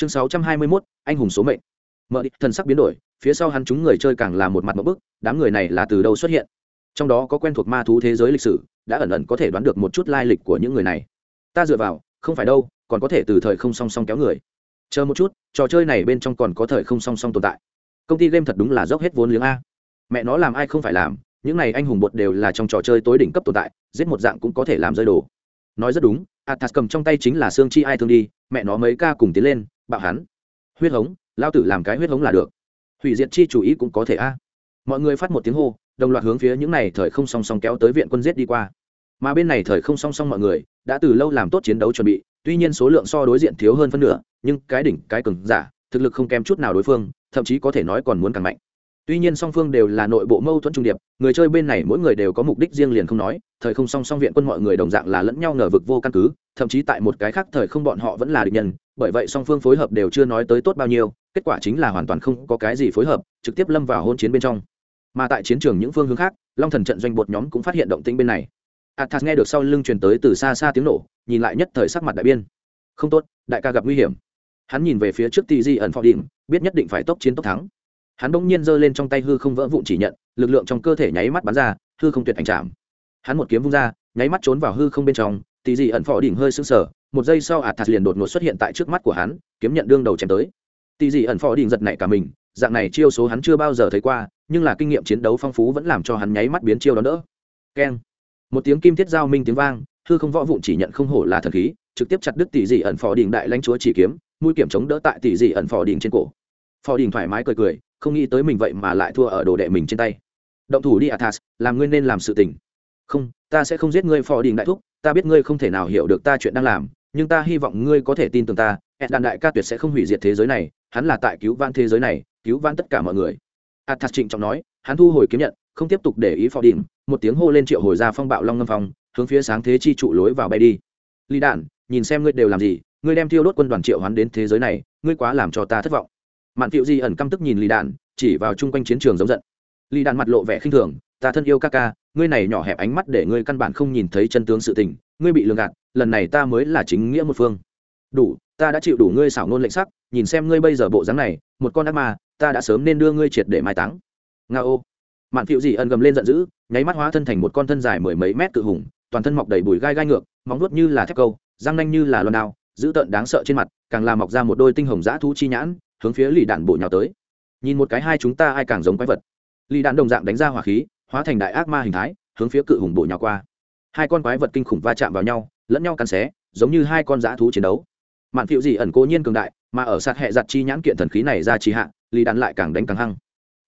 chương sáu trăm hai mươi mốt, anh hùng số mệnh. Mở đi, thần sắc biến đổi, phía sau hắn chúng người chơi càng là một mặt một bức, đám người này là từ đâu xuất hiện? Trong đó có quen thuộc ma thú thế giới lịch sử, đã ẩn ẩn có thể đoán được một chút lai lịch của những người này. Ta dựa vào, không phải đâu, còn có thể từ thời không song song kéo người. Chờ một chút, trò chơi này bên trong còn có thời không song song tồn tại. Công ty game thật đúng là dốc hết vốn liếng a. Mẹ nó làm ai không phải làm, những này anh hùng bột đều là trong trò chơi tối đỉnh cấp tồn tại, giết một dạng cũng có thể làm rơi đồ. Nói rất đúng, athas cầm trong tay chính là xương chi ai thương đi, mẹ nó mấy ca cùng tiến lên bạo hắn. Huyết hống, lao tử làm cái huyết hống là được. Hủy diệt chi chủ ý cũng có thể a. Mọi người phát một tiếng hô, đồng loạt hướng phía những này thời không song song kéo tới viện quân giết đi qua. Mà bên này thời không song song mọi người, đã từ lâu làm tốt chiến đấu chuẩn bị, tuy nhiên số lượng so đối diện thiếu hơn phân nửa, nhưng cái đỉnh, cái cứng giả, thực lực không kém chút nào đối phương, thậm chí có thể nói còn muốn càng mạnh. Tuy nhiên song phương đều là nội bộ mâu thuẫn trung điệp, người chơi bên này mỗi người đều có mục đích riêng liền không nói, thời không song song viện quân mọi người đồng dạng là lẫn nhau ngờ vực vô căn cứ, thậm chí tại một cái khác thời không bọn họ vẫn là địch nhân bởi vậy song phương phối hợp đều chưa nói tới tốt bao nhiêu, kết quả chính là hoàn toàn không có cái gì phối hợp, trực tiếp lâm vào hôn chiến bên trong. Mà tại chiến trường những phương hướng khác, long thần trận doanh bột nhóm cũng phát hiện động tĩnh bên này. Athas nghe được sau lưng truyền tới từ xa xa tiếng nổ, nhìn lại nhất thời sắc mặt đại biên không tốt, đại ca gặp nguy hiểm. Hắn nhìn về phía trước tì di ẩn phò đỉnh, biết nhất định phải tốc chiến tốc thắng. Hắn bỗng nhiên giơ lên trong tay hư không vỡ vụn chỉ nhận, lực lượng trong cơ thể nháy mắt bắn ra, hư không tuyệt ảnh chạm. Hắn một kiếm vung ra, nháy mắt trốn vào hư không bên trong tì di ẩn phò đỉnh hơi sưng sờ một giây sau athas liền đột ngột xuất hiện tại trước mắt của hắn, kiếm nhận đương đầu chém tới. Tì dị ẩn phò đỉnh giật nảy cả mình, dạng này chiêu số hắn chưa bao giờ thấy qua, nhưng là kinh nghiệm chiến đấu phong phú vẫn làm cho hắn nháy mắt biến chiêu đó đỡ. Keng. Một tiếng kim thiết giao minh tiếng vang, hư không võ vụn chỉ nhận không hổ là thần khí, trực tiếp chặt đứt tỷ dị ẩn phò đình đại lãnh chúa chỉ kiếm, mũi kiểm chống đỡ tại tỷ dị ẩn phò đình trên cổ. Phò đình thoải mái cười cười, không nghĩ tới mình vậy mà lại thua ở đồ đệ mình trên tay. Động thủ đi athas, làm ngươi nên làm sự tình. Không, ta sẽ không giết ngươi phò đình đại thúc, ta biết ngươi không thể nào hiểu được ta chuyện đang làm nhưng ta hy vọng ngươi có thể tin tưởng ta ed đàn đại ca tuyệt sẽ không hủy diệt thế giới này hắn là tại cứu vãn thế giới này cứu vãn tất cả mọi người. Athas trịnh trọng nói hắn thu hồi kiếm nhận không tiếp tục để ý phò đình một tiếng hô lên triệu hồi ra phong bạo long ngâm phong hướng phía sáng thế chi trụ lối vào bay đi. Ly Đản, nhìn xem ngươi đều làm gì ngươi đem thiêu đốt quân đoàn triệu hoán đến thế giới này ngươi quá làm cho ta thất vọng. Mạn phiệu di ẩn căm tức nhìn ly Đản, chỉ vào chung quanh chiến trường giống giận. Ly Đản mặt lộ vẻ khinh thường ta thân yêu ca ca ngươi này nhỏ hẹp ánh mắt để ngươi căn bản không nhìn thấy chân tướng sự tình ngươi bị lường gạt lần này ta mới là chính nghĩa một phương. Đủ, ta đã chịu đủ ngươi xảo ngôn lệnh sắc, nhìn xem ngươi bây giờ bộ dáng này, một con ác ma, ta đã sớm nên đưa ngươi triệt để mai táng. Nga ô. Mạn phiệu dị ẩn gầm lên giận dữ, nháy mắt hóa thân thành một con thân dài mười mấy mét cự hùng, toàn thân mọc đầy bùi gai gai ngược, móng nuốt như là thép câu, răng nanh như là loan đao dữ tợn đáng sợ trên mặt, càng làm mọc ra một đôi tinh hồng dã thú chi nhãn, hướng phía lì đạn bộ nhào tới. Nhìn một cái hai chúng ta ai càng giống quái vật. Lì đạn đồng dạng đánh ra hỏa khí, hóa thành đại ác ma hình thái, hướng phía cự hùng bộ nhào qua. Hai con quái vật kinh khủng va chạm vào nhau lẫn nhau cắn xé, giống như hai con dã thú chiến đấu. Mạn phiệu dị ẩn cố nhiên cường đại, mà ở sát hệ giặt chi nhãn kiện thần khí này ra trì hạ lì đạn lại càng đánh càng hăng.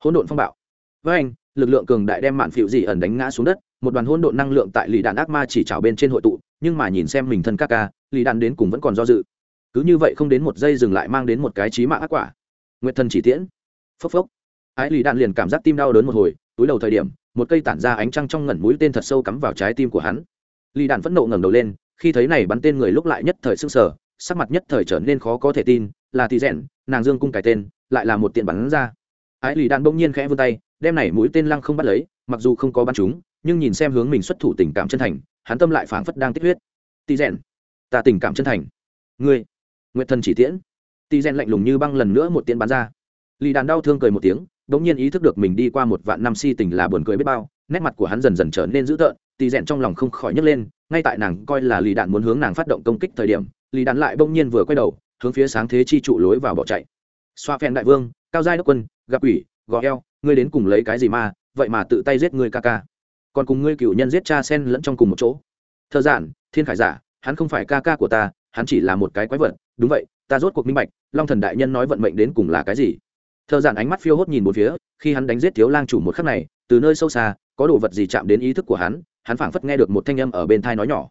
Hỗn độn phong bạo. Với anh, lực lượng cường đại đem mạn phiệu dị ẩn đánh ngã xuống đất, một đoàn hỗn độn năng lượng tại lì đạn ác ma chỉ trào bên trên hội tụ, nhưng mà nhìn xem mình thân các ca lì đạn đến cùng vẫn còn do dự. Cứ như vậy không đến một giây dừng lại mang đến một cái trí mạng ác quả. Nguyệt thần chỉ tiễn. Phốc phốc. Ái lì đạn liền cảm giác tim đau đớn một hồi, túi đầu thời điểm, một cây tản ra ánh trăng trong ngẩn mũi tên thật sâu cắm vào trái tim của hắn. Lì đạn phẫn nộ ngẩng đầu lên khi thấy này bắn tên người lúc lại nhất thời sưng sờ, sắc mặt nhất thời trở nên khó có thể tin, là thị rẽn nàng dương cung cải tên, lại là một tiện bắn ra. Ái lì đạn bỗng nhiên khẽ vươn tay, đem này mũi tên lăng không bắt lấy, mặc dù không có bắn chúng, nhưng nhìn xem hướng mình xuất thủ tình cảm chân thành, hắn tâm lại phảng phất đang tích huyết. Tỳ rèn, ta tình cảm chân thành. Ngươi, nguyệt thần chỉ tiễn. Tỳ rèn lạnh lùng như băng lần nữa một tiễn bắn ra. Lì đàn đau thương cười một tiếng, bỗng nhiên ý thức được mình đi qua một vạn năm si tình là buồn cười biết bao, nét mặt của hắn dần dần trở nên dữ tợn tỳ rèn trong lòng không khỏi nhấc lên, ngay tại nàng coi là lì đạn muốn hướng nàng phát động công kích thời điểm, lì đạn lại bỗng nhiên vừa quay đầu, hướng phía sáng thế chi trụ lối vào bỏ chạy. Xoa phen đại vương, cao giai đốc quân, gặp ủy gò eo, ngươi đến cùng lấy cái gì mà, vậy mà tự tay giết ngươi ca ca. Còn cùng ngươi cựu nhân giết cha sen lẫn trong cùng một chỗ. Thơ giản, thiên khải giả, hắn không phải ca ca của ta, hắn chỉ là một cái quái vật. Đúng vậy, ta rốt cuộc minh bạch, long thần đại nhân nói vận mệnh đến cùng là cái gì. Thơ giản ánh mắt phiêu hốt nhìn một phía, khi hắn đánh giết thiếu lang chủ một khắc này, từ nơi sâu xa, có đồ vật gì chạm đến ý thức của hắn hắn phảng phất nghe được một thanh âm ở bên thai nói nhỏ.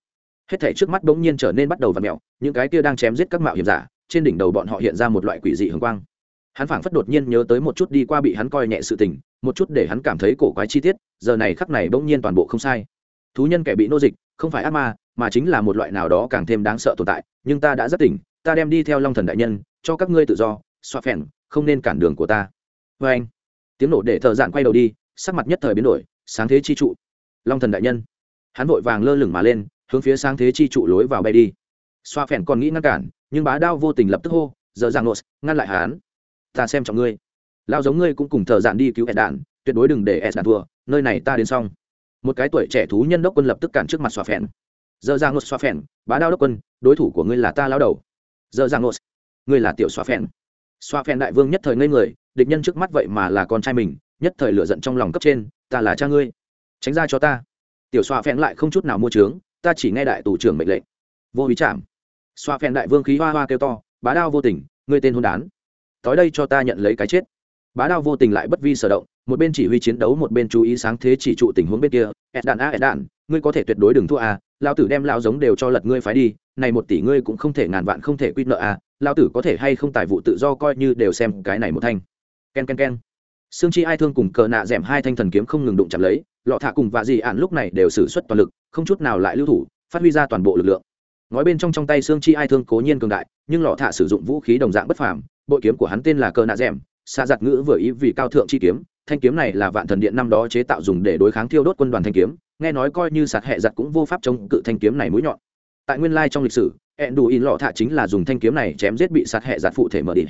Hết thể trước mắt bỗng nhiên trở nên bắt đầu v ặ mẹo những cái kia đang chém giết các mạo hiểm giả, trên đỉnh đầu bọn họ hiện ra một loại quỷ dị hường quang. Hắn phảng phất đột nhiên nhớ tới một chút đi qua bị hắn coi nhẹ sự tình, một chút để hắn cảm thấy cổ quái chi tiết, giờ này khắc này bỗng nhiên toàn bộ không sai. Thú nhân kẻ bị nô dịch, không phải ác ma, mà chính là một loại nào đó càng thêm đáng sợ tồn tại, nhưng ta đã rất tỉnh, ta đem đi theo long thần đại nhân, cho các ngươi tự do, xoa phèn, không nên cản đường của ta. Vê anh tiếng nổ để thợ dạn quay đầu đi, sắc mặt nhất thời biến đổi, sáng thế chi trụ long thần đại nhân. Hắn vội vàng lơ lửng mà lên, hướng phía sáng thế chi trụ lối vào bay đi. Xoa phèn còn nghĩ ngăn cản, nhưng bá đao vô tình lập tức hô, giờ giang nốt ngăn lại hắn. Ta xem trọng ngươi. Lao giống ngươi cũng cùng thợ dạn đi cứu ed đạn, tuyệt đối đừng để ed đạn thua, nơi này ta đến xong. Một cái tuổi trẻ thú nhân đốc quân lập tức cản trước mặt xoa phèn. Giờ giang nốt xoa phèn, bá đao đốc quân, đối thủ của ngươi là ta lao đầu. Giờ giang nốt ngươi là tiểu xoa phèn. Xoa phèn đại vương nhất thời ngây người, địch nhân trước mắt vậy mà là con trai mình, nhất thời lửa giận trong lòng cấp trên, ta là cha ngươi tránh ra cho ta. Tiểu xoa phèn lại không chút nào mua trướng ta chỉ nghe đại tù trưởng mệnh lệnh. Vô ý chạm. Xoa phèn đại vương khí hoa hoa kêu to, bá đao vô tình, ngươi tên hôn đán. Tối đây cho ta nhận lấy cái chết. Bá đao vô tình lại bất vi sở động, một bên chỉ huy chiến đấu, một bên chú ý sáng thế chỉ trụ tình huống bên kia. Ed đạn a ed đạn, ngươi có thể tuyệt đối đừng thua à, a lao tử đem lao giống đều cho lật ngươi phái đi, này một tỷ ngươi cũng không thể ngàn vạn không thể quy nợ à, a lao tử có thể hay không tài vụ tự do coi như đều xem cái này một thanh. Ken ken ken sương chi ai thương cùng cờ nạ d hai thanh thần kiếm không ngừng đụng chạm lấy, lọ thạ cùng vạ dị ạn lúc này đều xử suất toàn lực, không chút nào lại lưu thủ, phát huy ra toàn bộ lực lượng. Ngói bên trong trong tay sương chi ai thương cố nhiên cường đại, nhưng lọ thạ sử dụng vũ khí đồng dạng bất phàm, bội kiếm của hắn tên là cờ nạ d xa giặt ngữ vừa ý vì cao thượng chi kiếm, thanh kiếm này là vạn thần điện năm đó chế tạo dùng để đối kháng thiêu đốt quân đoàn thanh kiếm, nghe nói coi như sạt hệ giặt cũng vô pháp chống cự thanh kiếm này mũi nhọn. Tại nguyên lai trong lịch sử ẹn đủ in lọ thạ chính là dùng thanh kiếm này chém giết bị sạt hệ giặt phụ thể mở đi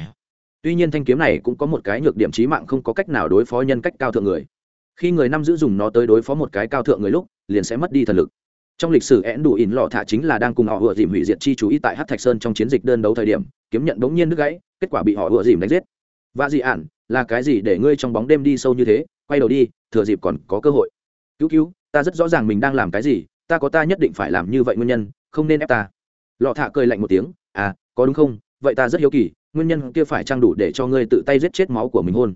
tuy nhiên thanh kiếm này cũng có một cái nhược điểm trí mạng không có cách nào đối phó nhân cách cao thượng người. Khi người năm giữ dùng nó tới đối phó một cái cao thượng người lúc, liền sẽ mất đi thần lực. Trong lịch sử én đủ ỉn lọ Thả chính là đang cùng họ vừa dìm hủy diệt chi chú ý tại hát thạch sơn trong chiến dịch đơn đấu thời điểm, kiếm nhận bỗng nhiên đứt gãy, kết quả bị họ vừa dìm đánh giết. Và dị ản, là cái gì để ngươi trong bóng đêm đi sâu như thế? Quay đầu đi, thừa dịp còn có cơ hội. Cứu cứu, ta rất rõ ràng mình đang làm cái gì, ta có ta nhất định phải làm như vậy nguyên nhân, không nên ép ta. Lọ thạ cười lạnh một tiếng à có đúng không? Vậy ta rất hiếu kỳ, nguyên nhân kia phải trang đủ để cho ngươi tự tay giết chết máu của mình hôn?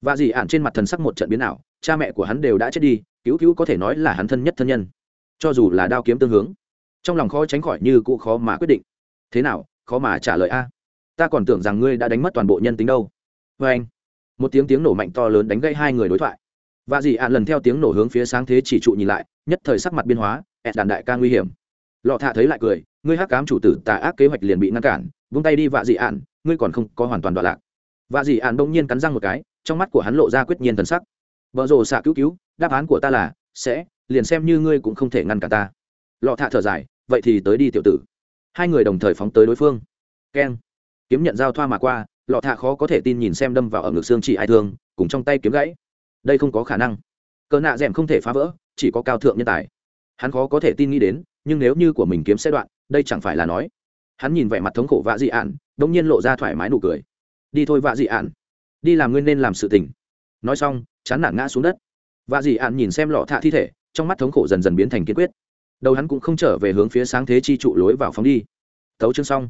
Và dì ạn trên mặt thần sắc một trận biến ảo, cha mẹ của hắn đều đã chết đi, cứu cứu có thể nói là hắn thân nhất thân nhân. Cho dù là đao kiếm tương hướng, trong lòng khó tránh khỏi như cụ khó mà quyết định. Thế nào, khó mà trả lời a? Ta còn tưởng rằng ngươi đã đánh mất toàn bộ nhân tính đâu. Vê anh, một tiếng tiếng nổ mạnh to lớn đánh gây hai người đối thoại. Và dì ạn lần theo tiếng nổ hướng phía sáng thế chỉ trụ nhìn lại, nhất thời sắc mặt biên hóa, ẹt đàn đại ca nguy hiểm. Lọ thạ thấy lại cười, ngươi hắc cám chủ tử tà ác kế hoạch liền bị ngăn cản vung tay đi vạ dị ạn, ngươi còn không có hoàn toàn đoạn lạc. Vạ dị ạn đông nhiên cắn răng một cái, trong mắt của hắn lộ ra quyết nhiên thần sắc. Vợ rồ xạ cứu cứu, đáp án của ta là, sẽ, liền xem như ngươi cũng không thể ngăn cả ta. Lọ thạ thở dài, vậy thì tới đi tiểu tử. Hai người đồng thời phóng tới đối phương. Keng. Kiếm nhận giao thoa mà qua, lọ thạ khó có thể tin nhìn xem đâm vào ở ngực xương chỉ ai thương, cùng trong tay kiếm gãy. Đây không có khả năng. Cờ nạ d không thể phá vỡ, chỉ có cao thượng nhân tài. Hắn khó có thể tin nghĩ đến, nhưng nếu như của mình kiếm sẽ đoạn, đây chẳng phải là nói hắn nhìn vẻ mặt thống khổ vạ dị ạn, đ ỗ n g nhiên lộ ra thoải mái nụ cười. Đi thôi vạ dị ạn. Đi làm ngươi nên làm sự tình. Nói xong, chán nản ngã xuống đất. Vạ dị ạn nhìn xem lọ thạ thi thể, trong mắt thống khổ dần dần biến thành kiên quyết. Đầu hắn cũng không trở về hướng phía sáng thế chi trụ lối vào phóng đi. Thấu chương xong.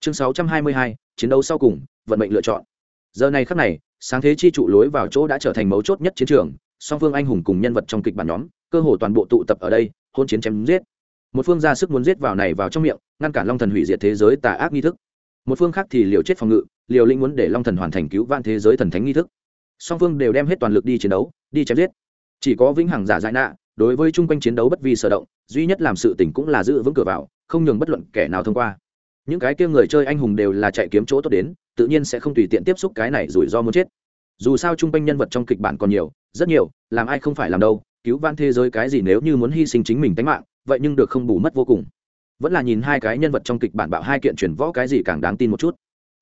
Chương sáu trăm hai mươi hai, chiến đấu sau cùng, vận mệnh lựa chọn. Giờ này khắc này, sáng thế chi trụ lối vào chỗ đã trở thành mấu chốt nhất chiến trường, song phương anh hùng cùng nhân vật trong kịch bản nhóm, cơ hồ toàn bộ tụ tập ở đây, hôn chiến chém giết một phương ra sức muốn giết vào này vào trong miệng, ngăn cản long thần hủy diệt thế giới tà ác nghi thức. Một phương khác thì liều chết phòng ngự, liều linh muốn để long thần hoàn thành cứu vãn thế giới thần thánh nghi thức. Song phương đều đem hết toàn lực đi chiến đấu, đi chém giết. Chỉ có vĩnh hằng giả dại nạ, đối với chung quanh chiến đấu bất vi sở động, duy nhất làm sự tỉnh cũng là giữ vững cửa vào, không nhường bất luận kẻ nào thông qua. Những cái kia người chơi anh hùng đều là chạy kiếm chỗ tốt đến, tự nhiên sẽ không tùy tiện tiếp xúc cái này rủi ro muốn chết. Dù sao chung quanh nhân vật trong kịch bản còn nhiều, rất nhiều, làm ai không phải làm đâu, cứu vãn thế giới cái gì nếu như muốn hy sinh chính mình tánh mạng vậy nhưng được không bù mất vô cùng. Vẫn là nhìn hai cái nhân vật trong kịch bản bạo hai kiện chuyển võ cái gì càng đáng tin một chút.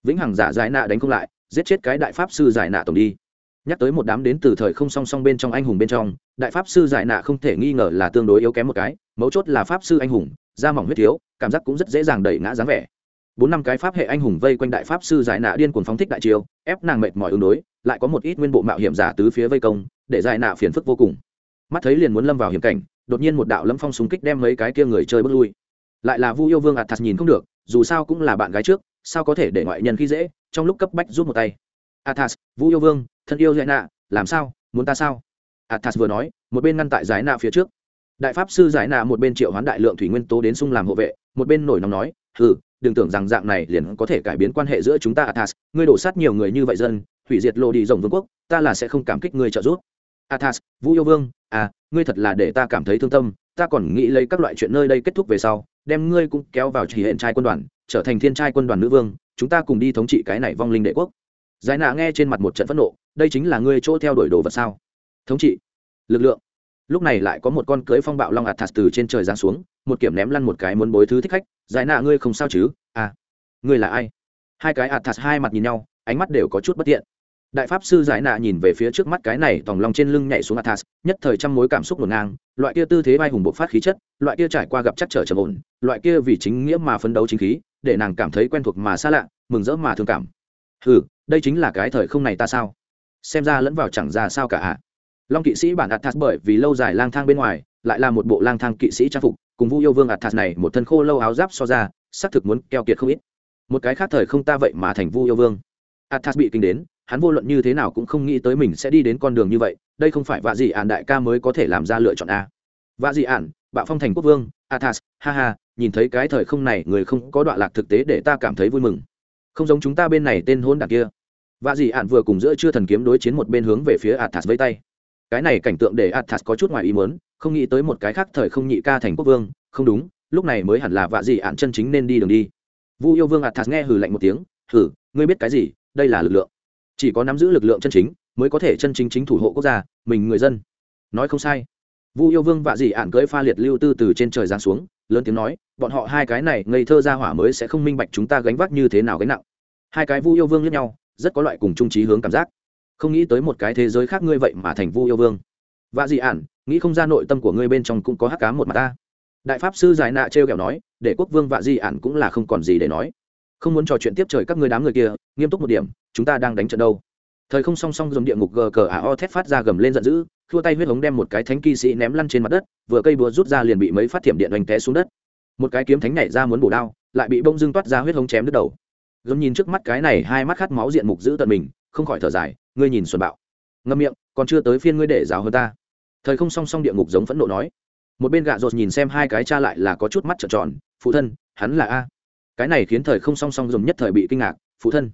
Vĩnh hằng giả giải nạ đánh không lại, giết chết cái đại pháp sư giải nạ tổng đi. Nhắc tới một đám đến từ thời không song song bên trong anh hùng bên trong, đại pháp sư giải nạ không thể nghi ngờ là tương đối yếu kém một cái, mấu chốt là pháp sư anh hùng, da mỏng huyết thiếu, cảm giác cũng rất dễ dàng đẩy ngã dáng vẻ. Bốn năm cái pháp hệ anh hùng vây quanh đại pháp sư giải nạ điên cuồng phóng thích đại chiêu, ép nàng mệt mỏi ứng đối, lại có một ít nguyên bộ mạo hiểm giả tứ phía vây công, để giải nạ phiền phức vô cùng mắt thấy liền muốn lâm vào hiểm cảnh, đột nhiên một đạo lâm phong súng kích đem mấy cái kia người chơi bước lui. Lại là vu yêu vương athas nhìn không được, dù sao cũng là bạn gái trước, sao có thể để ngoại nhân khi dễ, trong lúc cấp bách rút một tay. Athas, vu yêu vương, thân yêu dạy nạ làm sao, muốn ta sao? Athas vừa nói, một bên ngăn tại giải nạ phía trước. Đại pháp sư giải nạ một bên triệu hoán đại lượng thủy nguyên tố đến sung làm hộ vệ, một bên nổi nóng nói ừ đừng tưởng rằng dạng này liền có thể cải biến quan hệ giữa chúng ta, athas. Ngươi đổ sát nhiều người như vậy dân, hủy diệt lộ đi rồng vương quốc, ta là sẽ không cảm kích ngươi trợ giúp athas, vũ yêu vương à ngươi thật là để ta cảm thấy thương tâm, ta còn nghĩ lấy các loại chuyện nơi đây kết thúc về sau, đem ngươi cũng kéo vào chỉ hiện trai quân đoàn, trở thành thiên trai quân đoàn nữ vương, chúng ta cùng đi thống trị cái này vong linh đệ quốc. Giải nạ nghe trên mặt một trận phẫn nộ, đây chính là ngươi chỗ theo đuổi đồ vật sao? Thống trị, lực lượng. Lúc này lại có một con cưới phong bạo long ạt thạt từ trên trời giáng xuống, một kiểm ném lăn một cái muốn bối thứ thích khách, giải nạ ngươi không sao chứ? À ngươi là ai? Hai cái athas hai mặt nhìn nhau, ánh mắt đều có chút bất tiện đại pháp sư giải nạ nhìn về phía trước mắt cái này, tòng lòng trên lưng nhảy xuống athas nhất thời trăm mối cảm xúc ngổn ngang, loại kia tư thế vai hùng bộc phát khí chất, loại kia trải qua gặp chắc trở trầm ổn, loại kia vì chính nghĩa mà phấn đấu chính khí, để nàng cảm thấy quen thuộc mà xa lạ, mừng rỡ mà thương cảm. Ừ đây chính là cái thời không này ta sao? Xem ra lẫn vào chẳng ra sao cả ạ. Long kỵ sĩ bản athas bởi vì lâu dài lang thang bên ngoài, lại là một bộ lang thang kỵ sĩ trang phục, cùng vu yêu vương athas này một thân khô lâu áo giáp so ra, xác thực muốn keo kiệt không ít. Một cái khác thời không ta vậy mà thành vu yêu vương. Athas bị kinh đến hắn vô luận như thế nào cũng không nghĩ tới mình sẽ đi đến con đường như vậy, đây không phải vạ gì ạn đại ca mới có thể làm ra lựa chọn a. Vạ gì ạn bạo phong thành quốc vương, athas, ha ha, nhìn thấy cái thời không này người không có đoạn lạc thực tế để ta cảm thấy vui mừng. Không giống chúng ta bên này tên hôn đặc kia. Vạ gì ạn vừa cùng giữa chưa thần kiếm đối chiến một bên hướng về phía athas với tay. Cái này cảnh tượng để athas có chút ngoài ý muốn, không nghĩ tới một cái khác thời không nhị ca thành quốc vương, không đúng, lúc này mới hẳn là vạ gì ạn chân chính nên đi đường đi. Vu yêu vương athas nghe hừ lạnh một tiếng, hừ, ngươi biết cái gì? Đây là lực lượng chỉ có nắm giữ lực lượng chân chính mới có thể chân chính chính thủ hộ quốc gia, mình người dân. Nói không sai. Vu yêu vương vạ dị ạn cưỡi pha liệt lưu tư từ trên trời giáng xuống, lớn tiếng nói, bọn họ hai cái này ngây thơ ra hỏa mới sẽ không minh bạch chúng ta gánh vác như thế nào gánh nặng. Hai cái vu yêu vương lẫn nhau, rất có loại cùng trung trí hướng cảm giác. Không nghĩ tới một cái thế giới khác ngươi vậy mà thành vu yêu vương. Vạ dị ạn, nghĩ không ra nội tâm của ngươi bên trong cũng có hắc cá một mặt ta. Đại pháp sư giải nạ trêu kẹo nói, để quốc vương vạ dị ạn cũng là không còn gì để nói không muốn trò chuyện tiếp trời các người đám người kia, nghiêm túc một điểm, chúng ta đang đánh trận đâu. Thời không song song dùng địa ngục gờ cờ ả o thét phát ra gầm lên giận dữ thua tay huyết hống đem một cái thánh kỵ sĩ ném lăn trên mặt đất, vừa cây búa rút ra liền bị mấy phát thiểm điện đánh té xuống đất. Một cái kiếm thánh nhảy ra muốn bổ đao, lại bị bông dưng toát ra huyết hống chém đứt đầu. Gấm nhìn trước mắt cái này hai mắt khát máu diện mục giữ tận mình, không khỏi thở dài, ngươi nhìn xuân bạo. Ngâm miệng, còn chưa tới phiên ngươi để giáo hơn ta. Thời không song song địa ngục giống phẫn nộ nói. Một bên gạ rột nhìn xem hai cái cha lại là có chút mắt trợn tròn, phụ thân, hắn là a cái này khiến thời không song song dùng nhất thời bị kinh ngạc, phụ thân,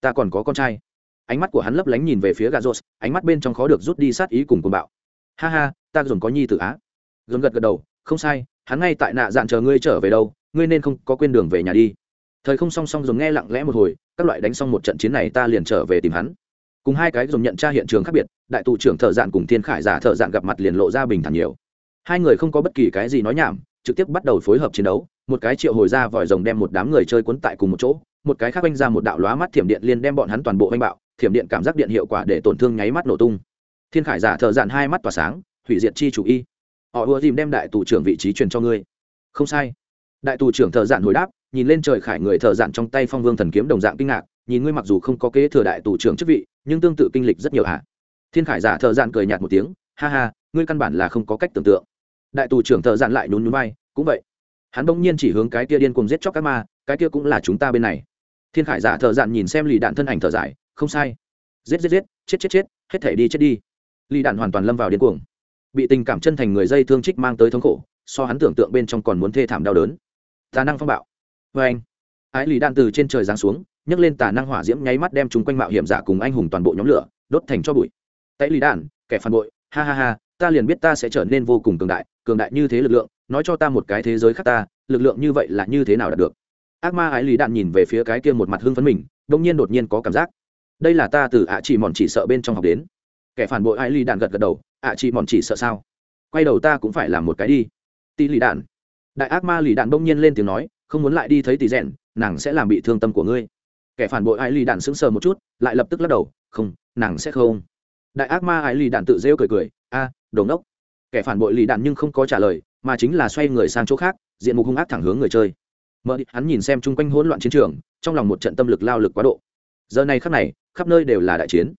ta còn có con trai. Ánh mắt của hắn lấp lánh nhìn về phía gà rô ánh mắt bên trong khó được rút đi sát ý cùng cùng bạo. Ha ha, ta dồn có nhi tự á. Dồn gật gật đầu, không sai, hắn ngay tại nạ dạn chờ ngươi trở về đâu, ngươi nên không có quên đường về nhà đi. Thời không song song dồn nghe lặng lẽ một hồi, các loại đánh xong một trận chiến này ta liền trở về tìm hắn. Cùng hai cái dồn nhận tra hiện trường khác biệt, đại tụ trưởng thợ dạn cùng thiên khải giả thợ dạn gặp mặt liền lộ ra bình thản nhiều. Hai người không có bất kỳ cái gì nói nhảm, trực tiếp bắt đầu phối hợp chiến đấu một cái triệu hồi ra vòi rồng đem một đám người chơi cuốn tại cùng một chỗ, một cái khác oanh ra một đạo lóa mắt thiểm điện liên đem bọn hắn toàn bộ oanh bạo, thiểm điện cảm giác điện hiệu quả để tổn thương nháy mắt nổ tung. Thiên khải giả thợ dạn hai mắt tỏa sáng, hủy diệt chi chủ y. Họ ùa dìm đem đại tù trưởng vị trí truyền cho ngươi. Không sai. Đại tù trưởng thợ dạn hồi đáp, nhìn lên trời khải người thợ dạn trong tay phong vương thần kiếm đồng dạng kinh ngạc, nhìn ngươi mặc dù không có kế thừa đại tù trưởng chức vị, nhưng tương tự kinh lịch rất nhiều ạ. Thiên khải giả thợ dạn cười nhạt một tiếng, ha ha, ngươi căn bản là không có cách tưởng tượng. Đại tù trưởng thợ dạn lại nhún nhún vai, cũng vậy hắn bỗng nhiên chỉ hướng cái kia điên cùng giết chóc các ma, cái kia cũng là chúng ta bên này. Thiên khải giả thợ dạn nhìn xem lì đạn thân ảnh thở dài, không sai. Giết giết giết, chết chết chết, hết thể đi, chết đi. Lì đạn hoàn toàn lâm vào điên cuồng. Bị tình cảm chân thành người dây thương trích mang tới thống khổ, so hắn tưởng tượng bên trong còn muốn thê thảm đau đớn. Tà năng phong bạo. Vê anh, ái lì đạn từ trên trời giáng xuống, nhấc lên tà năng hỏa diễm nháy mắt đem chúng quanh mạo hiểm giả cùng anh hùng toàn bộ nhóm lửa, đốt thành cho bụi. Tay lì đạn, kẻ phản bội, ha ha ha, ta liền biết ta sẽ trở nên vô cùng cường đại cường đại như thế lực lượng nói cho ta một cái thế giới khác ta lực lượng như vậy là như thế nào đạt được? Ác ma ái lý đạn nhìn về phía cái kia một mặt hưng phấn mình đông nhiên đột nhiên có cảm giác. Đây là ta từ ạ chỉ mòn chỉ sợ bên trong học đến. Kẻ phản bội ái lý đạn gật gật đầu ạ chỉ mòn chỉ sợ sao? Quay đầu ta cũng phải làm một cái đi. Tỷ lì đạn. Đại ác ma lì đạn đông nhiên lên tiếng nói không muốn lại đi thấy tỷ rèn nàng sẽ làm bị thương tâm của ngươi. Kẻ phản bội ái lì đạn sững sờ một chút lại lập tức lắc đầu không nàng sẽ không. Đại ác ma ái lì đạn tự rêu cười cười a à, đồ ngốc. Kẻ phản bội lì đạn nhưng không có trả lời mà chính là xoay người sang chỗ khác, diện mục hung ác thẳng hướng người chơi. Mở đi, hắn nhìn xem chung quanh hỗn loạn chiến trường, trong lòng một trận tâm lực lao lực quá độ. Giờ này khắp này, khắp nơi đều là đại chiến.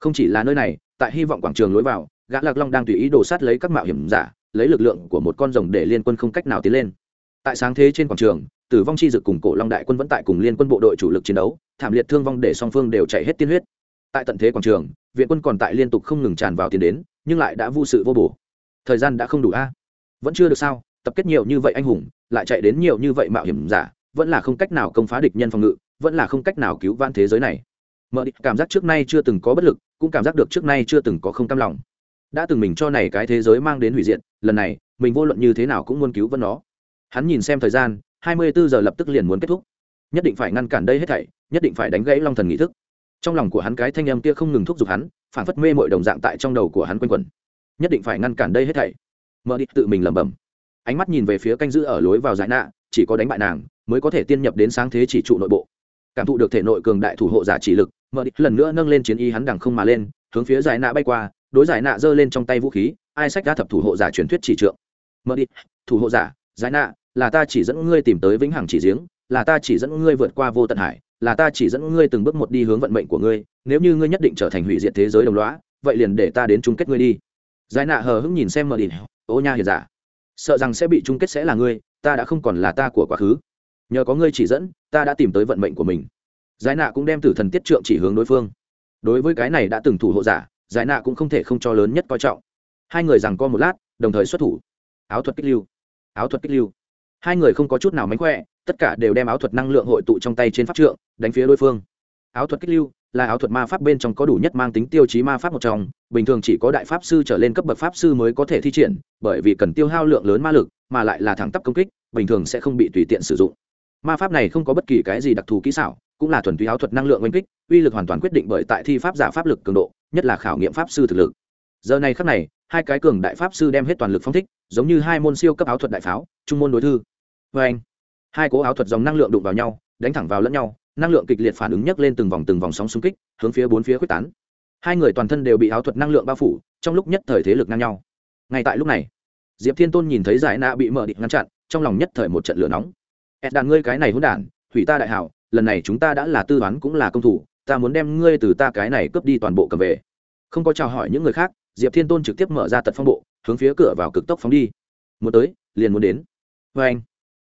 Không chỉ là nơi này, tại hy vọng quảng trường lối vào, gã lạc long đang tùy ý đồ sát lấy các mạo hiểm giả, lấy lực lượng của một con rồng để liên quân không cách nào tiến lên. Tại sáng thế trên quảng trường, tử vong chi dực cùng cổ long đại quân vẫn tại cùng liên quân bộ đội chủ lực chiến đấu, thảm liệt thương vong để song phương đều chạy hết tiên huyết. Tại tận thế quảng trường, viện quân còn tại liên tục không ngừng tràn vào tiền đến, nhưng lại đã vô sự vô bổ. Thời gian đã không đủ a vẫn chưa được sao? Tập kết nhiều như vậy anh hùng, lại chạy đến nhiều như vậy mạo hiểm giả, vẫn là không cách nào công phá địch nhân phòng ngự, vẫn là không cách nào cứu van thế giới này. Mở địch, cảm giác trước nay chưa từng có bất lực, cũng cảm giác được trước nay chưa từng có không cam lòng. Đã từng mình cho này cái thế giới mang đến hủy diệt, lần này, mình vô luận như thế nào cũng muốn cứu vẫn nó. Hắn nhìn xem thời gian, hai mươi bốn giờ lập tức liền muốn kết thúc. Nhất định phải ngăn cản đây hết thảy, nhất định phải đánh gãy long thần nghị thức. Trong lòng của hắn cái thanh âm kia không ngừng thúc giục hắn, phản phất mê mọi đồng dạng tại trong đầu của hắn quanh quẩn. Nhất định phải ngăn cản đây hết thảy mở đi tự mình lẩm bẩm. Ánh mắt nhìn về phía canh giữ ở lối vào giải nạ chỉ có đánh bại nàng mới có thể tiên nhập đến sáng thế chỉ trụ nội bộ. Cảm thụ được thể nội cường đại thủ hộ giả chỉ lực mở đi lần nữa nâng lên chiến y hắn đằng không mà lên hướng phía giải nạ bay qua đối giải nạ giơ lên trong tay vũ khí ai sách đã thập thủ hộ giả truyền thuyết chỉ trượng. Mở đi thủ hộ giả giải nạ là ta chỉ dẫn ngươi tìm tới vĩnh hằng chỉ giếng là ta chỉ dẫn ngươi vượt qua vô tận hải là ta chỉ dẫn ngươi từng bước một đi hướng vận mệnh của ngươi nếu như ngươi nhất định trở thành hủy diệt thế giới đồng lõa, vậy liền để ta đến chung kết ngươi đi giải nạ hờ hững nhìn xem mờ đi ô nha hiền giả. Sợ rằng sẽ bị chung kết sẽ là ngươi, ta đã không còn là ta của quá khứ. Nhờ có ngươi chỉ dẫn, ta đã tìm tới vận mệnh của mình. Giải nạ cũng đem tử thần tiết trượng chỉ hướng đối phương. Đối với cái này đã từng thủ hộ giả, giải nạ cũng không thể không cho lớn nhất coi trọng. Hai người rằng co một lát, đồng thời xuất thủ. Áo thuật kích lưu. Áo thuật kích lưu. Hai người không có chút nào mánh khỏe, tất cả đều đem áo thuật năng lượng hội tụ trong tay trên pháp trượng, đánh phía đối phương. Áo thuật kích lưu là áo thuật ma pháp bên trong có đủ nhất mang tính tiêu chí ma pháp một trong, bình thường chỉ có đại pháp sư trở lên cấp bậc pháp sư mới có thể thi triển, bởi vì cần tiêu hao lượng lớn ma lực, mà lại là thẳng tắp công kích, bình thường sẽ không bị tùy tiện sử dụng. Ma pháp này không có bất kỳ cái gì đặc thù kỹ xảo, cũng là thuần túy áo thuật năng lượng oanh kích, uy lực hoàn toàn quyết định bởi tại thi pháp giả pháp lực cường độ, nhất là khảo nghiệm pháp sư thực lực. Giờ này khắc này, hai cái cường đại pháp sư đem hết toàn lực phong thích, giống như hai môn siêu cấp áo thuật đại pháo, trung môn đối thư. Vê anh hai cố áo thuật dòng năng lượng đụng vào nhau, đánh thẳng vào lẫn nhau năng lượng kịch liệt phản ứng nhấc lên từng vòng từng vòng sóng xung kích, hướng phía bốn phía quyết tán. Hai người toàn thân đều bị áo thuật năng lượng bao phủ, trong lúc nhất thời thế lực ngang nhau. Ngay tại lúc này, diệp thiên tôn nhìn thấy giải nạ bị mở địch ngăn chặn, trong lòng nhất thời một trận lửa nóng. Ed đàn ngươi cái này hỗn đản, hủy ta đại hảo, lần này chúng ta đã là tư toán cũng là công thủ, ta muốn đem ngươi từ ta cái này cướp đi toàn bộ cầm về. Không có chào hỏi những người khác, diệp thiên tôn trực tiếp mở ra tật phong bộ, hướng phía cửa vào cực tốc phóng đi. Muốn tới, liền muốn đến. Vê anh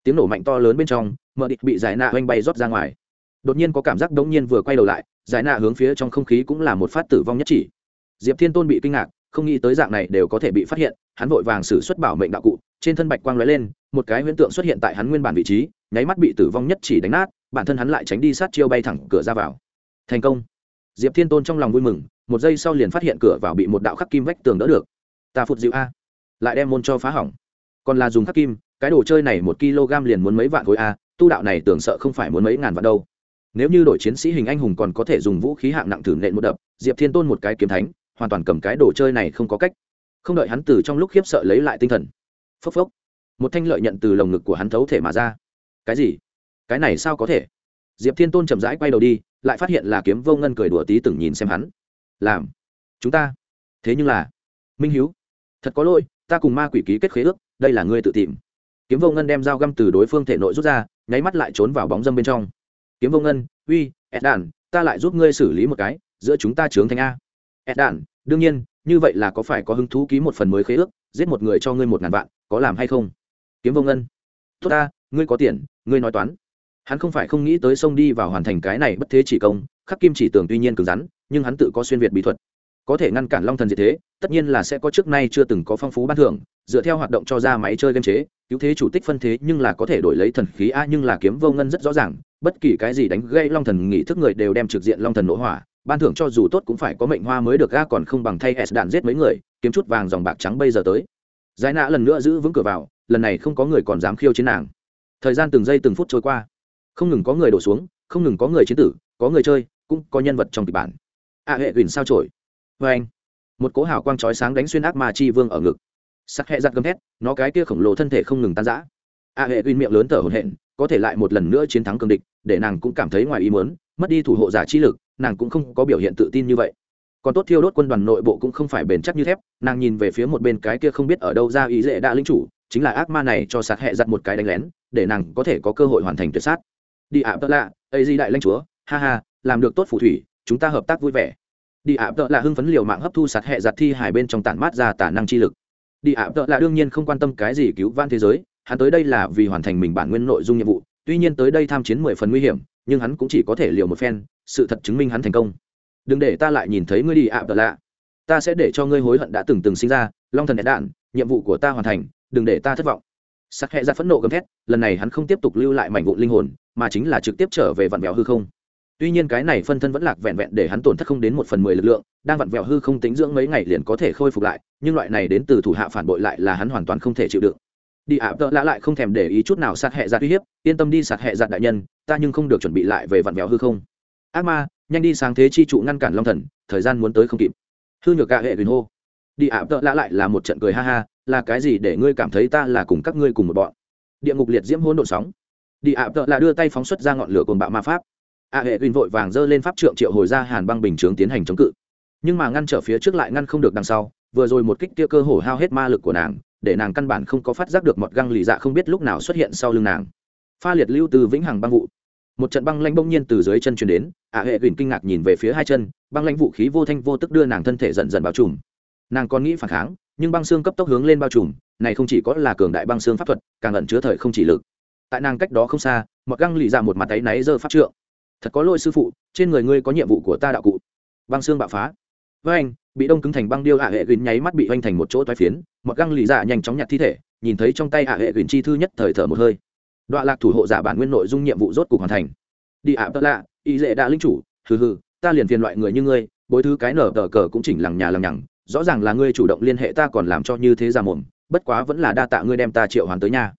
tiếng nổ mạnh to lớn bên trong, mở địch bị giải nạ oanh bay rót ra ngoài đột nhiên có cảm giác đống nhiên vừa quay đầu lại, giải nạ hướng phía trong không khí cũng là một phát tử vong nhất chỉ. Diệp thiên tôn bị kinh ngạc, không nghĩ tới dạng này đều có thể bị phát hiện, hắn vội vàng xử xuất bảo mệnh đạo cụ, trên thân bạch quang lóe lên, một cái huyễn tượng xuất hiện tại hắn nguyên bản vị trí, nháy mắt bị tử vong nhất chỉ đánh nát, bản thân hắn lại tránh đi sát chiêu bay thẳng cửa ra vào. Thành công. Diệp thiên tôn trong lòng vui mừng, một giây sau liền phát hiện cửa vào bị một đạo khắc kim vách tường đỡ được. Ta phụt dịu a. Lại đem môn cho phá hỏng. Còn là dùng khắc kim, cái đồ chơi này một kg liền muốn mấy vạn khối a, tu đạo này tưởng sợ không phải muốn mấy ngàn vạn đâu nếu như đội chiến sĩ hình anh hùng còn có thể dùng vũ khí hạng nặng thử nện một đập, diệp thiên tôn một cái kiếm thánh, hoàn toàn cầm cái đồ chơi này không có cách. Không đợi hắn từ trong lúc khiếp sợ lấy lại tinh thần. Phốc phốc. Một thanh lợi nhận từ lồng ngực của hắn thấu thể mà ra. Cái gì? Cái này sao có thể? Diệp thiên tôn chậm rãi quay đầu đi, lại phát hiện là kiếm vô ngân cười đùa tí từng nhìn xem hắn. Làm. Chúng ta. Thế nhưng là. Minh hiếu. Thật có lỗi, ta cùng ma quỷ ký kết khế ước, đây là ngươi tự tìm. Kiếm vô ngân đem dao găm từ đối phương thể nội rút ra, nháy mắt lại trốn vào bóng dâm bên trong kiếm vô ngân, uy ed đản ta lại giúp ngươi xử lý một cái, giữa chúng ta trướng thành a. Ed đản đương nhiên, như vậy là có phải có hứng thú ký một phần mới khế ước, giết một người cho ngươi một ngàn vạn, có làm hay không? Kiếm vô ngân, tốt ta, ngươi có tiền, ngươi nói toán. Hắn không phải không nghĩ tới sông đi và hoàn thành cái này bất thế chỉ công, khắc kim chỉ tưởng tuy nhiên cứng rắn, nhưng hắn tự có xuyên việt bí thuật. Có thể ngăn cản long thần diệt thế, tất nhiên là sẽ có trước nay chưa từng có phong phú ban thưởng, dựa theo hoạt động cho ra máy chơi game chế, cứu thế chủ tích phân thế nhưng là có thể đổi lấy thần khí a nhưng là kiếm vô ngân rất rõ ràng bất kỳ cái gì đánh gây long thần nghị thức người đều đem trực diện long thần nổ hỏa, ban thưởng cho dù tốt cũng phải có mệnh hoa mới được ga còn không bằng thay s đạn giết mấy người, kiếm chút vàng dòng bạc trắng bây giờ tới. Giải nã lần nữa giữ vững cửa vào, lần này không có người còn dám khiêu chiến nàng. Thời gian từng giây từng phút trôi qua. Không ngừng có người đổ xuống, không ngừng có người chiến tử, có người chơi, cũng có nhân vật trong kịch bản. A hệ huỳnh sao trổi. Vê anh, một cố hào quang chói sáng đánh xuyên ác ma chi vương ở ngực. Sắc hẹ giặt gầm thét, nó cái kia khổng lồ thân thể không ngừng tan rã. A hệ huỳnh miệng lớn thở hổn hển có thể lại một lần nữa chiến thắng cường địch, để nàng cũng cảm thấy ngoài ý muốn, mất đi thủ hộ giả chi lực, nàng cũng không có biểu hiện tự tin như vậy. Còn tốt thiêu đốt quân đoàn nội bộ cũng không phải bền chắc như thép, nàng nhìn về phía một bên cái kia không biết ở đâu ra ý dễ đã linh chủ, chính là ác ma này cho sạt hẹ giặt một cái đánh lén, để nàng có thể có cơ hội hoàn thành tuyệt sát. Đi ạ, tợ lạ, ấy di đại lãnh chúa, ha ha, làm được tốt phù thủy, chúng ta hợp tác vui vẻ. Đi ạ, tợ lạ hưng phấn liều mạng hấp thu sạt hẹ giặt thi hải bên trong tản mát ra tả năng chi lực. Đi ạ, tợ lạ đương nhiên không quan tâm cái gì cứu van thế giới hắn tới đây là vì hoàn thành mình bản nguyên nội dung nhiệm vụ, tuy nhiên tới đây tham chiến mười phần nguy hiểm, nhưng hắn cũng chỉ có thể liều một phen, sự thật chứng minh hắn thành công. Đừng để ta lại nhìn thấy ngươi đi ạ tợ lạ ta sẽ để cho ngươi hối hận đã từng từng sinh ra, long thần đạn nhiệm vụ của ta hoàn thành, đừng để ta thất vọng. Sắc hẹ ra phẫn nộ gầm thét, lần này hắn không tiếp tục lưu lại mảnh vụ linh hồn, mà chính là trực tiếp trở về vặn vẹo hư không. Tuy nhiên cái này phân thân vẫn lạc vẹn vẹn để hắn tổn thất không đến một phần mười lực lượng, đang vặn vẹo hư không tính dưỡng mấy ngày liền có thể khôi phục lại, nhưng loại này đến từ thủ hạ phản bội lại là hắn hoàn toàn không thể chịu đựng đi ạ, tợ lạ lại không thèm để ý chút nào sát hẹ giặt uy hiếp, yên tâm đi sát hẹ giặt đại nhân, ta nhưng không được chuẩn bị lại về vặn vẹo hư không. Ác ma, nhanh đi sáng thế chi trụ ngăn cản long thần, thời gian muốn tới không kịp. Hư nhược cả hệ huyền hô. Đi ạ, tợ lạ lại là một trận cười ha ha, là cái gì để ngươi cảm thấy ta là cùng các ngươi cùng một bọn? Địa ngục liệt diễm hỗn độn sóng. Đi ạ, tợ lạ đưa tay phóng xuất ra ngọn lửa cồn bạo ma pháp. A hệ uyên vội vàng giơ lên pháp trượng triệu hồi ra hàn băng bình chướng tiến hành chống cự. Nhưng mà ngăn trở phía trước lại ngăn không được đằng sau, vừa rồi một kích kia cơ hồ hao hết ma lực của nàng để nàng căn bản không có phát giác được một găng lì dạ không biết lúc nào xuất hiện sau lưng nàng. Pha liệt lưu từ vĩnh hằng băng vụ. Một trận băng lanh bỗng nhiên từ dưới chân truyền đến ả hệ gửi kinh ngạc nhìn về phía hai chân, băng lanh vũ khí vô thanh vô tức đưa nàng thân thể dần dần bao trùm. Nàng còn nghĩ phản kháng, nhưng băng xương cấp tốc hướng lên bao trùm, này không chỉ có là cường đại băng xương pháp thuật, càng ẩn chứa thời không chỉ lực. Tại nàng cách đó không xa một găng lì dạ một mặt tay náy giơ pháp trượng. Thật có lỗi sư phụ, trên người ngươi có nhiệm vụ của ta đạo cụ. Băng xương bạo phá với anh, bị đông cứng thành băng điêu ả hệ gìn nháy mắt bị hoành thành một chỗ toái phiến, một găng lì dạ nhanh chóng nhặt thi thể, nhìn thấy trong tay ả hệ gìn chi thư nhất thời thở một hơi. Đọa lạc thủ hộ giả bản nguyên nội dung nhiệm vụ rốt cục hoàn thành. Đi ạ, tợ lạ, y dễ đã linh chủ, hừ hừ, ta liền phiền loại người như ngươi, bối thứ cái nở tờ cờ cũng chỉnh lằng nhà lằng nhằng, rõ ràng là ngươi chủ động liên hệ ta còn làm cho như thế ra mồm, bất quá vẫn là đa tạ ngươi đem ta triệu hoàn tới nhà.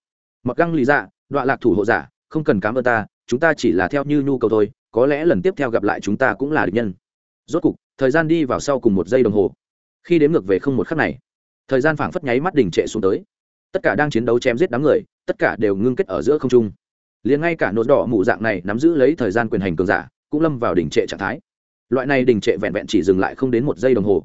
Mặc găng lý dạ đọa lạc thủ hộ giả, không cần cám ơn ta, chúng ta chỉ là theo như nhu cầu thôi, có lẽ lần tiếp theo gặp lại chúng ta cũng là địch nhân rốt cục, thời gian đi vào sau cùng một giây đồng hồ. Khi đếm ngược về không một khắc này, thời gian phảng phất nháy mắt đỉnh trệ xuống tới. Tất cả đang chiến đấu chém giết đám người, tất cả đều ngưng kết ở giữa không trung. Liền ngay cả nốt đỏ mụ dạng này nắm giữ lấy thời gian quyền hành cường giả, cũng lâm vào đỉnh trệ trạng thái. Loại này đỉnh trệ vẹn vẹn chỉ dừng lại không đến một giây đồng hồ.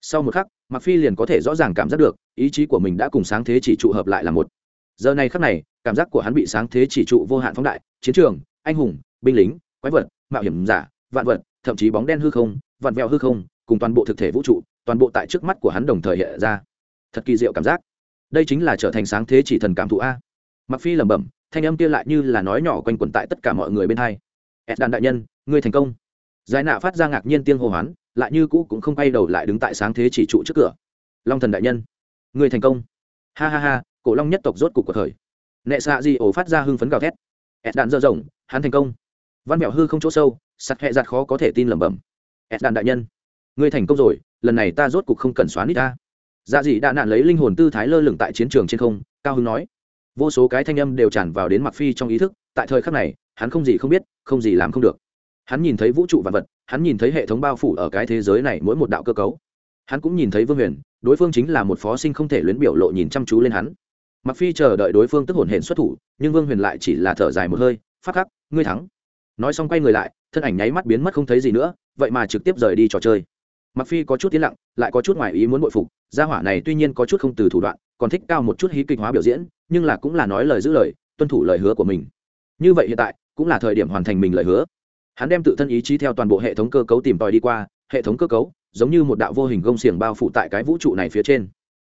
Sau một khắc mặc phi liền có thể rõ ràng cảm giác được, ý chí của mình đã cùng sáng thế chỉ trụ hợp lại là một. Giờ này khắc này, cảm giác của hắn bị sáng thế chỉ trụ vô hạn phóng đại, chiến trường, anh hùng, binh lính, quái vật, mạo hiểm giả, vạn vật thậm chí bóng đen hư không, vặn vẹo hư không, cùng toàn bộ thực thể vũ trụ, toàn bộ tại trước mắt của hắn đồng thời hiện ra. Thật kỳ diệu cảm giác. Đây chính là trở thành sáng thế chỉ thần cảm thụ a. Mặc phi lẩm bẩm, thanh âm kia lại như là nói nhỏ quanh quẩn tại tất cả mọi người bên hai. Ed đàn đại nhân, ngươi thành công. Giải nạ phát ra ngạc nhiên tiên hô hoán, lại như cũ cũng không quay đầu lại đứng tại sáng thế chỉ trụ trước cửa. Long thần đại nhân, ngươi thành công. Ha ha ha, cổ long nhất tộc rốt cục của thời. Nệ xạ di ổ phát ra hưng phấn gào thét. Ed đàn dơ rộng, hắn thành công văn mẹo hư không chỗ sâu sắt hẹ giặt khó có thể tin lẩm bẩm. Ed đàn đại nhân, ngươi thành công rồi, lần này ta rốt cục không cần xóa nít ta. Dạ dị đã nạn lấy linh hồn tư thái lơ lửng tại chiến trường trên không, cao hưng nói. Vô số cái thanh âm đều tràn vào đến mặc phi trong ý thức, tại thời khắc này, hắn không gì không biết, không gì làm không được. Hắn nhìn thấy vũ trụ vạn vật, hắn nhìn thấy hệ thống bao phủ ở cái thế giới này mỗi một đạo cơ cấu. Hắn cũng nhìn thấy vương huyền, đối phương chính là một phó sinh không thể luyến biểu lộ nhìn chăm chú lên hắn. Mặc phi chờ đợi đối phương tức hồn hển xuất thủ, nhưng vương huyền lại chỉ là thở dài một hơi phát khắc, ngươi thắng nói xong quay người lại, thân ảnh nháy mắt biến mất không thấy gì nữa, vậy mà trực tiếp rời đi trò chơi. Mặc phi có chút tiến lặng, lại có chút ngoài ý muốn bội phục, gia hỏa này tuy nhiên có chút không từ thủ đoạn, còn thích cao một chút hí kịch hóa biểu diễn, nhưng là cũng là nói lời giữ lời, tuân thủ lời hứa của mình. Như vậy hiện tại, cũng là thời điểm hoàn thành mình lời hứa. Hắn đem tự thân ý chí theo toàn bộ hệ thống cơ cấu tìm tòi đi qua, hệ thống cơ cấu, giống như một đạo vô hình gông xiềng bao phủ tại cái vũ trụ này phía trên.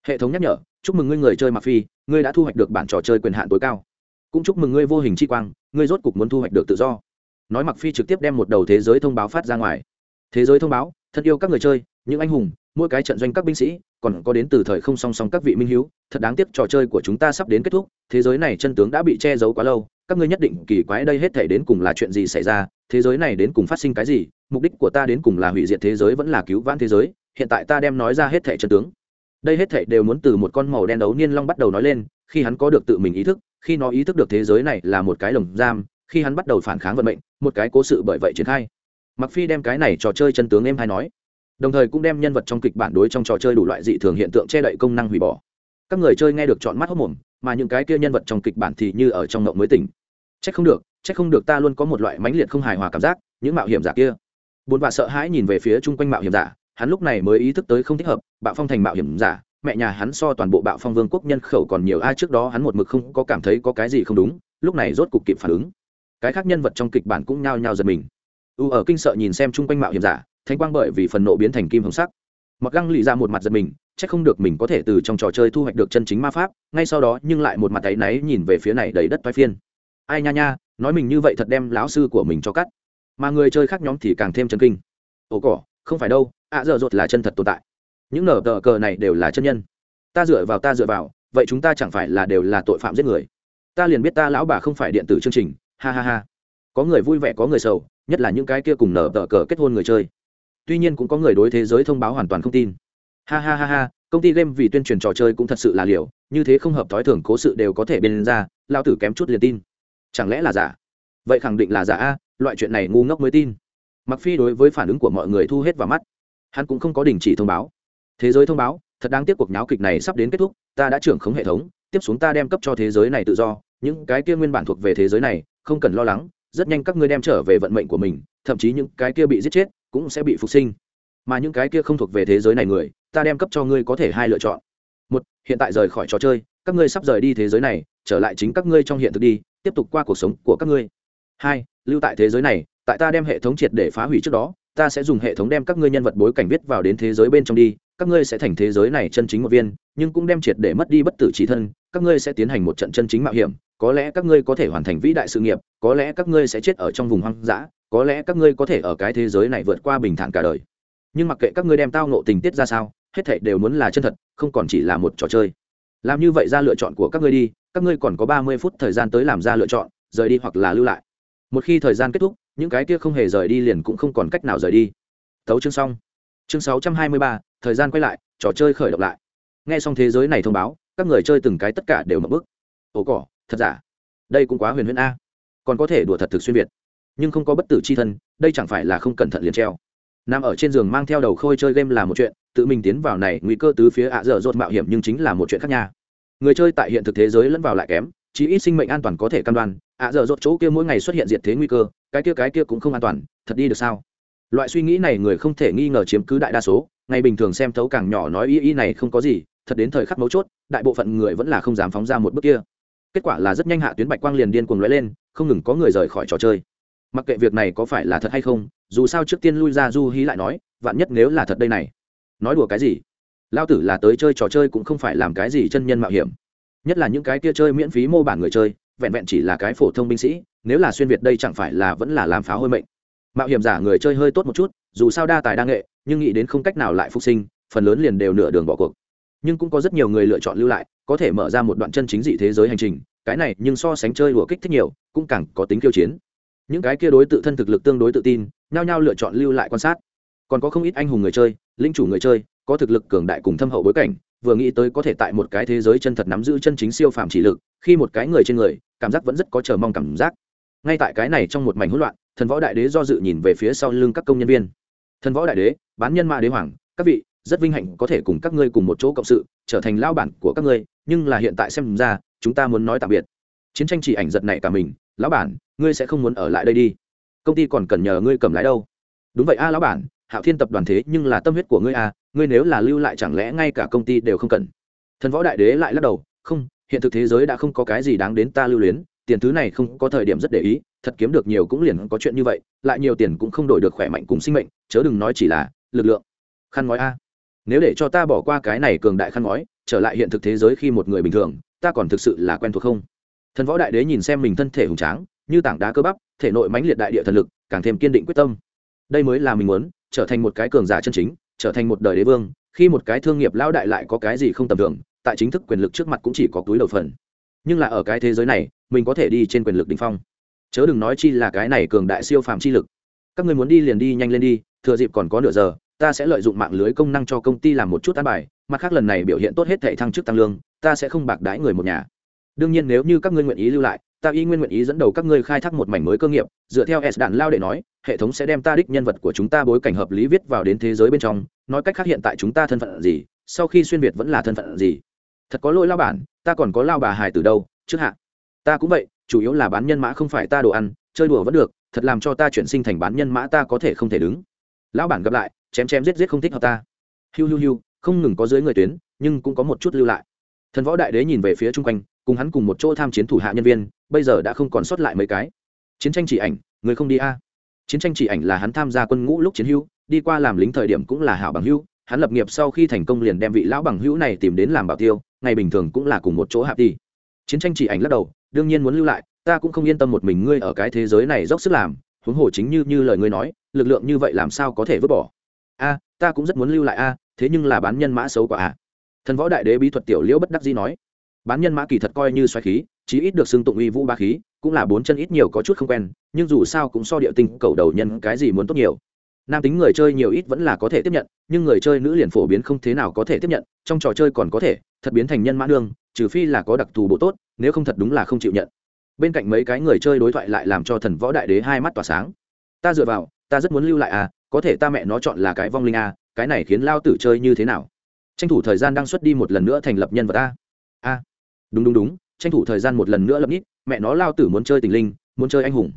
Hệ thống nhắc nhở, chúc mừng ngươi người chơi mặc phi, ngươi đã thu hoạch được bản trò chơi quyền hạn tối cao. Cũng chúc mừng ngươi vô hình chi quang, ngươi rốt cục muốn thu hoạch được tự do nói mặc phi trực tiếp đem một đầu thế giới thông báo phát ra ngoài. Thế giới thông báo, thân yêu các người chơi, những anh hùng, mỗi cái trận doanh các binh sĩ, còn có đến từ thời không song song các vị minh hiếu, thật đáng tiếc trò chơi của chúng ta sắp đến kết thúc, thế giới này chân tướng đã bị che giấu quá lâu, các ngươi nhất định kỳ quái đây hết thể đến cùng là chuyện gì xảy ra, thế giới này đến cùng phát sinh cái gì, mục đích của ta đến cùng là hủy diệt thế giới vẫn là cứu vãn thế giới, hiện tại ta đem nói ra hết thể chân tướng. Đây hết thể đều muốn từ một con màu đen đấu niên long bắt đầu nói lên, khi hắn có được tự mình ý thức, khi nó ý thức được thế giới này là một cái lồng giam khi hắn bắt đầu phản kháng vận mệnh, một cái cố sự bởi vậy triển khai. Mặc phi đem cái này trò chơi chân tướng em hay nói. Đồng thời cũng đem nhân vật trong kịch bản đối trong trò chơi đủ loại dị thường hiện tượng che đậy công năng hủy bỏ. Các người chơi nghe được chọn mắt hốc mồm, mà những cái kia nhân vật trong kịch bản thì như ở trong ngộng mới tỉnh. Trách không được, trách không được ta luôn có một loại mãnh liệt không hài hòa cảm giác, những mạo hiểm giả kia. Bốn bà sợ hãi nhìn về phía chung quanh mạo hiểm giả, hắn lúc này mới ý thức tới không thích hợp, bạo phong thành mạo hiểm giả, mẹ nhà hắn so toàn bộ bạo phong vương quốc nhân khẩu còn nhiều, ai trước đó hắn một mực không có cảm thấy có cái gì không đúng, lúc này rốt cục kịp phản ứng cái khác nhân vật trong kịch bản cũng nhao nhao giật mình. U ở kinh sợ nhìn xem chung quanh mạo hiểm giả thanh quang bởi vì phần nộ biến thành kim hồng sắc. Mặc găng lì ra một mặt giật mình c h ắ c không được mình có thể từ trong trò chơi thu hoạch được chân chính ma pháp ngay sau đó nhưng lại một mặt tay náy nhìn về phía này đầy đất toai phiên. Ai nha nha nói mình như vậy thật đem lão sư của mình cho cắt. Mà người chơi khác nhóm thì càng thêm chân kinh. Ồ cỏ không phải đâu ạ à, dở dột là chân thật tồn tại. Những nở tờ cờ này đều là chân nhân. Ta dựa vào ta dựa vào vậy chúng ta chẳng phải là đều là tội phạm giết người. Ta liền biết ta lão bà không phải điện tử chương trình ha ha ha. Có người vui vẻ, có người sầu, nhất là những cái kia cùng nở tờ cờ kết hôn người chơi. Tuy nhiên cũng có người đối thế giới thông báo hoàn toàn không tin. Ha ha ha ha, công ty game vì tuyên truyền trò chơi cũng thật sự là liều, như thế không hợp thói thường, cố sự đều có thể bên ra lao tử kém chút liền tin. Chẳng lẽ là giả? Vậy khẳng định là giả a, loại chuyện này ngu ngốc mới tin. Mặc phi đối với phản ứng của mọi người thu hết vào mắt. Hắn cũng không có đình chỉ thông báo. Thế giới thông báo, thật đáng tiếc cuộc nháo kịch này sắp đến kết thúc, ta đã trưởng khống hệ thống, tiếp xuống ta đem cấp cho thế giới này tự do, những cái kia nguyên bản thuộc về thế giới này không cần lo lắng, rất nhanh các ngươi đem trở về vận mệnh của mình, thậm chí những cái kia bị giết chết cũng sẽ bị phục sinh. Mà những cái kia không thuộc về thế giới này người, ta đem cấp cho ngươi có thể hai lựa chọn. Một, hiện tại rời khỏi trò chơi, các ngươi sắp rời đi thế giới này, trở lại chính các ngươi trong hiện thực đi, tiếp tục qua cuộc sống của các ngươi. Hai, lưu tại thế giới này, tại ta đem hệ thống triệt để phá hủy trước đó, ta sẽ dùng hệ thống đem các ngươi nhân vật bối cảnh viết vào đến thế giới bên trong đi, các ngươi sẽ thành thế giới này chân chính một viên, nhưng cũng đem triệt để mất đi bất tử chỉ thân, các ngươi sẽ tiến hành một trận chân chính mạo hiểm có lẽ các ngươi có thể hoàn thành vĩ đại sự nghiệp, có lẽ các ngươi sẽ chết ở trong vùng hoang dã, có lẽ các ngươi có thể ở cái thế giới này vượt qua bình thản cả đời. Nhưng mặc kệ các ngươi đem tao nộ tình tiết ra sao, hết thảy đều muốn là chân thật, không còn chỉ là một trò chơi. Làm như vậy ra lựa chọn của các ngươi đi, các ngươi còn có ba mươi phút thời gian tới làm ra lựa chọn, rời đi hoặc là lưu lại. Một khi thời gian kết thúc, những cái kia không hề rời đi liền cũng không còn cách nào rời đi. Thấu chương xong. Chương sáu trăm hai mươi ba, thời gian quay lại, trò chơi khởi động lại. Nghe xong thế giới này thông báo, các người chơi từng cái tất cả đều mập bức ồ cỏ thật giả? Đây cũng quá huyền huyền a. Còn có thể đùa thật thực xuyên việt. Nhưng không có bất tử c h i thân, đây chẳng phải là không cẩn thận liền treo. Nằm ở trên giường mang theo đầu khôi chơi game là một chuyện, tự mình tiến vào này, nguy cơ tứ phía ạ dở dột mạo hiểm nhưng chính là một chuyện khác nha. Người chơi tại hiện thực thế giới lẫn vào lại kém, chí ít sinh mệnh an toàn có thể căn đoan, ạ dở dột chỗ kia mỗi ngày xuất hiện diệt thế nguy cơ, cái kia cái kia cũng không an toàn, thật đi được sao? Loại suy nghĩ này người không thể nghi ngờ chiếm cứ đại đa số, ngày bình thường xem thấu càng nhỏ nói y y này không có gì, thật đến thời khắc mấu chốt, đại bộ phận người vẫn là không dám phóng ra một bước kia kết quả là rất nhanh hạ tuyến bạch quang liền điên cuồng lóe lên, không ngừng có người rời khỏi trò chơi. Mặc kệ việc này có phải là thật hay không, dù sao trước tiên lui ra du hí lại nói, vạn nhất nếu là thật đây này. Nói đùa cái gì? Lao tử là tới chơi trò chơi cũng không phải làm cái gì chân nhân mạo hiểm. Nhất là những cái kia chơi miễn phí mô bản người chơi, vẹn vẹn chỉ là cái phổ thông binh sĩ, nếu là xuyên việt đây chẳng phải là vẫn là làm pháo hôi mệnh. Mạo hiểm giả người chơi hơi tốt một chút, dù sao đa tài đa nghệ, nhưng nghĩ đến không cách nào lại phục sinh, phần lớn liền đều nửa đường bỏ cuộc nhưng cũng có rất nhiều người lựa chọn lưu lại, có thể mở ra một đoạn chân chính dị thế giới hành trình, cái này nhưng so sánh chơi đùa kích thích nhiều, cũng càng có tính kiêu chiến. Những cái kia đối tự thân thực lực tương đối tự tin, nhao nhao lựa chọn lưu lại quan sát. Còn có không ít anh hùng người chơi, linh chủ người chơi, có thực lực cường đại cùng thâm hậu bối cảnh, vừa nghĩ tới có thể tại một cái thế giới chân thật nắm giữ chân chính siêu phàm chỉ lực, khi một cái người trên người, cảm giác vẫn rất có chờ mong cảm giác. Ngay tại cái này trong một mảnh hỗn loạn, thần võ đại đế do dự nhìn về phía sau lưng các công nhân viên. Thần võ đại đế, bán nhân ma đế hoàng, các vị rất vinh hạnh có thể cùng các ngươi cùng một chỗ cộng sự, trở thành lao bản của các ngươi, nhưng là hiện tại xem ra, chúng ta muốn nói tạm biệt. Chiến tranh chỉ ảnh giật này cả mình, lão bản, ngươi sẽ không muốn ở lại đây đi. Công ty còn cần nhờ ngươi cầm lái đâu. Đúng vậy a, lão bản, hạo thiên tập đoàn thế nhưng là tâm huyết của ngươi a, ngươi nếu là lưu lại chẳng lẽ ngay cả công ty đều không cần? Thần võ đại đế lại lắc đầu, không, hiện thực thế giới đã không có cái gì đáng đến ta lưu luyến, tiền thứ này không có thời điểm rất để ý, thật kiếm được nhiều cũng liền có chuyện như vậy, lại nhiều tiền cũng không đổi được khỏe mạnh cùng sinh mệnh, chớ đừng nói chỉ là lực lượng. Khăn ngói a nếu để cho ta bỏ qua cái này cường đại khăn ngói, trở lại hiện thực thế giới khi một người bình thường, ta còn thực sự là quen thuộc không? Thần võ đại đế nhìn xem mình thân thể hùng tráng, như tảng đá cơ bắp, thể nội mãnh liệt đại địa thần lực, càng thêm kiên định quyết tâm. Đây mới là mình muốn, trở thành một cái cường giả chân chính, trở thành một đời đế vương, khi một cái thương nghiệp lão đại lại có cái gì không tầm thường, tại chính thức quyền lực trước mặt cũng chỉ có túi đầu phần. Nhưng là ở cái thế giới này, mình có thể đi trên quyền lực đỉnh phong. Chớ đừng nói chi là cái này cường đại siêu phàm chi lực. Các người muốn đi liền đi, nhanh lên đi, thừa dịp còn có nửa giờ ta sẽ lợi dụng mạng lưới công năng cho công ty làm một chút an bài, mặt khác lần này biểu hiện tốt hết thể thăng chức tăng lương, ta sẽ không bạc đái người một nhà. Đương nhiên nếu như các ngươi nguyện ý lưu lại, ta y nguyên nguyện ý dẫn đầu các ngươi khai thác một mảnh mới cơ nghiệp, dựa theo s đạn lao để nói, hệ thống sẽ đem ta đích nhân vật của chúng ta bối cảnh hợp lý viết vào đến thế giới bên trong, nói cách khác hiện tại chúng ta thân phận gì, sau khi xuyên việt vẫn là thân phận gì. Thật có lỗi lao bản, ta còn có lao bà hài từ đâu, trước hạ. Ta cũng vậy, chủ yếu là bán nhân mã không phải ta đồ ăn, chơi đùa vẫn được, thật làm cho ta chuyển sinh thành bán nhân mã ta có thể không thể đứng. Lão bản gặp lại chém chém giết giết không thích hợp ta. Hiu hiu hiu, không ngừng có dưới người tuyến, nhưng cũng có một chút lưu lại. Thần võ đại đế nhìn về phía chung quanh, cùng hắn cùng một chỗ tham chiến thủ hạ nhân viên, bây giờ đã không còn sót lại mấy cái. Chiến tranh chỉ ảnh, người không đi a. Chiến tranh chỉ ảnh là hắn tham gia quân ngũ lúc chiến hưu, đi qua làm lính thời điểm cũng là hảo bằng hưu, hắn lập nghiệp sau khi thành công liền đem vị lão bằng hữu này tìm đến làm bảo tiêu, ngày bình thường cũng là cùng một chỗ hạp đi chiến tranh chỉ ảnh lắc đầu, đương nhiên muốn lưu lại, ta cũng không yên tâm một mình ngươi ở cái thế giới này dốc sức làm, huống hồ chính như như lời ngươi nói, lực lượng như vậy làm sao có thể vứt bỏ? A, ta cũng rất muốn lưu lại a, thế nhưng là bán nhân mã xấu quả à? thần võ đại đế bí thuật tiểu liễu bất đắc dĩ nói, bán nhân mã kỳ thật coi như xoáy khí, chí ít được xưng tụng uy vũ ba khí, cũng là bốn chân ít nhiều có chút không quen, nhưng dù sao cũng so địa tinh cầu đầu nhân cái gì muốn tốt nhiều. Nam tính người chơi nhiều ít vẫn là có thể tiếp nhận, nhưng người chơi nữ liền phổ biến không thế nào có thể tiếp nhận, trong trò chơi còn có thể, thật biến thành nhân mã đương trừ phi là có đặc thù bộ tốt, nếu không thật đúng là không chịu nhận. Bên cạnh mấy cái người chơi đối thoại lại làm cho thần võ đại đế hai mắt tỏa sáng. Ta dựa vào, ta rất muốn lưu lại à có thể ta mẹ nó chọn là cái vong linh a, cái này khiến lao tử chơi như thế nào? Tranh thủ thời gian đang xuất đi một lần nữa thành lập nhân vật a. A. Đúng đúng đúng, tranh thủ thời gian một lần nữa lập nít mẹ nó lao tử muốn chơi tình linh, muốn chơi anh hùng.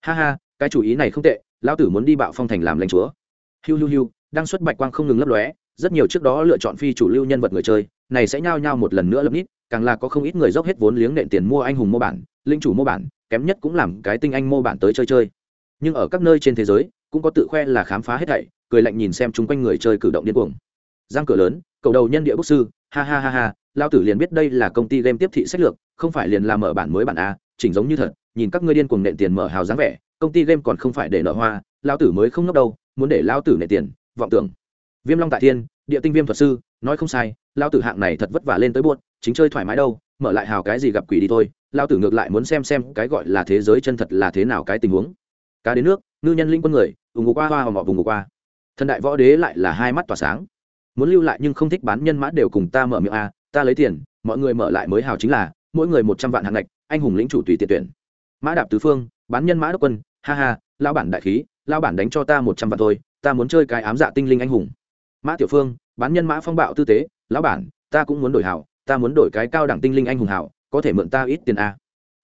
Ha ha, cái chủ ý này không tệ lão tử muốn đi bạo phong thành làm lãnh chúa. Hiu hiu hiu đang xuất bạch quang không ngừng lấp lóe, rất nhiều trước đó lựa chọn phi chủ lưu nhân vật người chơi, này sẽ nhao nhao một lần nữa lập nít càng là có không ít người dốc hết vốn liếng nện tiền mua anh hùng mô bản, linh chủ mô bản, kém nhất cũng làm cái tinh anh mô bản tới chơi chơi. Nhưng ở các nơi trên thế giới cũng có tự khoe là khám phá hết thảy, cười lạnh nhìn xem chung quanh người chơi cử động điên cuồng. Giang cửa lớn, cầu đầu nhân địa bốc sư, ha ha ha ha, lao tử liền biết đây là công ty game tiếp thị sách lược, không phải liền làm mở bản mới bản a, chỉnh giống như thật, nhìn các ngươi điên cuồng nện tiền mở hào dáng vẻ, công ty game còn không phải để nợ hoa, lao tử mới không ngốc đâu, muốn để lao tử nện tiền, vọng tưởng. Viêm long tại thiên, địa tinh viêm thuật sư, nói không sai, lao tử hạng này thật vất vả lên tới buốt, chính chơi thoải mái đâu, mở lại hào cái gì gặp quỷ đi thôi, lao tử ngược lại muốn xem xem cái gọi là thế giới chân thật là thế nào cái tình huống cá đến nước, ngư nhân linh quân người, ủng hộ qua, hoa mọi vùng ngủ qua. Thần đại võ đế lại là hai mắt tỏa sáng. Muốn lưu lại nhưng không thích bán nhân mã đều cùng ta mở miệng a, ta lấy tiền, mọi người mở lại mới hào chính là, mỗi người một trăm vạn hạng ngạch, anh hùng lĩnh chủ tùy tiện tuyển. Mã đạp tứ phương, bán nhân mã đốc quân, ha ha lao bản đại khí lao bản đánh cho ta một trăm vạn thôi, ta muốn chơi cái ám dạ tinh linh anh hùng. Mã tiểu phương, bán nhân mã phong bạo tư tế, lão bản, ta cũng muốn đổi hảo, ta muốn đổi cái cao đẳng tinh linh anh hùng hảo, có thể mượn ta ít tiền a.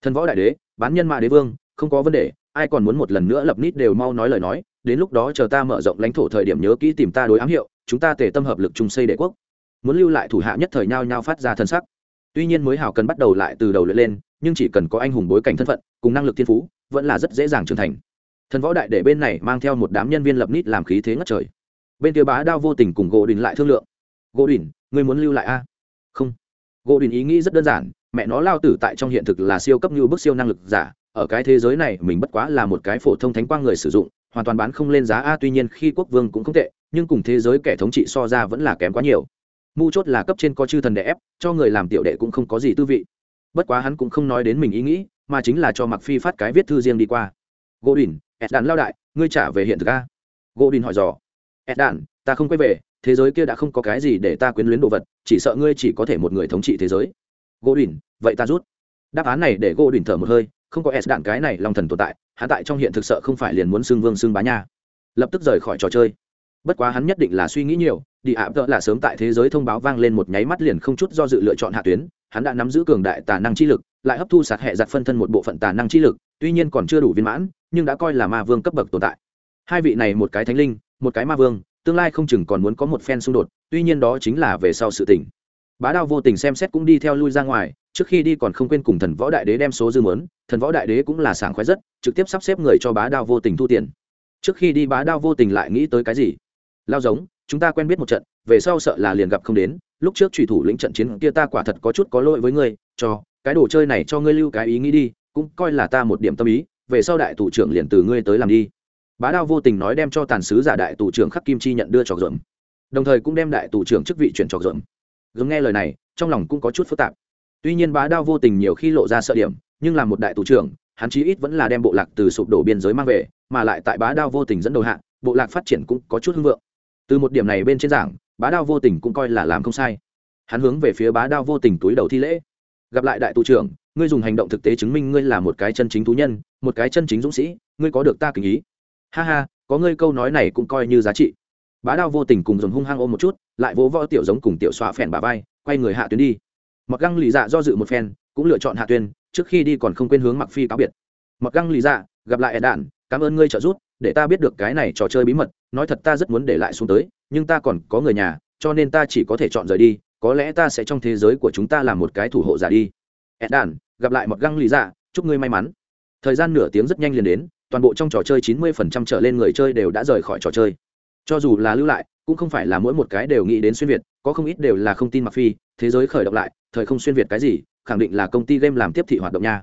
Thần võ đại đế, bán nhân mã đế vương, không có vấn đề ai còn muốn một lần nữa lập nít đều mau nói lời nói, đến lúc đó chờ ta mở rộng lãnh thổ thời điểm nhớ kỹ tìm ta đối ám hiệu, chúng ta tề tâm hợp lực chung xây đế quốc. Muốn lưu lại thủ hạ nhất thời nhau nhau phát ra thân sắc. Tuy nhiên mới hào cần bắt đầu lại từ đầu luyện lên, nhưng chỉ cần có anh hùng bối cảnh thân phận, cùng năng lực thiên phú, vẫn là rất dễ dàng trưởng thành. Thần võ đại để bên này mang theo một đám nhân viên lập nít làm khí thế ngất trời. Bên kia bá đao vô tình cùng gỗ đình lại thương lượng. Gỗ đình người muốn lưu lại a? Không. Gỗ đình ý nghĩ rất đơn giản, mẹ nó lao tử tại trong hiện thực là siêu cấp như bức siêu năng lực giả ở cái thế giới này mình bất quá là một cái phổ thông thánh quang người sử dụng, hoàn toàn bán không lên giá a, tuy nhiên khi quốc vương cũng không tệ, nhưng cùng thế giới kẻ thống trị so ra vẫn là kém quá nhiều. Mu chốt là cấp trên có chư thần đẻ ép, cho người làm tiểu đệ cũng không có gì tư vị. Bất quá hắn cũng không nói đến mình ý nghĩ, mà chính là cho mặc phi phát cái viết thư riêng đi qua. Gỗ đình ed đàn lao đại, ngươi trả về hiện thực a. Gỗ đình hỏi dò. Ed đàn ta không quay về, thế giới kia đã không có cái gì để ta quyến luyến đồ vật, chỉ sợ ngươi chỉ có thể một người thống trị thế giới. Gỗ đình, vậy ta rút. Đáp án này để gỗ đình thở một hơi không có s đạn cái này long thần tồn tại hắn tại trong hiện thực sợ không phải liền muốn xưng vương xưng bá nha lập tức rời khỏi trò chơi bất quá hắn nhất định là suy nghĩ nhiều đi ạ tợ là sớm tại thế giới thông báo vang lên một nháy mắt liền không chút do dự lựa chọn hạ tuyến hắn đã nắm giữ cường đại tà năng chi lực lại hấp thu sạt hệ giặt phân thân một bộ phận tà năng chi lực tuy nhiên còn chưa đủ viên mãn nhưng đã coi là ma vương cấp bậc tồn tại hai vị này một cái thánh linh một cái ma vương tương lai không chừng còn muốn có một phen xung đột tuy nhiên đó chính là về sau sự tình bá đao vô tình xem xét cũng đi theo lui ra ngoài trước khi đi còn không quên cùng thần võ đại đế đem số dư mớn thần võ đại đế cũng là sảng khoái rất, trực tiếp sắp xếp người cho bá đao vô tình thu tiền. Trước khi đi bá đao vô tình lại nghĩ tới cái gì? Lao giống, chúng ta quen biết một trận, về sau sợ là liền gặp không đến, lúc trước trùy thủ lĩnh trận chiến kia ta quả thật có chút có lỗi với ngươi, cho, cái đồ chơi này cho ngươi lưu cái ý nghĩ đi, cũng coi là ta một điểm tâm ý, về sau đại thủ trưởng liền từ ngươi tới làm đi. Bá đao vô tình nói đem cho tàn sứ giả đại tù trưởng khắc kim chi nhận đưa trọc rộm đồng thời cũng đem đại tù trưởng chức vị chuyển trọc rộm dừng nghe lời này, trong lòng cũng có chút phức tạp tuy nhiên bá đao vô tình nhiều khi lộ ra sợ điểm, nhưng là một đại tù trưởng, hắn chí ít vẫn là đem bộ lạc từ sụp đổ biên giới mang về, mà lại tại bá đao vô tình dẫn đầu hạng bộ lạc phát triển cũng có chút hưng vượng. Từ một điểm này bên trên giảng, bá đao vô tình cũng coi là làm không sai. Hắn hướng về phía bá đao vô tình túi đầu thi lễ. Gặp lại đại tù trưởng, ngươi dùng hành động thực tế chứng minh ngươi là một cái chân chính thú nhân, một cái chân chính dũng sĩ, ngươi có được ta kính ý. Ha ha, có ngươi câu nói này cũng coi như giá trị. Bá đao vô tình cùng dùng hung hăng ôm một chút, lại vỗ võ tiểu giống cùng tiểu xoa phèn bà vai, quay người hạ tuyến đi mặc găng lì dạ do dự một phen, cũng lựa chọn hạ tuyên, trước khi đi còn không quên hướng mặc phi cáo biệt. Mặc găng lì dạ gặp lại ed đạn cảm ơn ngươi trợ giúp, để ta biết được cái này trò chơi bí mật, nói thật ta rất muốn để lại xuống tới, nhưng ta còn có người nhà, cho nên ta chỉ có thể chọn rời đi, có lẽ ta sẽ trong thế giới của chúng ta làm một cái thủ hộ giả đi. Ed đạn gặp lại mặc găng lì dạ chúc ngươi may mắn. Thời gian nửa tiếng rất nhanh liền đến, toàn bộ trong trò chơi chín mươi phần trăm trở lên người chơi đều đã rời khỏi trò chơi. Cho dù là lưu lại cũng không phải là mỗi một cái đều nghĩ đến xuyên việt, có không ít đều là không tin mặc phi, thế giới khởi động lại, thời không xuyên việt cái gì, khẳng định là công ty game làm tiếp thị hoạt động nha.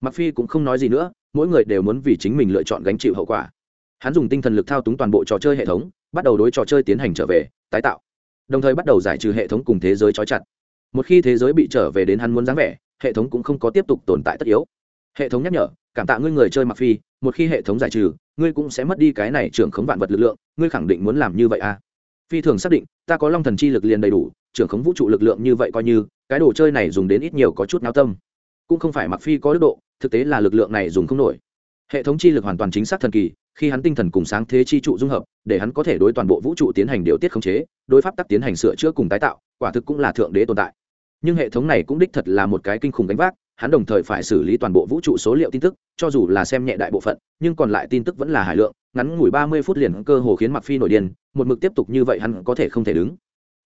Mặc phi cũng không nói gì nữa, mỗi người đều muốn vì chính mình lựa chọn gánh chịu hậu quả. Hắn dùng tinh thần lực thao túng toàn bộ trò chơi hệ thống, bắt đầu đối trò chơi tiến hành trở về, tái tạo. Đồng thời bắt đầu giải trừ hệ thống cùng thế giới trói chặt. Một khi thế giới bị trở về đến hắn muốn dáng vẻ, hệ thống cũng không có tiếp tục tồn tại tất yếu. Hệ thống nhắc nhở, cảm tạ ngươi người chơi mặc phi, một khi hệ thống giải trừ, ngươi cũng sẽ mất đi cái này trưởng khống vạn vật lực lượng, ngươi khẳng định muốn làm như vậy à? Phi thường xác định, ta có long thần chi lực liền đầy đủ, trưởng khống vũ trụ lực lượng như vậy coi như, cái đồ chơi này dùng đến ít nhiều có chút náo tâm. Cũng không phải mặc phi có đức độ, thực tế là lực lượng này dùng không nổi. Hệ thống chi lực hoàn toàn chính xác thần kỳ, khi hắn tinh thần cùng sáng thế chi trụ dung hợp, để hắn có thể đối toàn bộ vũ trụ tiến hành điều tiết khống chế, đối pháp tắc tiến hành sửa chữa cùng tái tạo, quả thực cũng là thượng đế tồn tại. Nhưng hệ thống này cũng đích thật là một cái kinh khủng đánh vác hắn đồng thời phải xử lý toàn bộ vũ trụ số liệu tin tức, cho dù là xem nhẹ đại bộ phận, nhưng còn lại tin tức vẫn là hải lượng, ngắn ngủi ba mươi phút liền cơ hồ khiến mặc phi nổi điên, một mực tiếp tục như vậy hắn có thể không thể đứng.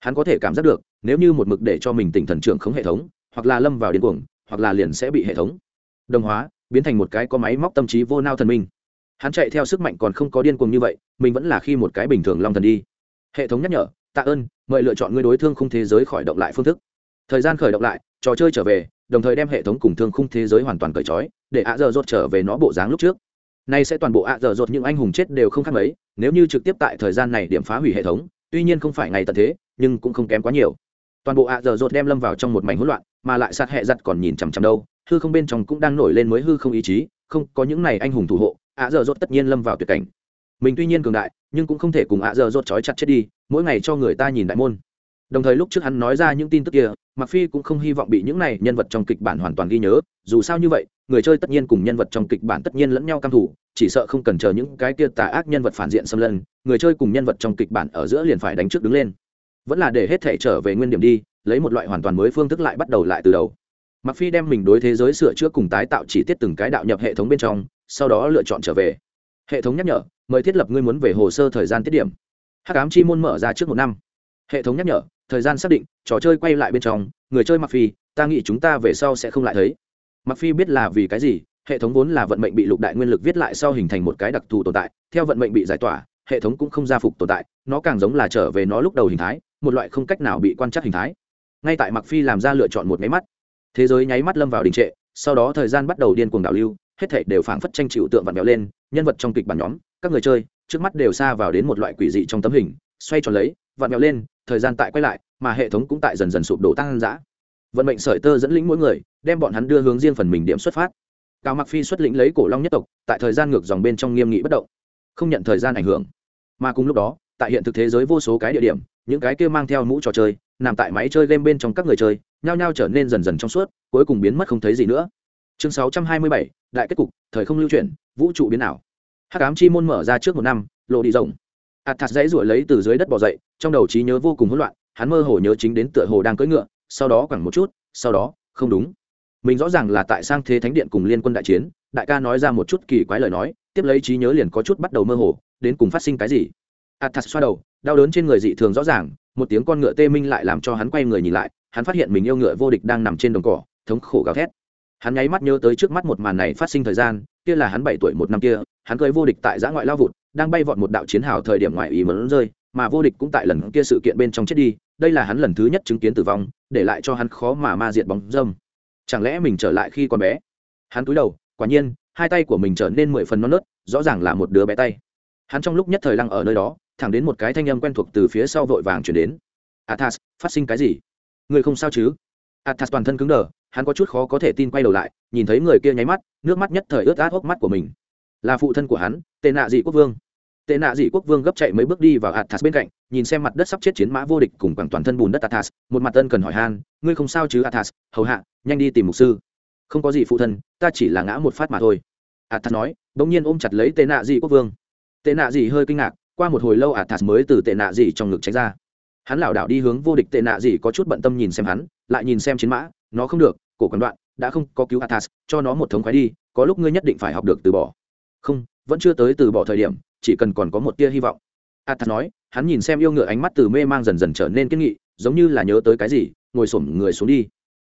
Hắn có thể cảm giác được, nếu như một mực để cho mình tỉnh thần trưởng không hệ thống, hoặc là lâm vào điên cuồng, hoặc là liền sẽ bị hệ thống đồng hóa, biến thành một cái có máy móc tâm trí vô nao thần minh. Hắn chạy theo sức mạnh còn không có điên cuồng như vậy, mình vẫn là khi một cái bình thường long thần đi. Hệ thống nhắc nhở, tạ ơn, mời lựa chọn người đối thương không thế giới khỏi động lại phương thức. Thời gian khởi động lại, trò chơi trở về đồng thời đem hệ thống cùng thương khung thế giới hoàn toàn cởi trói, để ạ dở dột trở về nó bộ dáng lúc trước. Nay sẽ toàn bộ ạ dở dột những anh hùng chết đều không khác mấy, nếu như trực tiếp tại thời gian này điểm phá hủy hệ thống, tuy nhiên không phải ngày tận thế, nhưng cũng không kém quá nhiều. Toàn bộ ạ dở dột đem lâm vào trong một mảnh hỗn loạn, mà lại sát hệ giặt còn nhìn chằm chằm đâu, hư không bên trong cũng đang nổi lên mới hư không ý chí, không, có những này anh hùng thủ hộ, ạ dở dột tất nhiên lâm vào tuyệt cảnh. Mình tuy nhiên cường đại, nhưng cũng không thể cùng ạ dở dột trói chặt chết đi, mỗi ngày cho người ta nhìn đại môn đồng thời lúc trước hắn nói ra những tin tức kia mặc phi cũng không hy vọng bị những này nhân vật trong kịch bản hoàn toàn ghi nhớ. Dù sao như vậy, người chơi tất nhiên cùng nhân vật trong kịch bản tất nhiên lẫn nhau căm thủ chỉ sợ không cần chờ những cái kia tà ác nhân vật phản diện xâm lân người chơi cùng nhân vật trong kịch bản ở giữa liền phải đánh trước đứng lên. Vẫn là để hết thể trở về nguyên điểm đi, lấy một loại hoàn toàn mới phương thức lại bắt đầu lại từ đầu. Mặc phi đem mình đối thế giới sửa chữa cùng tái tạo chỉ tiết từng cái đạo nhập hệ thống bên trong, sau đó lựa chọn trở về. Hệ thống nhắc nhở, mời thiết lập ngươi muốn về hồ sơ thời gian tiết điểm. Hắc ám chi môn mở ra trước một năm. Hệ thống nhắc nhở thời gian xác định, trò chơi quay lại bên trong, người chơi mặc phi, ta nghĩ chúng ta về sau sẽ không lại thấy. Mặc phi biết là vì cái gì, hệ thống vốn là vận mệnh bị lục đại nguyên lực viết lại sau hình thành một cái đặc thù tồn tại, theo vận mệnh bị giải tỏa, hệ thống cũng không gia phục tồn tại, nó càng giống là trở về nó lúc đầu hình thái, một loại không cách nào bị quan trắc hình thái. Ngay tại mặc phi làm ra lựa chọn một máy mắt, thế giới nháy mắt lâm vào đình trệ, sau đó thời gian bắt đầu điên cuồng đảo lưu, hết thảy đều phảng phất tranh chịu tượng vặn vẹo lên, nhân vật trong kịch bản nhóm, các người chơi, trước mắt đều xa vào đến một loại quỷ dị trong tấm hình, xoay tròn lấy vặn vẹo lên thời gian tại quay lại mà hệ thống cũng tại dần dần sụp đổ tăng dã. Vận mệnh sợi tơ dẫn lĩnh mỗi người đem bọn hắn đưa hướng riêng phần mình điểm xuất phát. Cao mặc phi xuất lĩnh lấy cổ long nhất tộc tại thời gian ngược dòng bên trong nghiêm nghị bất động không nhận thời gian ảnh hưởng. Mà cùng lúc đó tại hiện thực thế giới vô số cái địa điểm những cái kia mang theo mũ trò chơi nằm tại máy chơi game bên trong các người chơi nhao nhao trở nên dần dần trong suốt cuối cùng biến mất không thấy gì nữa. Chương 627, đại kết cục thời không lưu chuyển vũ trụ biến ảo. Hắc ám chi môn mở ra trước một năm lộ đi rộng athas dãy ruổi lấy từ dưới đất bò dậy, trong đầu trí nhớ vô cùng hỗn loạn, hắn mơ hồ nhớ chính đến tựa hồ đang cưỡi ngựa, sau đó quẳng một chút, sau đó, không đúng. Mình rõ ràng là tại sang thế thánh điện cùng liên quân đại chiến, đại ca nói ra một chút kỳ quái lời nói, tiếp lấy trí nhớ liền có chút bắt đầu mơ hồ, đến cùng phát sinh cái gì? Athas xoa đầu, đau đớn trên người dị thường rõ ràng, một tiếng con ngựa tê minh lại làm cho hắn quay người nhìn lại, hắn phát hiện mình yêu ngựa vô địch đang nằm trên đồng cỏ, thống khổ gào thét. Hắn nháy mắt nhớ tới trước mắt một màn này phát sinh thời gian, kia là hắn bảy tuổi một năm kia, hắn cưới vô địch tại giã ngoại lao vụt đang bay vọt một đạo chiến hào thời điểm ngoại ý muốn rơi, mà vô địch cũng tại lần kia sự kiện bên trong chết đi, đây là hắn lần thứ nhất chứng kiến tử vong, để lại cho hắn khó mà ma diện bóng dâm. Chẳng lẽ mình trở lại khi còn bé? Hắn cúi đầu, quả nhiên, hai tay của mình trở nên mười phần non nớt, rõ ràng là một đứa bé tay. Hắn trong lúc nhất thời lăng ở nơi đó, thẳng đến một cái thanh âm quen thuộc từ phía sau vội vàng chuyển đến. Athas, phát sinh cái gì? Người không sao chứ? Athas toàn thân cứng đờ, hắn có chút khó có thể tin quay đầu lại, nhìn thấy người kia nháy mắt, nước mắt nhất thời ướt át hốc mắt của mình. Là phụ thân của hắn, tên nạ dị quốc vương tệ nạ dị quốc vương gấp chạy mấy bước đi vào athas bên cạnh, nhìn xem mặt đất sắp chết chiến mã vô địch cùng bằng toàn thân bùn đất athas một mặt tân cần hỏi han, ngươi không sao chứ athas hầu hạ, nhanh đi tìm mục sư. Không có gì phụ thân, ta chỉ là ngã một phát mà thôi. Athas nói, bỗng nhiên ôm chặt lấy tệ nạ dị quốc vương. Tệ nạ dị hơi kinh ngạc, qua một hồi lâu athas mới từ tệ nạ dị trong ngực tránh ra. Hắn lảo đảo đi hướng vô địch tệ nạ dị có chút bận tâm nhìn xem hắn, lại nhìn xem chiến mã, nó không được, cổ còn đoạn, đã không có cứu athas cho nó một thống khoái đi, có lúc ngươi nhất định phải học được từ bỏ. Không, vẫn chưa tới từ bỏ thời điểm chỉ cần còn có một tia hy vọng. Athas nói, hắn nhìn xem yêu ngựa ánh mắt từ mê mang dần dần trở nên kiên nghị, giống như là nhớ tới cái gì, ngồi xổm người xuống đi.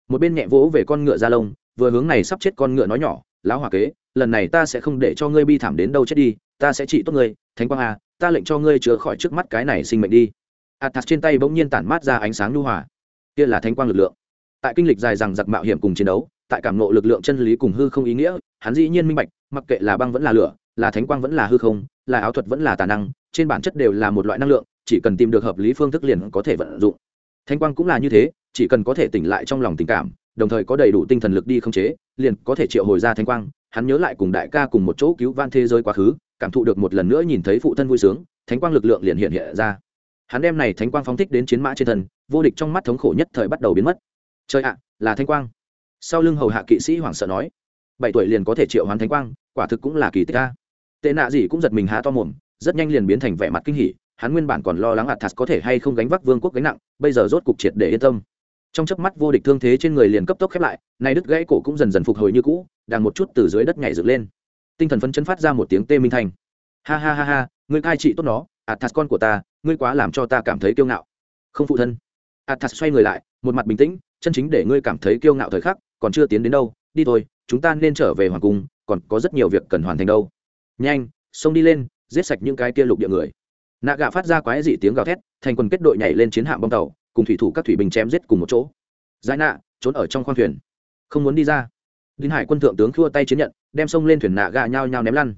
Một bên nhẹ vỗ về con ngựa da lông, vừa hướng này sắp chết con ngựa nói nhỏ, lão hòa kế, lần này ta sẽ không để cho ngươi bi thảm đến đâu chết đi, ta sẽ trị tốt ngươi, thánh quang à ta lệnh cho ngươi chữa khỏi trước mắt cái này sinh mệnh đi. Athas trên tay bỗng nhiên tản mát ra ánh sáng nhu hòa. Kia là thánh quang lực lượng. Tại kinh lịch dài rằng giặc mạo hiểm cùng chiến đấu, tại cảm nộ lực lượng chân lý cùng hư không ý nghĩa, hắn dĩ nhiên minh bạch, mặc kệ là băng vẫn là lửa là thánh quang vẫn là hư không, là áo thuật vẫn là tà năng, trên bản chất đều là một loại năng lượng, chỉ cần tìm được hợp lý phương thức liền có thể vận dụng. Thánh quang cũng là như thế, chỉ cần có thể tỉnh lại trong lòng tình cảm, đồng thời có đầy đủ tinh thần lực đi khống chế, liền có thể triệu hồi ra thánh quang. Hắn nhớ lại cùng đại ca cùng một chỗ cứu van thế giới quá khứ, cảm thụ được một lần nữa nhìn thấy phụ thân vui sướng, thánh quang lực lượng liền hiện hiện ra. Hắn đem này thánh quang phóng thích đến chiến mã trên thân, vô địch trong mắt thống khổ nhất thời bắt đầu biến mất. Trời ạ, là thánh quang. Sau lưng hầu hạ kỵ sĩ hoảng sợ nói, bảy tuổi liền có thể triệu hoán thánh quang, quả thực cũng là kỳ tích ca tệ nạ gì cũng giật mình há to mồm, rất nhanh liền biến thành vẻ mặt kinh hỉ, hắn nguyên bản còn lo lắng athas có thể hay không gánh vác vương quốc gánh nặng, bây giờ rốt cục triệt để yên tâm. Trong chớp mắt vô địch thương thế trên người liền cấp tốc khép lại nay đứt gãy cổ cũng dần dần phục hồi như cũ, đang một chút từ dưới đất nhảy dựng lên. Tinh thần phấn chấn phát ra một tiếng tê minh thành ha ha ha ha, ngươi cai trị tốt nó athas con của ta, ngươi quá làm cho ta cảm thấy kiêu ngạo. Không phụ thân. Athas xoay người lại, một mặt bình tĩnh, chân chính để ngươi cảm thấy kiêu ngạo thời khắc, còn chưa tiến đến đâu, đi thôi, chúng ta nên trở về hoàng cung, còn có rất nhiều việc cần hoàn thành đâu nhanh, xông đi lên, giết sạch những cái kia lục địa người. Nạ gạ phát ra quái dị tiếng gào thét, thành quần kết đội nhảy lên chiến hạm bông tàu, cùng thủy thủ các thủy bình chém giết cùng một chỗ. Giải nạ, trốn ở trong khoang thuyền. Không muốn đi ra. Đinh hải quân thượng tướng khua tay chiến nhận, đem sông lên thuyền nạ gạ nhao nhao ném lăn.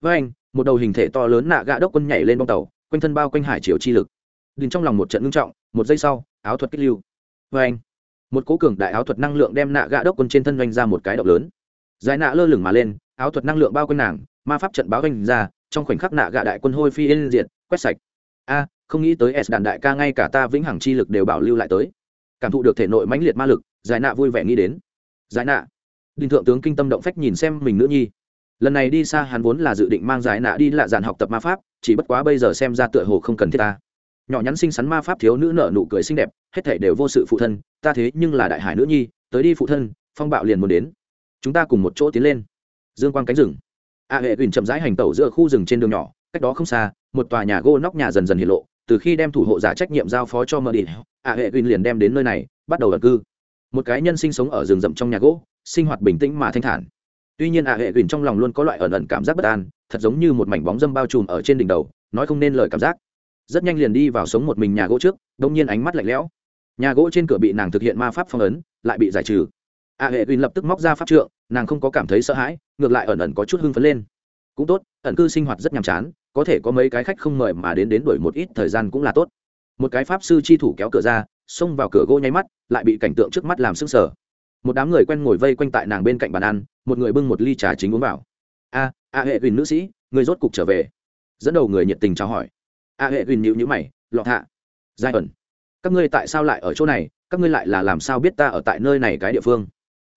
Với anh, một đầu hình thể to lớn nạ gạ đốc quân nhảy lên bong tàu, quanh thân bao quanh hải chiều chi lực. Đình trong lòng một trận ngưng trọng, một giây sau, áo thuật kích lưu. Với anh, một cố cường đại áo thuật năng lượng đem nạ gạ đốc quân trên thân doanh ra một cái động lớn. Giải nạ lơ lửng mà lên, áo thuật năng lượng bao quanh nàng ma pháp trận báo doanh ra, trong khoảnh khắc nạ gạ đại quân hôi phi yên diện quét sạch. A, không nghĩ tới s đàn đại ca ngay cả ta vĩnh hằng chi lực đều bảo lưu lại tới. Cảm thụ được thể nội mãnh liệt ma lực, giải nạ vui vẻ nghĩ đến. Giải nạ, đình thượng tướng kinh tâm động phách nhìn xem mình nữ nhi. Lần này đi xa hắn vốn là dự định mang giải nạ đi lạ dàn học tập ma pháp, chỉ bất quá bây giờ xem ra tựa hồ không cần thiết ta. Nhỏ nhắn xinh xắn ma pháp thiếu nữ nở nụ cười xinh đẹp, hết thể đều vô sự phụ thân, ta thế nhưng là đại hải nữ nhi, tới đi phụ thân, phong bạo liền muốn đến. Chúng ta cùng một chỗ tiến lên. Dương quang cánh rừng a hệ huỳnh chậm rãi hành tẩu giữa khu rừng trên đường nhỏ, cách đó không xa, một tòa nhà gỗ nóc nhà dần dần hiện lộ, từ khi đem thủ hộ giả trách nhiệm giao phó cho mờ đi a hệ huỳnh liền đem đến nơi này, bắt đầu ẩn cư. Một cái nhân sinh sống ở rừng rậm trong nhà gỗ, sinh hoạt bình tĩnh mà thanh thản. Tuy nhiên a hệ huỳnh trong lòng luôn có loại ẩn ẩn cảm giác bất an, thật giống như một mảnh bóng dâm bao trùm ở trên đỉnh đầu, nói không nên lời cảm giác. Rất nhanh liền đi vào sống một mình nhà gỗ trước, đông nhiên ánh mắt lạnh lẽo. Nhà gỗ trên cửa bị nàng thực hiện ma pháp phong ấn, lại bị giải trừ a hệ Quỳnh lập tức móc ra pháp trượng, nàng không có cảm thấy sợ hãi, ngược lại ẩn ẩn có chút hưng phấn lên. Cũng tốt, ẩn cư sinh hoạt rất nhàm chán, có thể có mấy cái khách không mời mà đến đến đổi một ít thời gian cũng là tốt. Một cái pháp sư chi thủ kéo cửa ra, xông vào cửa gỗ nháy mắt, lại bị cảnh tượng trước mắt làm sưng sờ. Một đám người quen ngồi vây quanh tại nàng bên cạnh bàn ăn, một người bưng một ly trà chính uống vào. A a hệ Quỳnh nữ sĩ, người rốt cục trở về. Dẫn đầu người nhiệt tình chào hỏi. A hệ Quỳnh nhịu nhữ mày, lọt hạ. Giai ẩn, các ngươi tại sao lại ở chỗ này? Các ngươi lại là làm sao biết ta ở tại nơi này cái địa phương?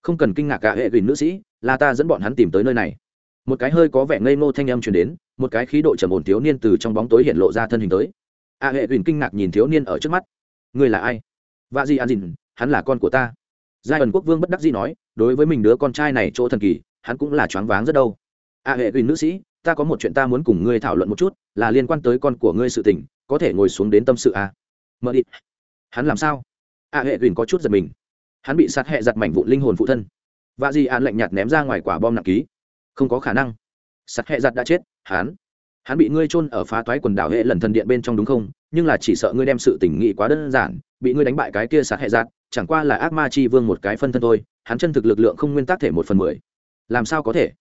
Không cần kinh ngạc cả hệ huỳnh nữ sĩ, là ta dẫn bọn hắn tìm tới nơi này. Một cái hơi có vẻ ngây ngô thanh âm truyền đến, một cái khí độ trầm ổn thiếu niên từ trong bóng tối hiện lộ ra thân hình tới. A hệ huỳnh kinh ngạc nhìn thiếu niên ở trước mắt. Người là ai? Vạ gì an dìn, hắn là con của ta. Giai ẩn quốc vương bất đắc dĩ nói, đối với mình đứa con trai này chỗ thần kỳ, hắn cũng là choáng váng rất đâu. A hệ huỳnh nữ sĩ, ta có một chuyện ta muốn cùng ngươi thảo luận một chút, là liên quan tới con của ngươi sự tình, có thể ngồi xuống đến tâm sự à? mở đi. Hắn làm sao? A hệ huỳnh có chút giật mình hắn bị sát hệ giặt mảnh vụn linh hồn phụ thân. Và Di an lạnh nhạt ném ra ngoài quả bom nặng ký. Không có khả năng. Sát hệ giặt đã chết, hắn. Hắn bị ngươi chôn ở phá toái quần đảo hệ lần thần điện bên trong đúng không? Nhưng là chỉ sợ ngươi đem sự tình nghị quá đơn giản, bị ngươi đánh bại cái kia sát hệ giặt, chẳng qua là ác ma chi vương một cái phân thân thôi, hắn chân thực lực lượng không nguyên tắc thể một phần mười. Làm sao có thể?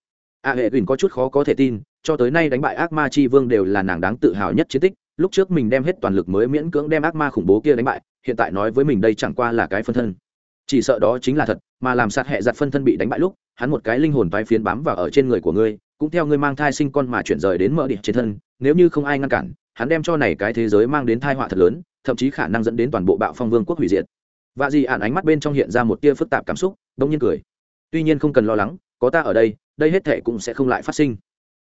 A hệ uyển có chút khó có thể tin, cho tới nay đánh bại ác ma chi vương đều là nàng đáng tự hào nhất chiến tích, lúc trước mình đem hết toàn lực mới miễn cưỡng đem ác ma khủng bố kia đánh bại, hiện tại nói với mình đây chẳng qua là cái phân thân chỉ sợ đó chính là thật, mà làm sát hệ giặt phân thân bị đánh bại lúc, hắn một cái linh hồn vai phiến bám vào ở trên người của ngươi, cũng theo ngươi mang thai sinh con mà chuyển rời đến mở địa. trên thân, nếu như không ai ngăn cản, hắn đem cho này cái thế giới mang đến thai họa thật lớn, thậm chí khả năng dẫn đến toàn bộ bạo phong vương quốc hủy diệt. Và gì ạn ánh mắt bên trong hiện ra một tia phức tạp cảm xúc, đông nhiên cười. Tuy nhiên không cần lo lắng, có ta ở đây đây hết thể cũng sẽ không lại phát sinh.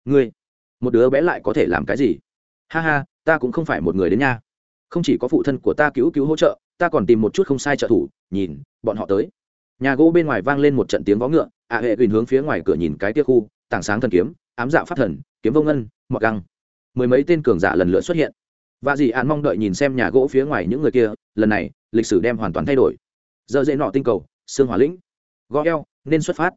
Ngươi, một đứa bé lại có thể làm cái gì? Ha ha, ta cũng không phải một người đến nha. Không chỉ có phụ thân của ta cứu cứu hỗ trợ ta còn tìm một chút không sai trợ thủ, nhìn, bọn họ tới. Nhà gỗ bên ngoài vang lên một trận tiếng vó ngựa ạ hệ quyền hướng phía ngoài cửa nhìn cái tia khu, tảng sáng thần kiếm, ám dạ pháp thần, kiếm vô ngân, mọt găng. Mười mấy tên cường giả lần lượt xuất hiện. Và dì ạn mong đợi nhìn xem nhà gỗ phía ngoài những người kia, lần này, lịch sử đem hoàn toàn thay đổi. Giờ dễ nọ tinh cầu sương hỏa lĩnh. Gõ eo, nên xuất phát.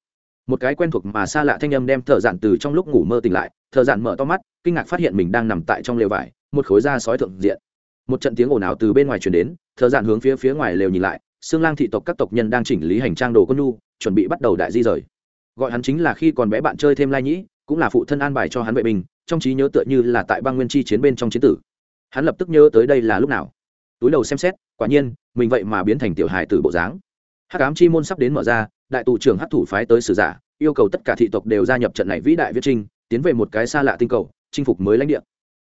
Một cái quen thuộc mà xa lạ thanh âm đem thợ dạn từ trong lúc ngủ mơ tỉnh lại, thợ dạn mở to mắt, kinh ngạc phát hiện mình đang nằm tại trong lều vải, một khối da sói thượng diện một trận tiếng ồn ào từ bên ngoài chuyển đến thợ dạn hướng phía phía ngoài lều nhìn lại xương lang thị tộc các tộc nhân đang chỉnh lý hành trang đồ con nhu, chuẩn bị bắt đầu đại di rời. Gọi hắn chính là khi còn bé bạn chơi thêm lai nhĩ, cũng là phụ thân an bài cho hắn vệ binh, trong trí nhớ tựa như là tại bang nguyên chi chiến bên trong chiến tử. Hắn lập tức nhớ tới đây là lúc nào. Túi đầu xem xét, quả nhiên, mình vậy mà biến thành tiểu hài từ bộ dáng. Hắc ám chi môn sắp đến mở ra, đại tù trưởng hắc thủ phái tới sử giả, yêu cầu tất cả thị tộc đều gia nhập trận này vĩ đại viết trinh, tiến về một cái xa lạ tinh cầu, chinh phục mới lãnh địa.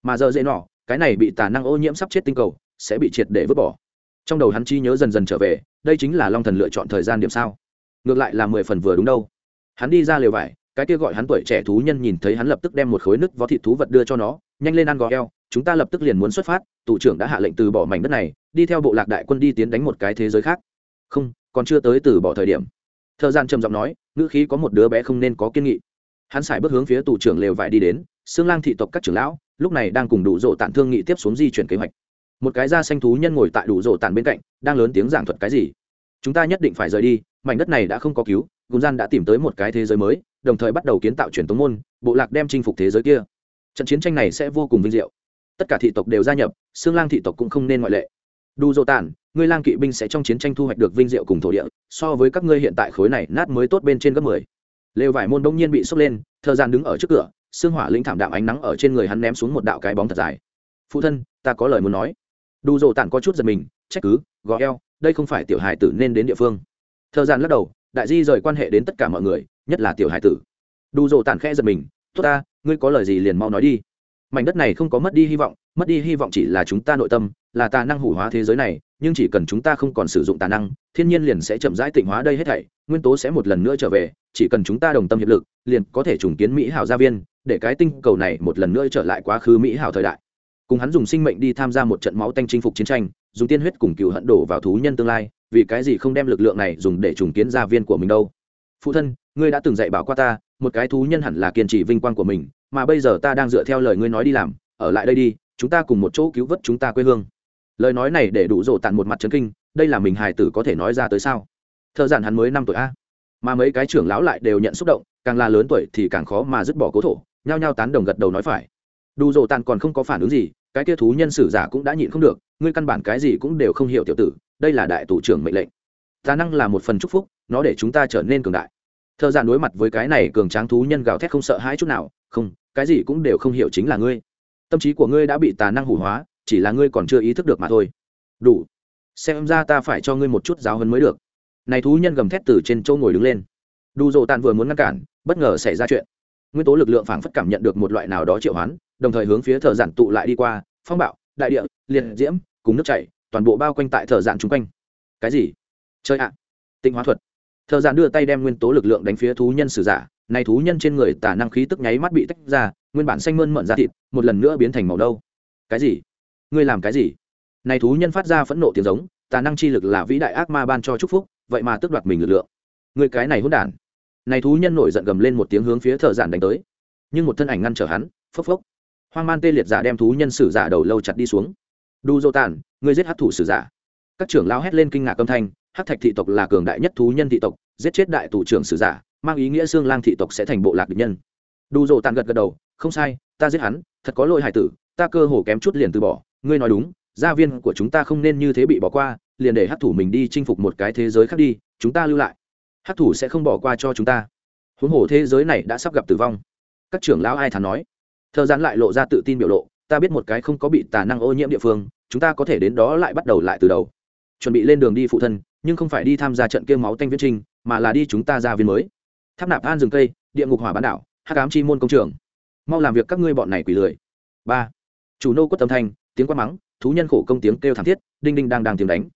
Mà giờ dễ nọ cái này bị tà năng ô nhiễm sắp chết tinh cầu, sẽ bị triệt để vứt bỏ. Trong đầu hắn chi nhớ dần dần trở về, đây chính là long thần lựa chọn thời gian điểm sao. Ngược lại là mười phần vừa đúng đâu. Hắn đi ra lều vải, cái kia gọi hắn tuổi trẻ thú nhân nhìn thấy hắn lập tức đem một khối nứt vó thịt thú vật đưa cho nó, nhanh lên ăn gò eo chúng ta lập tức liền muốn xuất phát, tù trưởng đã hạ lệnh từ bỏ mảnh đất này, đi theo bộ lạc đại quân đi tiến đánh một cái thế giới khác. Không, còn chưa tới từ bỏ thời điểm. Thời gian trầm giọng nói, ngữ khí có một đứa bé không nên có kiên nghị. Hắn xài bước hướng phía tù trưởng lều vải đi đến, xương lang thị tộc các trưởng lão lúc này đang cùng đủ rộ tản thương nghị tiếp xuống di chuyển kế hoạch. Một cái da xanh thú nhân ngồi tại đủ rộ tản bên cạnh, đang lớn tiếng giảng thuật cái gì? Chúng ta nhất định phải rời đi, mảnh đất này đã không có cứu gùn gian đã tìm tới một cái thế giới mới, đồng thời bắt đầu kiến tạo truyền tống môn, bộ lạc đem chinh phục thế giới kia. Trận chiến tranh này sẽ vô cùng vinh diệu. Tất cả thị tộc đều gia nhập, xương lang thị tộc cũng không nên ngoại lệ. Đủ rộ tản, ngươi lang kỵ binh sẽ trong chiến tranh thu hoạch được vinh diệu cùng thổ địa, so với các ngươi hiện tại khối này nát mới tốt bên trên gấp mười. Lều vải môn đông nhiên bị sốc lên, thợ gian đứng ở trước cửa xương hỏa lĩnh thảm đạm ánh nắng ở trên người hắn ném xuống một đạo cái bóng thật dài. Phụ thân, ta có lời muốn nói. Đủ rộ tản có chút giật mình, trách cứ, gò eo, đây không phải tiểu hài tử nên đến địa phương. Thời gian lắc đầu, đại di rời quan hệ đến tất cả mọi người, nhất là tiểu hài tử. Đủ rộ tản khẽ giật mình, tốt ta, ngươi có lời gì liền mau nói đi. Mảnh đất này không có mất đi hy vọng, mất đi hy vọng chỉ là chúng ta nội tâm, là tà năng hủ hóa thế giới này, nhưng chỉ cần chúng ta không còn sử dụng tà năng, thiên nhiên liền sẽ chậm rãi tịnh hóa đây hết thảy, nguyên tố sẽ một lần nữa trở về, chỉ cần chúng ta đồng tâm hiệp lực, liền có thể trùng kiến mỹ hảo gia viên để cái tinh cầu này một lần nữa trở lại quá khứ mỹ hảo thời đại. Cùng hắn dùng sinh mệnh đi tham gia một trận máu tanh chinh phục chiến tranh, dùng tiên huyết cùng cựu hận đổ vào thú nhân tương lai, vì cái gì không đem lực lượng này dùng để trùng kiến gia viên của mình đâu? Phụ thân, ngươi đã từng dạy bảo qua ta, một cái thú nhân hẳn là kiên trì vinh quang của mình, mà bây giờ ta đang dựa theo lời ngươi nói đi làm, ở lại đây đi, chúng ta cùng một chỗ cứu vớt chúng ta quê hương. Lời nói này để đủ rộ tàn một mặt trấn kinh, đây là mình hài tử có thể nói ra tới sao? Thợ giản hắn mới năm tuổi a. Mà mấy cái trưởng lão lại đều nhận xúc động, càng là lớn tuổi thì càng khó mà dứt bỏ cố thổ nhao nhao tán đồng gật đầu nói phải. Đủ rộ tàn còn không có phản ứng gì, cái kia thú nhân sử giả cũng đã nhịn không được, ngươi căn bản cái gì cũng đều không hiểu tiểu tử, đây là đại tủ trưởng mệnh lệnh. Tà năng là một phần chúc phúc, nó để chúng ta trở nên cường đại. Thợ giản đối mặt với cái này cường tráng thú nhân gào thét không sợ hãi chút nào, không, cái gì cũng đều không hiểu chính là ngươi. Tâm trí của ngươi đã bị tà năng hủ hóa, chỉ là ngươi còn chưa ý thức được mà thôi. Đủ. Xem ra ta phải cho ngươi một chút giáo hấn mới được. Này thú nhân gầm thét từ trên châu ngồi đứng lên. Đủ rộ tàn vừa muốn ngăn cản, bất ngờ xảy ra chuyện nguyên tố lực lượng phảng phất cảm nhận được một loại nào đó triệu hoán, đồng thời hướng phía thợ giản tụ lại đi qua, phong bạo, đại địa, liệt diễm, cùng nước chảy, toàn bộ bao quanh tại thợ giản chung quanh. Cái gì? Chơi ạ. À. tinh hóa thuật. Thợ giản đưa tay đem nguyên tố lực lượng đánh phía thú nhân sử giả. Này thú nhân trên người tà năng khí tức nháy mắt bị tách ra, nguyên bản xanh mơn mận ra thịt, một lần nữa biến thành màu đâu cái gì? Ngươi làm cái gì? Này thú nhân phát ra phẫn nộ tiếng giống, tà năng chi lực là vĩ đại ác ma ban cho chúc phúc, vậy mà tước đoạt mình lực lượng. Người cái này hỗn đản này thú nhân nổi giận gầm lên một tiếng hướng phía thợ giản đánh tới. Nhưng một thân ảnh ngăn trở hắn, phốc phốc. Hoang man tê liệt giả đem thú nhân sử giả đầu lâu chặt đi xuống. Đu dô tàn người giết hát thủ sử giả. Các trưởng lao hét lên kinh ngạc âm thanh hát thạch thị tộc là cường đại nhất thú nhân thị tộc, giết chết đại thủ trưởng sử giả, mang ý nghĩa xương lang thị tộc sẽ thành bộ lạc địch nhân. Đu dô tàn gật gật đầu, không sai, ta giết hắn, thật có lỗi hải tử, ta cơ hồ kém chút liền từ bỏ, ngươi nói đúng, gia viên của chúng ta không nên như thế bị bỏ qua, liền để hát thủ mình đi chinh phục một cái thế giới khác đi, chúng ta lưu lại hát thủ sẽ không bỏ qua cho chúng ta. Huống hồ thế giới này đã sắp gặp tử vong. Các trưởng lão ai thà nói. Thợ gián lại lộ ra tự tin biểu lộ, ta biết một cái không có bị tà năng ô nhiễm địa phương, chúng ta có thể đến đó lại bắt đầu lại từ đầu. Chuẩn bị lên đường đi phụ thân, nhưng không phải đi tham gia trận kêu máu tanh viễn trinh mà là đi chúng ta ra viên mới. Tháp nạp an rừng cây, địa ngục hỏa bán đảo hát cám chi môn công trường. Mau làm việc các ngươi bọn này quỷ lười. Ba. Chủ nô quất âm thanh, tiếng quát mắng, thú nhân khổ công tiếng kêu thảm thiết, đinh đinh đang đang tiếng đánh.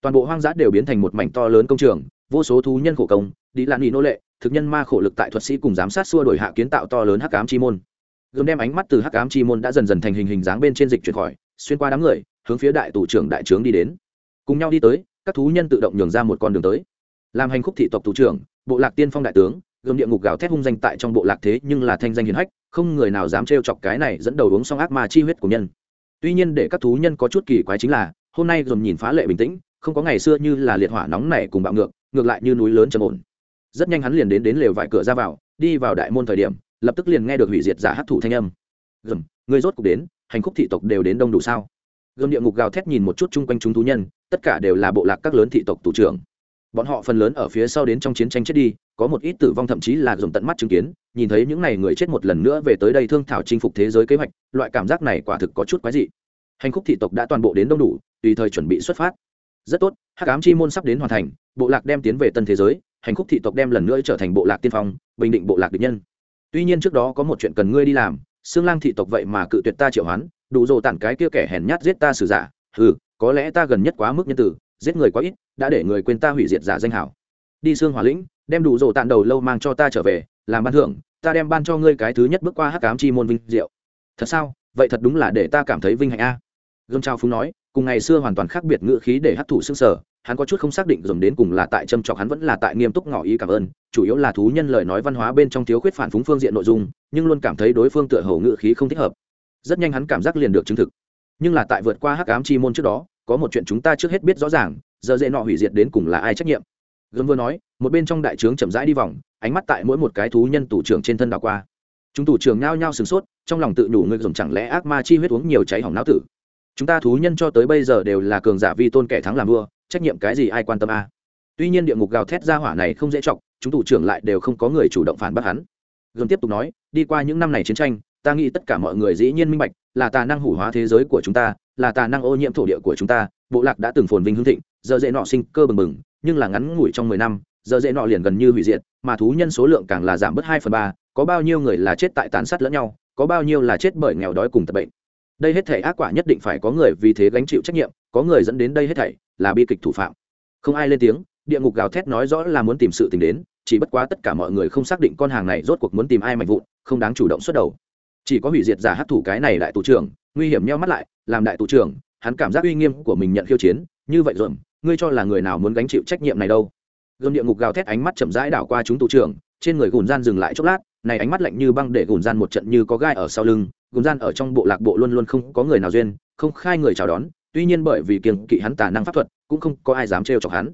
Toàn bộ hoang dã đều biến thành một mảnh to lớn công trường vô số thú nhân khổ công, đi lạn nghỉ nô lệ, thực nhân ma khổ lực tại thuật sĩ cùng giám sát xua đổi hạ kiến tạo to lớn hắc ám chi môn. Gương đem ánh mắt từ hắc ám chi môn đã dần dần thành hình hình dáng bên trên dịch chuyển khỏi, xuyên qua đám người, hướng phía đại tù trưởng đại trướng đi đến. Cùng nhau đi tới, các thú nhân tự động nhường ra một con đường tới. Làm hành khúc thị tộc tù trưởng, bộ lạc tiên phong đại tướng gương địa ngục gào thét hung danh tại trong bộ lạc thế nhưng là thanh danh hiền hách, không người nào dám trêu chọc cái này dẫn đầu uống xong ác ma chi huyết của nhân. Tuy nhiên để các thú nhân có chút kỳ quái chính là, hôm nay dồn nhìn phá lệ bình tĩnh, không có ngày xưa như là liệt hỏa nóng này cùng bạo ngược ngược lại như núi lớn trầm ổn. Rất nhanh hắn liền đến đến lều vải cửa ra vào, đi vào đại môn thời điểm, lập tức liền nghe được hủy diệt giả hát thủ thanh âm. Gầm người rốt cục đến, hành khúc thị tộc đều đến đông đủ sao? Gầm địa ngục gào thét nhìn một chút chung quanh chúng thú nhân, tất cả đều là bộ lạc các lớn thị tộc thủ trưởng. Bọn họ phần lớn ở phía sau đến trong chiến tranh chết đi, có một ít tử vong thậm chí là dùng tận mắt chứng kiến, nhìn thấy những n à y người chết một lần nữa về tới đây thương thảo chinh phục thế giới kế hoạch, loại cảm giác này quả thực có chút quái dị. Hành khúc thị tộc đã toàn bộ đến đông đủ, tùy thời chuẩn bị xuất phát rất tốt, hắc ám chi môn sắp đến hoàn thành, bộ lạc đem tiến về tân thế giới, hành khúc thị tộc đem lần nữa trở thành bộ lạc tiên phong, bình định bộ lạc địch nhân. Tuy nhiên trước đó có một chuyện cần ngươi đi làm xương lang thị tộc vậy mà cự tuyệt ta triệu hoán, đủ dồ tản cái kia kẻ hèn nhát giết ta xử giả. Ừ có lẽ ta gần nhất quá mức nhân tử, giết người quá ít, đã để người quên ta hủy diệt giả danh hảo. Đi xương hỏa lĩnh, đem đủ dồ tản đầu lâu mang cho ta trở về, làm ban thưởng, ta đem ban cho ngươi cái thứ nhất bước qua hắc ám chi môn vinh diệu. Thật sao? Vậy thật đúng là để ta cảm thấy vinh hạnh a. Gương trao phúng nói cùng ngày xưa hoàn toàn khác biệt ngữ khí để hấp thụ sức sở, hắn có chút không xác định dồn đến cùng là tại châm chọc hắn vẫn là tại nghiêm túc ngỏ ý cảm ơn, chủ yếu là thú nhân lời nói văn hóa bên trong thiếu khuyết phản phúng phương diện nội dung, nhưng luôn cảm thấy đối phương tựa hầu ngữ khí không thích hợp. Rất nhanh hắn cảm giác liền được chứng thực. Nhưng là tại vượt qua hắc ám chi môn trước đó, có một chuyện chúng ta trước hết biết rõ ràng, giờ dễ nọ hủy diệt đến cùng là ai trách nhiệm? Gớm vừa nói, một bên trong đại trướng chậm rãi đi vòng, ánh mắt tại mỗi một cái thú nhân tủ trưởng trên thân đảo qua. Chúng tủ trưởng nhao nhao sửng sốt, trong lòng tự nhủ người dùng chẳng lẽ ác ma chi huyết uống nhiều cháy hỏng não tử chúng ta thú nhân cho tới bây giờ đều là cường giả vi tôn kẻ thắng làm vua, trách nhiệm cái gì ai quan tâm a à? tuy nhiên địa ngục gào thét ra hỏa này không dễ chọc, chúng thủ trưởng lại đều không có người chủ động phản bác hắn gương tiếp tục nói, đi qua những năm này chiến tranh, ta nghĩ tất cả mọi người dĩ nhiên minh bạch, là tà năng hủ hóa thế giới của chúng ta, là tà năng ô nhiễm thổ địa của chúng ta, bộ lạc đã từng phồn vinh hưng thịnh, giờ dễ nọ sinh cơ bừng bừng, nhưng là ngắn ngủi trong mười năm, giờ dễ nọ liền gần như hủy diệt, mà thú nhân số lượng càng là giảm bớt hai phần ba, có bao nhiêu người là chết tại tàn sát lẫn nhau, có bao nhiêu là chết bởi nghèo đói cùng tập bệnh đây hết thể ác quả nhất định phải có người vì thế gánh chịu trách nhiệm, có người dẫn đến đây hết thảy là bi kịch thủ phạm. Không ai lên tiếng, địa ngục gào thét nói rõ là muốn tìm sự tình đến, chỉ bất quá tất cả mọi người không xác định con hàng này rốt cuộc muốn tìm ai mạnh vụn, không đáng chủ động xuất đầu. Chỉ có hủy diệt giả hát thủ cái này đại tù trưởng, nguy hiểm neo mắt lại, làm đại tù trưởng, hắn cảm giác uy nghiêm của mình nhận khiêu chiến, như vậy rồi ngươi cho là người nào muốn gánh chịu trách nhiệm này đâu? Gầm địa ngục gào thét ánh mắt chậm rãi đảo qua chúng tù trưởng, trên người gùn gian dừng lại chốc lát, này ánh mắt lạnh như băng để gùn gian một trận như có gai ở sau lưng gồm gian ở trong bộ lạc bộ luôn luôn không có người nào duyên, không khai người chào đón, tuy nhiên bởi vì kiềng kỵ hắn tà năng pháp thuật, cũng không có ai dám trêu chọc hắn.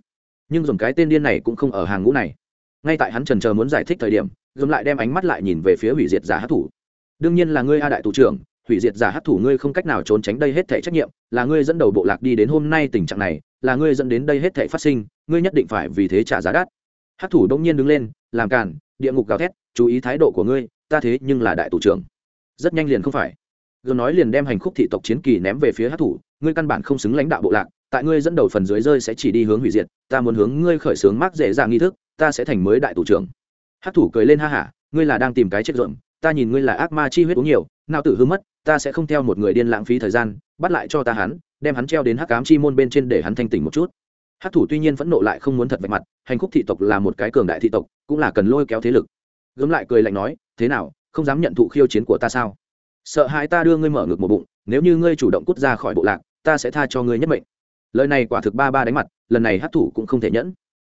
Nhưng dùng cái tên điên này cũng không ở hàng ngũ này. Ngay tại hắn trần chờ muốn giải thích thời điểm gầm lại đem ánh mắt lại nhìn về phía hủy diệt giả hát thủ. Đương nhiên là ngươi a đại thủ trưởng, hủy diệt giả hát thủ ngươi không cách nào trốn tránh đây hết thể trách nhiệm, là ngươi dẫn đầu bộ lạc đi đến hôm nay tình trạng này, là ngươi dẫn đến đây hết thể phát sinh, ngươi nhất định phải vì thế trả giá đắt. Hát thủ đông nhiên đứng lên, làm càn, địa ngục gào thét, chú ý thái độ của ngươi, ta thế nhưng là đại thủ trưởng rất nhanh liền không phải. Gương nói liền đem hành khúc thị tộc chiến kỳ ném về phía hát thủ, ngươi căn bản không xứng lãnh đạo bộ lạc, tại ngươi dẫn đầu phần dưới rơi sẽ chỉ đi hướng hủy diệt, ta muốn hướng ngươi khởi xướng mắc dễ dàng nghi thức, ta sẽ thành mới đại thủ trưởng. Hát thủ cười lên ha hả, ngươi là đang tìm cái chết rộn ta nhìn ngươi là ác ma chi huyết uống nhiều, nào tử hư mất, ta sẽ không theo một người điên lãng phí thời gian, bắt lại cho ta hắn, đem hắn treo đến hắc cám chi môn bên trên để hắn thanh tỉnh một chút. Hát thủ tuy nhiên vẫn nộ lại không muốn thật vạch mặt, hành khúc thị tộc là một cái cường đại thị tộc, cũng là cần lôi kéo thế lực. Gớm lại cười lạnh nói, thế nào không dám nhận thụ khiêu chiến của ta sao? Sợ hãi ta đưa ngươi mở ngực một bụng, nếu như ngươi chủ động cút ra khỏi bộ lạc, ta sẽ tha cho ngươi nhất mệnh. Lời này quả thực ba ba đánh mặt, lần này hát thủ cũng không thể nhẫn.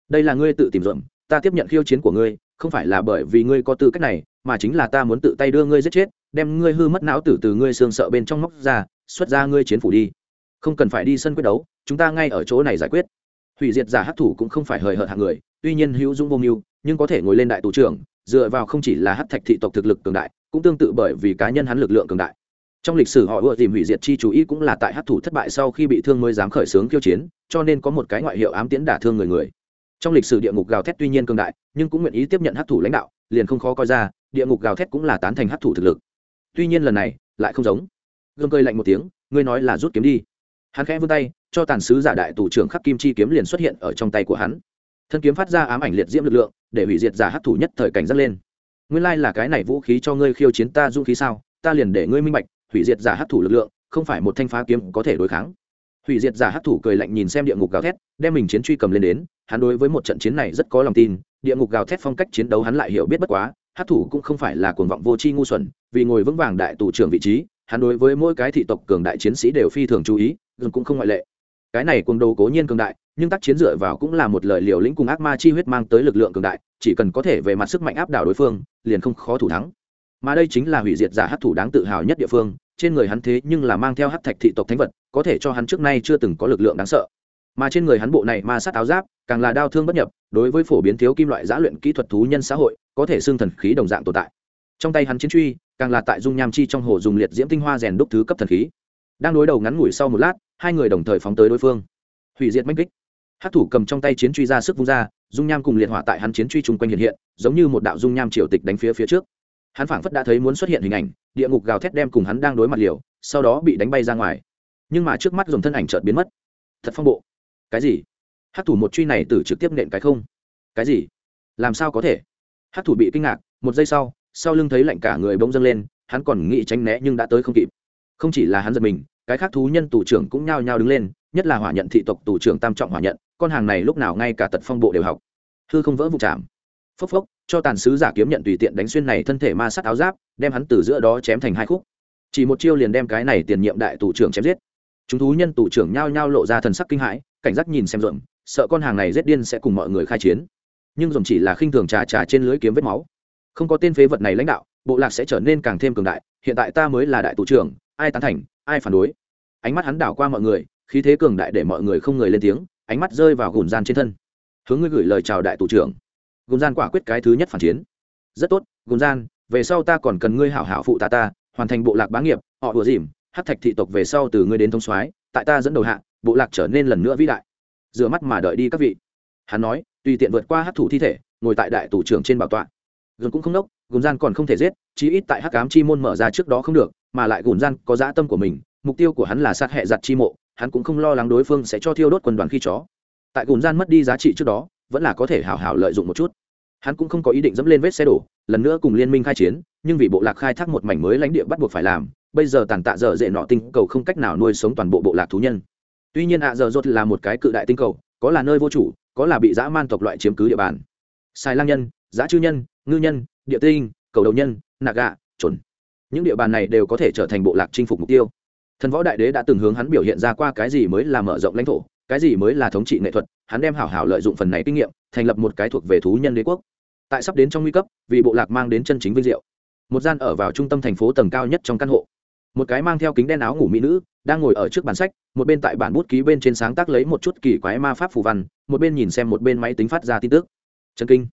Đây là ngươi tự tìm rộn ta tiếp nhận khiêu chiến của ngươi, không phải là bởi vì ngươi có tư cách này, mà chính là ta muốn tự tay đưa ngươi giết chết, đem ngươi hư mất não tử từ ngươi xương sợ bên trong móc ra, xuất ra ngươi chiến phủ đi. Không cần phải đi sân quyết đấu, chúng ta ngay ở chỗ này giải quyết. Hủy diệt giả hát thủ cũng không phải hời hợt hạng người, tuy nhiên hữu dũng vô mưu nhưng có thể ngồi lên đại tù trưởng, dựa vào không chỉ là hát thạch thị tộc thực lực cường đại, cũng tương tự bởi vì cá nhân hắn lực lượng cường đại. Trong lịch sử họ ưa tìm hủy diệt chi chú ý cũng là tại hát thủ thất bại sau khi bị thương mới dám khởi xướng khiêu chiến, cho nên có một cái ngoại hiệu ám tiễn đả thương người người. Trong lịch sử địa ngục gào thét tuy nhiên cường đại, nhưng cũng nguyện ý tiếp nhận hát thủ lãnh đạo, liền không khó coi ra, địa ngục gào thét cũng là tán thành hát thủ thực lực. Tuy nhiên lần này, lại không giống. Gương cơi lạnh một tiếng, ngươi nói là rút kiếm đi. Hắn khẽ vươn tay, cho tàn sứ giả đại tù trưởng khắc kim chi kiếm liền xuất hiện ở trong tay của hắn thân kiếm phát ra ám ảnh liệt diễm lực lượng, để hủy diệt giả hát thủ nhất thời cảnh dắt lên. Nguyên lai là cái này vũ khí cho ngươi khiêu chiến ta dũng khí sao? Ta liền để ngươi minh bạch, hủy diệt giả hát thủ lực lượng, không phải một thanh phá kiếm có thể đối kháng. Hủy diệt giả hát thủ cười lạnh nhìn xem địa ngục gào thét, đem mình chiến truy cầm lên đến, hắn đối với một trận chiến này rất có lòng tin, địa ngục gào thét phong cách chiến đấu hắn lại hiểu biết bất quá hát thủ cũng không phải là cuồng vọng vô tri ngu xuẩn, vì ngồi vững vàng đại tù trưởng vị trí, hắn đối với mỗi cái thị tộc cường đại chiến sĩ đều phi thường chú ý cũng không ngoại lệ. Cái này cuồng đồ cố nhiên cường đại nhưng tác chiến dựa vào cũng là một lời liều lĩnh cùng ác ma chi huyết mang tới lực lượng cường đại, chỉ cần có thể về mặt sức mạnh áp đảo đối phương, liền không khó thủ thắng. Mà đây chính là hủy diệt giả hát thủ đáng tự hào nhất địa phương, trên người hắn thế nhưng là mang theo hát thạch thị tộc thánh vật, có thể cho hắn trước nay chưa từng có lực lượng đáng sợ. Mà trên người hắn bộ này ma sát áo giáp, càng là đau thương bất nhập, đối với phổ biến thiếu kim loại giã luyện kỹ thuật thú nhân xã hội, có thể xương thần khí đồng dạng tồn tại. Trong tay hắn chiến truy, càng là tại dung nham chi trong hồ dùng liệt diễm tinh hoa rèn đúc thứ cấp thần khí. Đang đối đầu ngắn ngủi sau một lát, hai người đồng thời phóng tới đối phương. Hủy diệt mách kích hát thủ cầm trong tay chiến truy ra sức vung ra, dung nham cùng liệt hỏa tại hắn chiến truy chung quanh hiện hiện, giống như một đạo dung nham triều tịch đánh phía phía trước. Hắn phảng phất đã thấy muốn xuất hiện hình ảnh, địa ngục gào thét đem cùng hắn đang đối mặt liều, sau đó bị đánh bay ra ngoài. Nhưng mà trước mắt dùng thân ảnh chợt biến mất. Thật phong bộ. Cái gì? Hát thủ một truy này từ trực tiếp nện cái không. Cái gì? Làm sao có thể? Hát thủ bị kinh ngạc, một giây sau sau lưng thấy lạnh cả người bỗng dâng lên, hắn còn nghĩ tránh né nhưng đã tới không kịp. Không chỉ là hắn giật mình, cái khác thú nhân tù trưởng cũng nhao nhao đứng lên, nhất là hỏa nhận thị tộc tù trưởng tam trọng hỏa nhận con hàng này lúc nào ngay cả tật phong bộ đều học. Hư không vỡ vụ chạm. Phốc phốc, cho tàn sứ giả kiếm nhận tùy tiện đánh xuyên này thân thể ma sát áo giáp, đem hắn từ giữa đó chém thành hai khúc. Chỉ một chiêu liền đem cái này tiền nhiệm đại tù trưởng chém giết. Chúng thú nhân tù trưởng nhao nhao lộ ra thần sắc kinh hãi, cảnh giác nhìn xem rộm sợ con hàng này rét điên sẽ cùng mọi người khai chiến. Nhưng rộm chỉ là khinh thường trà trà trên lưới kiếm vết máu. Không có tên phế vật này lãnh đạo, bộ lạc sẽ trở nên càng thêm cường đại, hiện tại ta mới là đại tù trưởng, ai tán thành, ai phản đối? Ánh mắt hắn đảo qua mọi người, khí thế cường đại để mọi người không người lên tiếng ánh mắt rơi vào gùn gian trên thân. Hướng ngươi gửi lời chào đại tù trưởng. Gùn gian quả quyết cái thứ nhất phản chiến. Rất tốt, gùn gian, về sau ta còn cần ngươi hảo hảo phụ ta ta, hoàn thành bộ lạc bá nghiệp, họ đùa dìm, hát thạch thị tộc về sau từ ngươi đến thông soái, tại ta dẫn đầu hạ, bộ lạc trở nên lần nữa vĩ đại. Rửa mắt mà đợi đi các vị. Hắn nói, tùy tiện vượt qua hát thủ thi thể, ngồi tại đại tù trưởng trên bảo tọa. Gùn cũng không nốc, gùn gian còn không thể giết, chí ít tại hắc cám chi môn mở ra trước đó không được, mà lại gùn gian có dã tâm của mình, mục tiêu của hắn là sát hệ giặt chi mộ hắn cũng không lo lắng đối phương sẽ cho thiêu đốt quân đoàn khi chó. Tại gùn gian mất đi giá trị trước đó, vẫn là có thể hảo hảo lợi dụng một chút. Hắn cũng không có ý định dẫm lên vết xe đổ, lần nữa cùng liên minh khai chiến, nhưng vì bộ lạc khai thác một mảnh mới lãnh địa bắt buộc phải làm, bây giờ tàn tạ dở dệ nọ tinh cầu không cách nào nuôi sống toàn bộ bộ lạc thú nhân. Tuy nhiên ạ giờ rốt là một cái cự đại tinh cầu, có là nơi vô chủ, có là bị dã man tộc loại chiếm cứ địa bàn. Sai lang nhân, dã chư nhân, ngư nhân, địa tinh, cầu đầu nhân nạc gạ, chuẩn. Những địa bàn này đều có thể trở thành bộ lạc chinh phục mục tiêu thần võ đại đế đã từng hướng hắn biểu hiện ra qua cái gì mới là mở rộng lãnh thổ, cái gì mới là thống trị nghệ thuật, hắn đem hảo hảo lợi dụng phần này kinh nghiệm, thành lập một cái thuộc về thú nhân đế quốc. Tại sắp đến trong nguy cấp, vì bộ lạc mang đến chân chính vinh diệu. Một gian ở vào trung tâm thành phố tầng cao nhất trong căn hộ. Một cái mang theo kính đen áo ngủ mỹ nữ, đang ngồi ở trước bàn sách, một bên tại bản bút ký bên trên sáng tác lấy một chút kỳ quái ma pháp phù văn, một bên nhìn xem một bên máy tính phát ra tin tức. Chân kinh.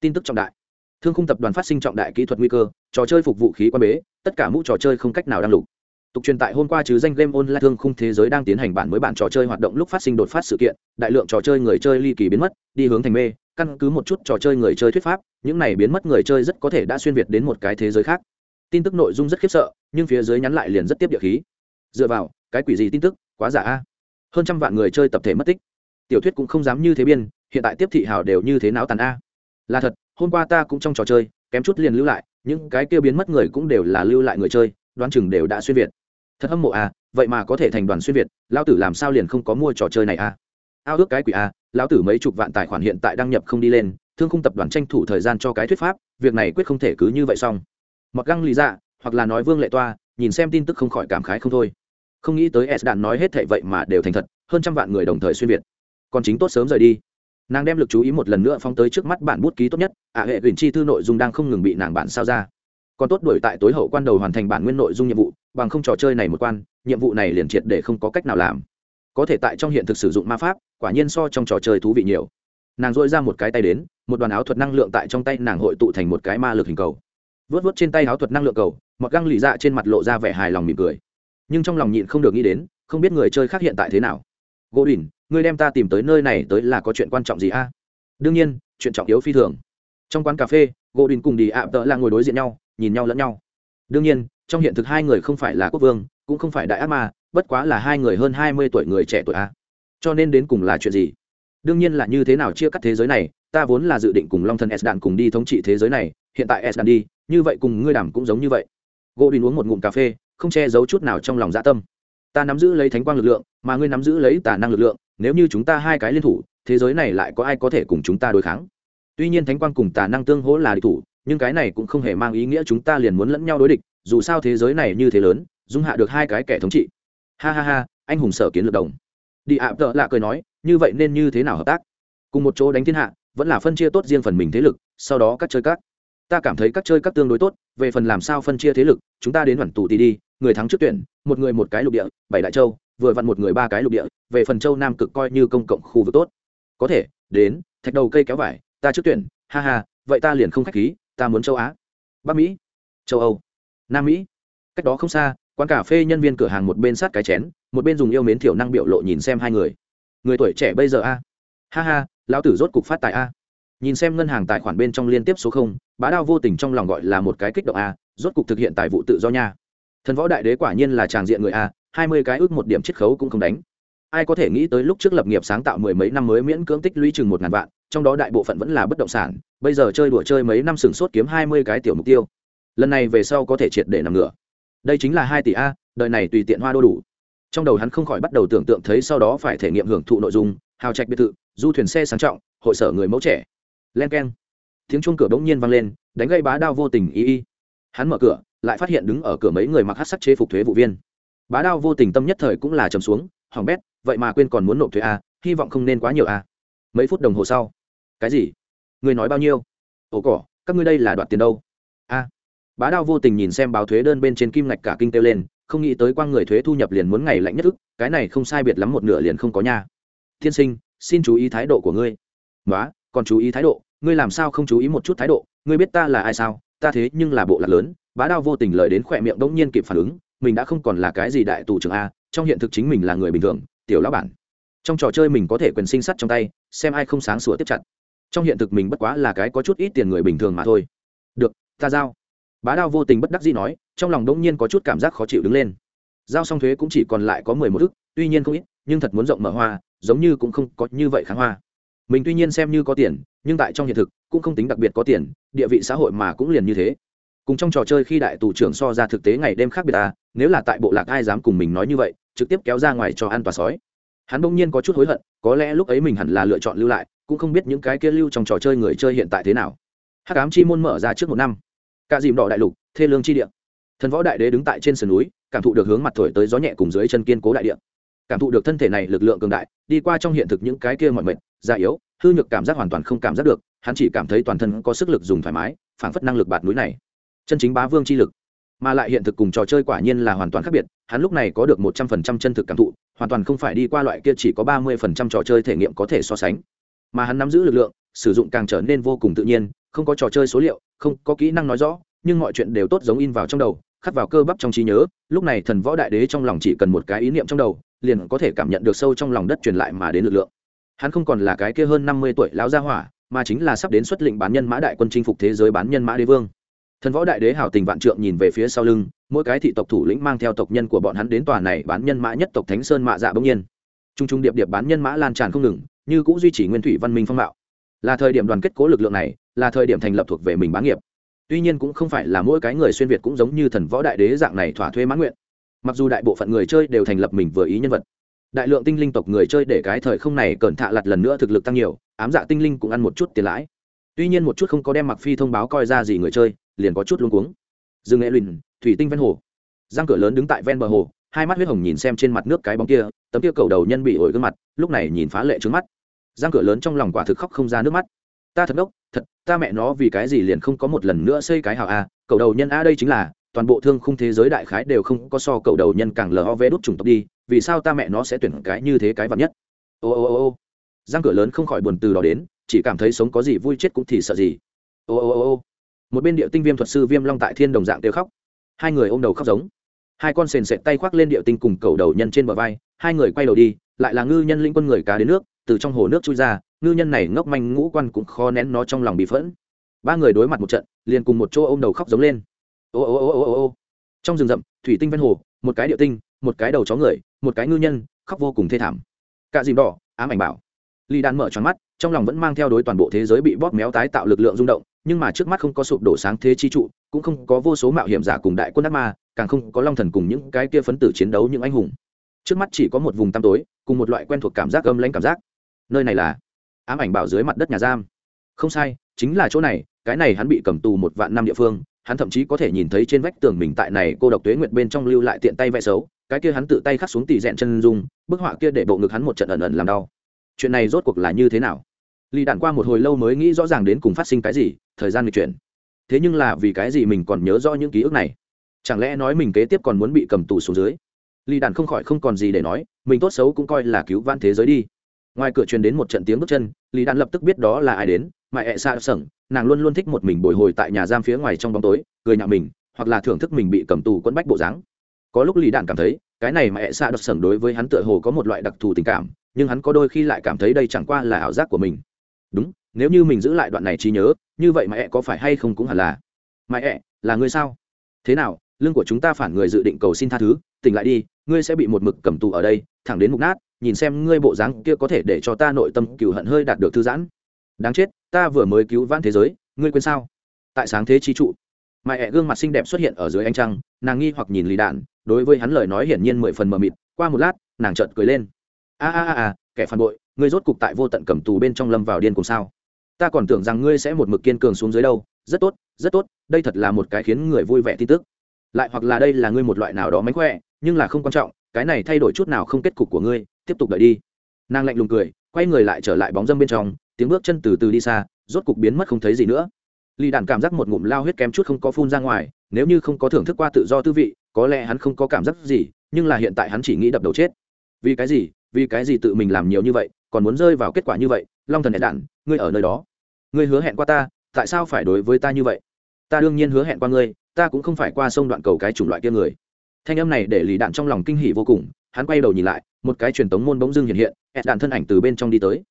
Tin tức trọng đại. Thương khung tập đoàn phát sinh trọng đại kỹ thuật nguy cơ, trò chơi phục vụ khí quan bế, tất cả mũ trò chơi không cách nào đang lục tục truyền tại hôm qua chứ danh game online thương khung thế giới đang tiến hành bản mới bản trò chơi hoạt động lúc phát sinh đột phát sự kiện, đại lượng trò chơi người chơi ly kỳ biến mất, đi hướng thành mê, căn cứ một chút trò chơi người chơi thuyết pháp, những này biến mất người chơi rất có thể đã xuyên việt đến một cái thế giới khác. Tin tức nội dung rất khiếp sợ, nhưng phía dưới nhắn lại liền rất tiếp địa khí. Dựa vào, cái quỷ gì tin tức, quá giả a. Hơn trăm vạn người chơi tập thể mất tích. Tiểu thuyết cũng không dám như thế biên, hiện tại tiếp thị hào đều như thế nào tàn a. Là thật, hôm qua ta cũng trong trò chơi, kém chút liền lưu lại, những cái kia biến mất người cũng đều là lưu lại người chơi, đoán chừng đều đã xuyên việt thật hâm mộ à vậy mà có thể thành đoàn xuyên việt, lão tử làm sao liền không có mua trò chơi này à? Ao ước cái quỷ à lão tử mấy chục vạn tài khoản hiện tại đăng nhập không đi lên, thương khung tập đoàn tranh thủ thời gian cho cái thuyết pháp, việc này quyết không thể cứ như vậy xong. Mặc găng lý dạ hoặc là nói vương lệ toa, nhìn xem tin tức không khỏi cảm khái không thôi. Không nghĩ tới s đạn nói hết thệ vậy mà đều thành thật, hơn trăm vạn người đồng thời xuyên việt. Còn chính tốt sớm rời đi. Nàng đem lực chú ý một lần nữa phóng tới trước mắt bản bút ký tốt nhất à hệ huyền chi thư nội dung đang không ngừng bị nàng bản sao ra còn tốt đuổi tại tối hậu quan đầu hoàn thành bản nguyên nội dung nhiệm vụ, bằng không trò chơi này một quan, nhiệm vụ này liền triệt để không có cách nào làm. Có thể tại trong hiện thực sử dụng ma pháp, quả nhiên so trong trò chơi thú vị nhiều. Nàng dội ra một cái tay đến, một đoàn áo thuật năng lượng tại trong tay nàng hội tụ thành một cái ma lực hình cầu. Vớt vớt trên tay áo thuật năng lượng cầu, mặc găng lì dạ trên mặt lộ ra vẻ hài lòng mỉm cười. Nhưng trong lòng nhịn không được nghĩ đến, không biết người chơi khác hiện tại thế nào. Gỗ đỉnh ngươi đem ta tìm tới nơi này tới là có chuyện quan trọng gì a? Đương nhiên, chuyện trọng yếu phi thường. Trong quán cà phê gỗ đỉnh cùng đi ạ tợ là ngồi đối diện nhau nhìn nhau lẫn nhau. Đương nhiên, trong hiện thực hai người không phải là quốc vương, cũng không phải đại ác ma, bất quá là hai người hơn hai mươi tuổi người trẻ tuổi a. Cho nên đến cùng là chuyện gì? Đương nhiên là như thế nào chia cắt thế giới này, ta vốn là dự định cùng long thần s đạn cùng đi thống trị thế giới này, hiện tại s đạn đi, như vậy cùng ngươi đảm cũng giống như vậy. Gỗ đình uống một ngụm cà phê, không che giấu chút nào trong lòng dạ tâm. Ta nắm giữ lấy thánh quang lực lượng, mà ngươi nắm giữ lấy tà năng lực lượng, nếu như chúng ta hai cái liên thủ, thế giới này lại có ai có thể cùng chúng ta đối kháng? Tuy nhiên thánh quang cùng tà năng tương hỗ là địch thủ nhưng cái này cũng không hề mang ý nghĩa chúng ta liền muốn lẫn nhau đối địch, dù sao thế giới này như thế lớn, dung hạ được hai cái kẻ thống trị. Ha ha ha, anh hùng sở kiến lược đồng. Đi ạ, tợ lạ cười nói, như vậy nên như thế nào hợp tác? Cùng một chỗ đánh thiên hạ, vẫn là phân chia tốt riêng phần mình thế lực, sau đó các chơi các. Ta cảm thấy các chơi các tương đối tốt, về phần làm sao phân chia thế lực, chúng ta đến hoàn tù thì đi, người thắng trước tuyển, một người một cái lục địa, bảy đại châu, vừa vặn một người ba cái lục địa, về phần châu nam cực coi như công cộng khu vực tốt. Có thể, đến, thạch đầu cây kéo vải, ta trước tuyển, ha ha, vậy ta liền không khách khí ta muốn châu á bắc mỹ châu âu nam mỹ cách đó không xa quán cà phê nhân viên cửa hàng một bên sát cái chén một bên dùng yêu mến thiểu năng biểu lộ nhìn xem hai người người tuổi trẻ bây giờ a ha ha lão tử rốt cục phát tài a nhìn xem ngân hàng tài khoản bên trong liên tiếp số không bá đao vô tình trong lòng gọi là một cái kích động a rốt cục thực hiện tài vụ tự do nha thần võ đại đế quả nhiên là tràng diện người a hai mươi cái ước một điểm chiết khấu cũng không đánh ai có thể nghĩ tới lúc trước lập nghiệp sáng tạo mười mấy năm mới miễn cưỡng tích lũy chừng một ngàn vạn, trong đó đại bộ phận vẫn là bất động sản, bây giờ chơi đùa chơi mấy năm sừng sốt kiếm hai mươi cái tiểu mục tiêu. Lần này về sau có thể triệt để nằm ngửa. Đây chính là hai tỷ a, đời này tùy tiện hoa đô đủ. Trong đầu hắn không khỏi bắt đầu tưởng tượng thấy sau đó phải thể nghiệm hưởng thụ nội dung, hào trạch biệt thự, du thuyền xe sang trọng, hội sở người mẫu trẻ. Len k e n tiếng chuông cửa bỗng nhiên vang lên, đánh gây bá đao vô tình y y. Hắn mở cửa, lại phát hiện đứng ở cửa mấy người mặc hát sắc chế phục thuế vụ viên. Bá đao vô tình tâm nhất thời cũng là trầm xuống hỏng bét, vậy mà quên còn muốn nộp thuế a hy vọng không nên quá nhiều a mấy phút đồng hồ sau. Cái gì? Người nói bao nhiêu? Ồ cỏ, các ngươi đây là đoạt tiền đâu? A. Bá đao vô tình nhìn xem báo thuế đơn bên trên kim ngạch cả kinh kêu lên, không nghĩ tới quang người thuế thu nhập liền muốn ngày lạnh nhất ức, cái này không sai biệt lắm một nửa liền không có nha. Tiên sinh, xin chú ý thái độ của ngươi. Nói còn chú ý thái độ, ngươi làm sao không chú ý một chút thái độ, ngươi biết ta là ai sao? Ta thế nhưng là bộ lạc lớn, bá đao vô tình lời đến khỏe miệng đống nhiên kịp phản ứng, mình đã không còn là cái gì đại tù trưởng a trong hiện thực chính mình là người bình thường, tiểu lão bản. Trong trò chơi mình có thể quyền sinh sắt trong tay, xem ai không sáng sủa tiếp chặt. Trong hiện thực mình bất quá là cái có chút ít tiền người bình thường mà thôi. Được, ta giao. Bá đao vô tình bất đắc dĩ nói, trong lòng đông nhiên có chút cảm giác khó chịu đứng lên. Giao xong thuế cũng chỉ còn lại có mười một ức, tuy nhiên không ít, nhưng thật muốn rộng mở hoa, giống như cũng không có như vậy kháng hoa. Mình tuy nhiên xem như có tiền, nhưng tại trong hiện thực cũng không tính đặc biệt có tiền, địa vị xã hội mà cũng liền như thế. Cùng trong trò chơi khi đại tù trưởng so ra thực tế ngày đêm khác biệt ta nếu là tại bộ lạc ai dám cùng mình nói như vậy trực tiếp kéo ra ngoài cho an tòa sói. Hắn bỗng nhiên có chút hối hận, có lẽ lúc ấy mình hẳn là lựa chọn lưu lại, cũng không biết những cái kia lưu trong trò chơi người chơi hiện tại thế nào. Hắc ám chi môn mở ra trước một năm. Cả dìm đỏ đại lục, thê lương chi địa. Thần võ đại đế đứng tại trên sườn núi, cảm thụ được hướng mặt thổi tới gió nhẹ cùng dưới chân kiên cố đại địa. Cảm thụ được thân thể này lực lượng cường đại, đi qua trong hiện thực những cái kia mọi mệt, già yếu, hư nhược cảm giác hoàn toàn không cảm giác được, hắn chỉ cảm thấy toàn thân có sức lực dùng thoải mái, phảng phất năng lực bạt núi này. Chân chính bá vương chi lực mà lại hiện thực cùng trò chơi quả nhiên là hoàn toàn khác biệt, hắn lúc này có được một trăm phần trăm chân thực cảm thụ, hoàn toàn không phải đi qua loại kia chỉ có ba mươi phần trăm trò chơi thể nghiệm có thể so sánh. Mà hắn nắm giữ lực lượng, sử dụng càng trở nên vô cùng tự nhiên, không có trò chơi số liệu, không có kỹ năng nói rõ, nhưng mọi chuyện đều tốt giống in vào trong đầu, khắc vào cơ bắp trong trí nhớ, lúc này thần võ đại đế trong lòng chỉ cần một cái ý niệm trong đầu, liền có thể cảm nhận được sâu trong lòng đất truyền lại mà đến lực lượng. Hắn không còn là cái kia hơn năm mươi tuổi lão gia hỏa, mà chính là sắp đến xuất lĩnh bán nhân mã đại quân chinh phục thế giới bán nhân mã đế vương thần võ đại đế hào tình vạn trượng nhìn về phía sau lưng, mỗi cái thị tộc thủ lĩnh mang theo tộc nhân của bọn hắn đến tòa này bán nhân mã nhất tộc thánh sơn mạ dạ bỗng nhiên. T r u n g t r u n g điệp điệp bán nhân mã lan tràn không ngừng, như cũng duy trì nguyên thủy văn minh phong mạo. Là thời điểm đoàn kết cố lực lượng này, là thời điểm thành lập thuộc về mình bá nghiệp. Tuy nhiên cũng không phải là mỗi cái người xuyên việt cũng giống như thần võ đại đế dạng này thỏa thuê mãn nguyện. Mặc dù đại bộ phận người chơi đều thành lập mình vừa ý nhân vật, đại lượng tinh linh tộc người chơi để cái thời không này cẩn thạ lặt lần nữa thực lực tăng nhiều, ám dạ tinh linh cũng ăn một chút tiền lãi tuy nhiên một chút không có đem mặc phi thông báo coi ra gì người chơi, liền có chút luống cuống. Dương nghệ luyện, thủy tinh ven hồ. Giang cửa lớn đứng tại ven bờ hồ, hai mắt huyết hồng nhìn xem trên mặt nước cái bóng kia, tấm kia cầu đầu nhân bị ổi gương mặt, lúc này nhìn phá lệ trướng mắt. Giang cửa lớn trong lòng quả thực khóc không ra nước mắt. Ta thật ngốc, thật, ta mẹ nó vì cái gì liền không có một lần nữa xây cái hào a, cầu đầu nhân a đây chính là, toàn bộ thương khung thế giới đại khái đều không có so cầu đầu nhân càng lờ ho vé đốt chủng tộc đi, vì sao ta mẹ nó sẽ tuyển cái như thế cái vật nhất? Ô ô ô ô. Giang cửa lớn không khỏi buồn từ đó đến chỉ cảm thấy sống có gì vui chết cũng thì sợ gì. Ô ô ô ô. Một bên điệu tinh viêm thuật sư viêm long tại thiên đồng dạng kêu khóc. Hai người ôm đầu khóc giống. Hai con sền sệt tay khoác lên điệu tinh cùng cầu đầu nhân trên bờ vai, hai người quay đầu đi, lại là ngư nhân linh quân người cá đến nước, từ trong hồ nước chui ra, ngư nhân này ngốc manh ngũ quan cũng khó nén nó trong lòng bị phẫn. Ba người đối mặt một trận, liền cùng một chỗ ôm đầu khóc giống lên. Ô ô ô ô ô ô. Trong rừng rậm, thủy tinh ven hồ, một cái điệu tinh, một cái đầu chó người, một cái ngư nhân, khóc vô cùng thê thảm. Cạ dìm đỏ, ám ảnh bảo ly đan mở tròn mắt, trong lòng vẫn mang theo đối toàn bộ thế giới bị bóp méo tái tạo lực lượng rung động, nhưng mà trước mắt không có sụp đổ sáng thế chi trụ, cũng không có vô số mạo hiểm giả cùng đại quân ác ma, càng không có long thần cùng những cái kia phấn tử chiến đấu những anh hùng. Trước mắt chỉ có một vùng tăm tối, cùng một loại quen thuộc cảm giác âm lãnh cảm giác. Nơi này là ám ảnh bảo dưới mặt đất nhà giam. Không sai, chính là chỗ này, cái này hắn bị cầm tù một vạn năm địa phương, hắn thậm chí có thể nhìn thấy trên vách tường mình tại này cô độc tuế nguyệt bên trong lưu lại tiện tay vẽ xấu, cái kia hắn tự tay khắc xuống tỉ rẽn chân dung, bức họa kia để bộ ngực hắn một trận ẩn ẩn làm đau chuyện này rốt cuộc là như thế nào? Lì đạn qua một hồi lâu mới nghĩ rõ ràng đến cùng phát sinh cái gì, thời gian lịch chuyển. Thế nhưng là vì cái gì mình còn nhớ rõ những ký ức này? Chẳng lẽ nói mình kế tiếp còn muốn bị cầm tù xuống dưới? Lì đạn không khỏi không còn gì để nói, mình tốt xấu cũng coi là cứu vãn thế giới đi. Ngoài cửa truyền đến một trận tiếng bước chân, lì đạn lập tức biết đó là ai đến, mà ẹ xa sẩn nàng luôn luôn thích một mình bồi hồi tại nhà giam phía ngoài trong bóng tối, cười nhạo mình, hoặc là thưởng thức mình bị cầm tù quẫn bách bộ dáng. Có lúc lì đạn cảm thấy, cái này mà ẹ xa sẩn đối với hắn tựa hồ có một loại đặc thù tình cảm nhưng hắn có đôi khi lại cảm thấy đây chẳng qua là ảo giác của mình. Đúng, nếu như mình giữ lại đoạn này trí nhớ, như vậy mà ẹ có phải hay không cũng hẳn là. Mà ẹ, là người sao? Thế nào lương của chúng ta phản người dự định cầu xin tha thứ, tỉnh lại đi, ngươi sẽ bị một mực cầm tù ở đây, thẳng đến mục nát, nhìn xem ngươi bộ dáng kia có thể để cho ta nội tâm cừu hận hơi đạt được thư giãn. Đáng chết, ta vừa mới cứu vãn thế giới, ngươi quên sao? Tại sáng thế chi trụ, mà ẹ gương mặt xinh đẹp xuất hiện ở dưới ánh trăng, nàng nghi hoặc nhìn lì đạn, đối với hắn lời nói hiển nhiên mười phần mờ mịt, qua một lát, nàng chợt cười lên a a a kẻ phản bội, ngươi rốt cục tại vô tận cầm tù bên trong lâm vào điên cùng sao? Ta còn tưởng rằng ngươi sẽ một mực kiên cường xuống dưới đâu. Rất tốt rất tốt, đây thật là một cái khiến người vui vẻ tin tức. Lại hoặc là đây là ngươi một loại nào đó mánh khỏe, nhưng là không quan trọng, cái này thay đổi chút nào không kết cục của ngươi, tiếp tục đợi đi. Nàng lạnh lùng cười, quay người lại trở lại bóng dâm bên trong, tiếng bước chân từ từ đi xa, rốt cục biến mất không thấy gì nữa. Lì đàn cảm giác một ngụm lao huyết kém chút không có phun ra ngoài, nếu như không có thưởng thức qua tự do tư vị, có lẽ hắn không có cảm giác gì, nhưng là hiện tại hắn chỉ nghĩ đập đầu chết. Vì cái gì? Vì cái gì tự mình làm nhiều như vậy, còn muốn rơi vào kết quả như vậy? Long thần hẹn đạn, ngươi ở nơi đó. Ngươi hứa hẹn qua ta, tại sao phải đối với ta như vậy? Ta đương nhiên hứa hẹn qua ngươi, ta cũng không phải qua sông đoạn cầu cái chủng loại kia người. Thanh âm này để lì đạn trong lòng kinh hỉ vô cùng, hắn quay đầu nhìn lại, một cái truyền tống môn bỗng dưng hiện hiện, hẹn đạn thân ảnh từ bên trong đi tới.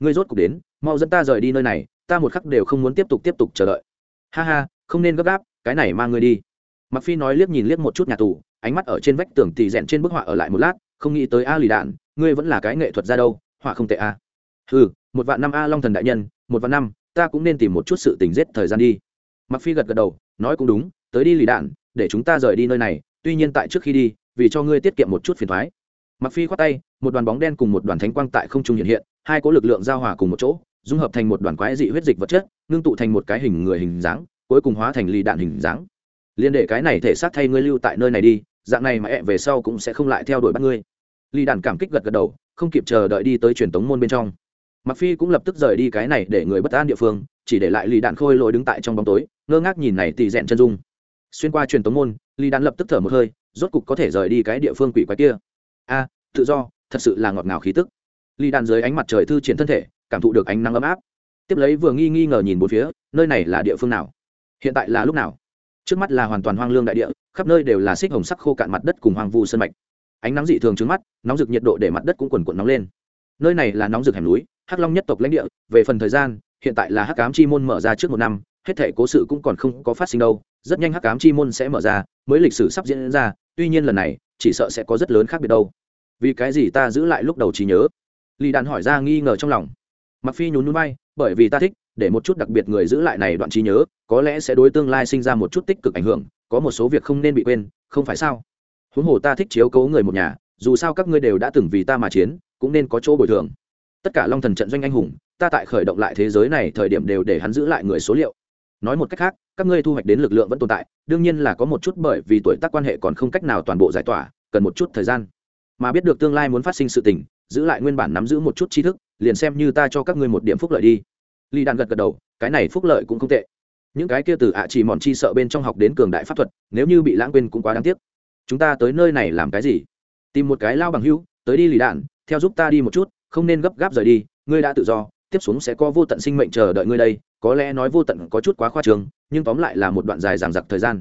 Ngươi rốt cục đến, mau dẫn ta rời đi nơi này, ta một khắc đều không muốn tiếp tục tiếp tục chờ đợi. Ha ha, không nên gấp gáp, cái này mang ngươi đi. Mặc phi nói liếc nhìn liếc một chút nhà tù, ánh mắt ở trên vách tường tì rèn trên bức họa ở lại một lát, không nghĩ tới a lì đạn ngươi vẫn là cái nghệ thuật ra đâu, họa không tệ à. a ừ một vạn năm a long thần đại nhân, một vạn năm, ta cũng nên tìm một chút sự tình giết thời gian đi. Mặc phi gật gật đầu, nói cũng đúng, tới đi lì đạn, để chúng ta rời đi nơi này, tuy nhiên tại trước khi đi, vì cho ngươi tiết kiệm một chút phiền thoái. Mặc phi khoát tay, một đoàn bóng đen cùng một đoàn thánh quang tại không trung hiện hiện, hai có lực lượng giao hòa cùng một chỗ, dung hợp thành một đoàn quái dị huyết dịch vật chất, ngưng tụ thành một cái hình người hình dáng, cuối cùng hóa thành lì đạn hình dáng. Liên đệ cái này thể xác thay ngươi lưu tại nơi này đi, dạng này mà ẹ về sau cũng sẽ không lại theo đuổi bắt ngươi lì Đản cảm kích gật gật đầu, không kịp chờ đợi đi tới truyền tống môn bên trong. Mặc phi cũng lập tức rời đi cái này để người bất an địa phương, chỉ để lại lì đạn khôi lỗi đứng tại trong bóng tối, ngơ ngác nhìn này tỷ rèn chân dung. Xuyên qua truyền tống môn lì đạn lập tức thở một hơi, rốt cục có thể rời đi cái địa phương quỷ quái kia. A, tự do, thật sự là ngọt ngào khí tức. Lì đạn dưới ánh mặt trời thư triển thân thể, cảm thụ được ánh nắng ấm áp. Tiếp lấy vừa nghi nghi ngờ nhìn bốn phía, nơi này là địa phương nào? Hiện tại là lúc nào? Trước mắt là hoàn toàn hoang lương đại địa, khắp nơi đều là xích hồng sắc khô cạn mặt đất cùng hoang vu sân mạch ánh nắng dị thường trứng mắt, nóng rực nhiệt độ để mặt đất cũng quần quần nóng lên. Nơi này là nóng rực hẻm núi, hắc long nhất tộc lãnh địa, về phần thời gian, hiện tại là hắc cám chi môn mở ra trước một năm, hết thể cố sự cũng còn không có phát sinh đâu, rất nhanh hắc cám chi môn sẽ mở ra, mới lịch sử sắp diễn ra, tuy nhiên lần này, chỉ sợ sẽ có rất lớn khác biệt đâu. Vì cái gì ta giữ lại lúc đầu trí nhớ? Lì đàn hỏi ra nghi ngờ trong lòng. Mặc phi nhún núi bay bởi vì ta thích, để một chút đặc biệt người giữ lại này đoạn trí nhớ, có lẽ sẽ đối tương lai sinh ra một chút tích cực ảnh hưởng, có một số việc không nên bị quên, không phải sao? Huống hồ ta thích chiếu cố người một nhà, dù sao các ngươi đều đã từng vì ta mà chiến, cũng nên có chỗ bồi thường. Tất cả long thần trận doanh anh hùng, ta tại khởi động lại thế giới này thời điểm đều để hắn giữ lại người số liệu. Nói một cách khác, các ngươi thu hoạch đến lực lượng vẫn tồn tại, đương nhiên là có một chút bởi vì tuổi tác quan hệ còn không cách nào toàn bộ giải tỏa, cần một chút thời gian. Mà biết được tương lai muốn phát sinh sự tình, giữ lại nguyên bản nắm giữ một chút tri thức, liền xem như ta cho các ngươi một điểm phúc lợi đi. Ly đạn gật gật đầu, cái này phúc lợi cũng không tệ. Những cái kia từ ạ chỉ mòn chi sợ bên trong học đến cường đại pháp thuật, nếu như bị lãng quên cũng quá đáng tiếc chúng ta tới nơi này làm cái gì? Tìm một cái lao bằng hữu, tới đi lì đạn, theo giúp ta đi một chút, không nên gấp gáp rời đi, ngươi đã tự do, tiếp xuống sẽ có vô tận sinh mệnh chờ đợi ngươi đây, có lẽ nói vô tận có chút quá khoa trương, nhưng tóm lại là một đoạn dài dằng giặc thời gian.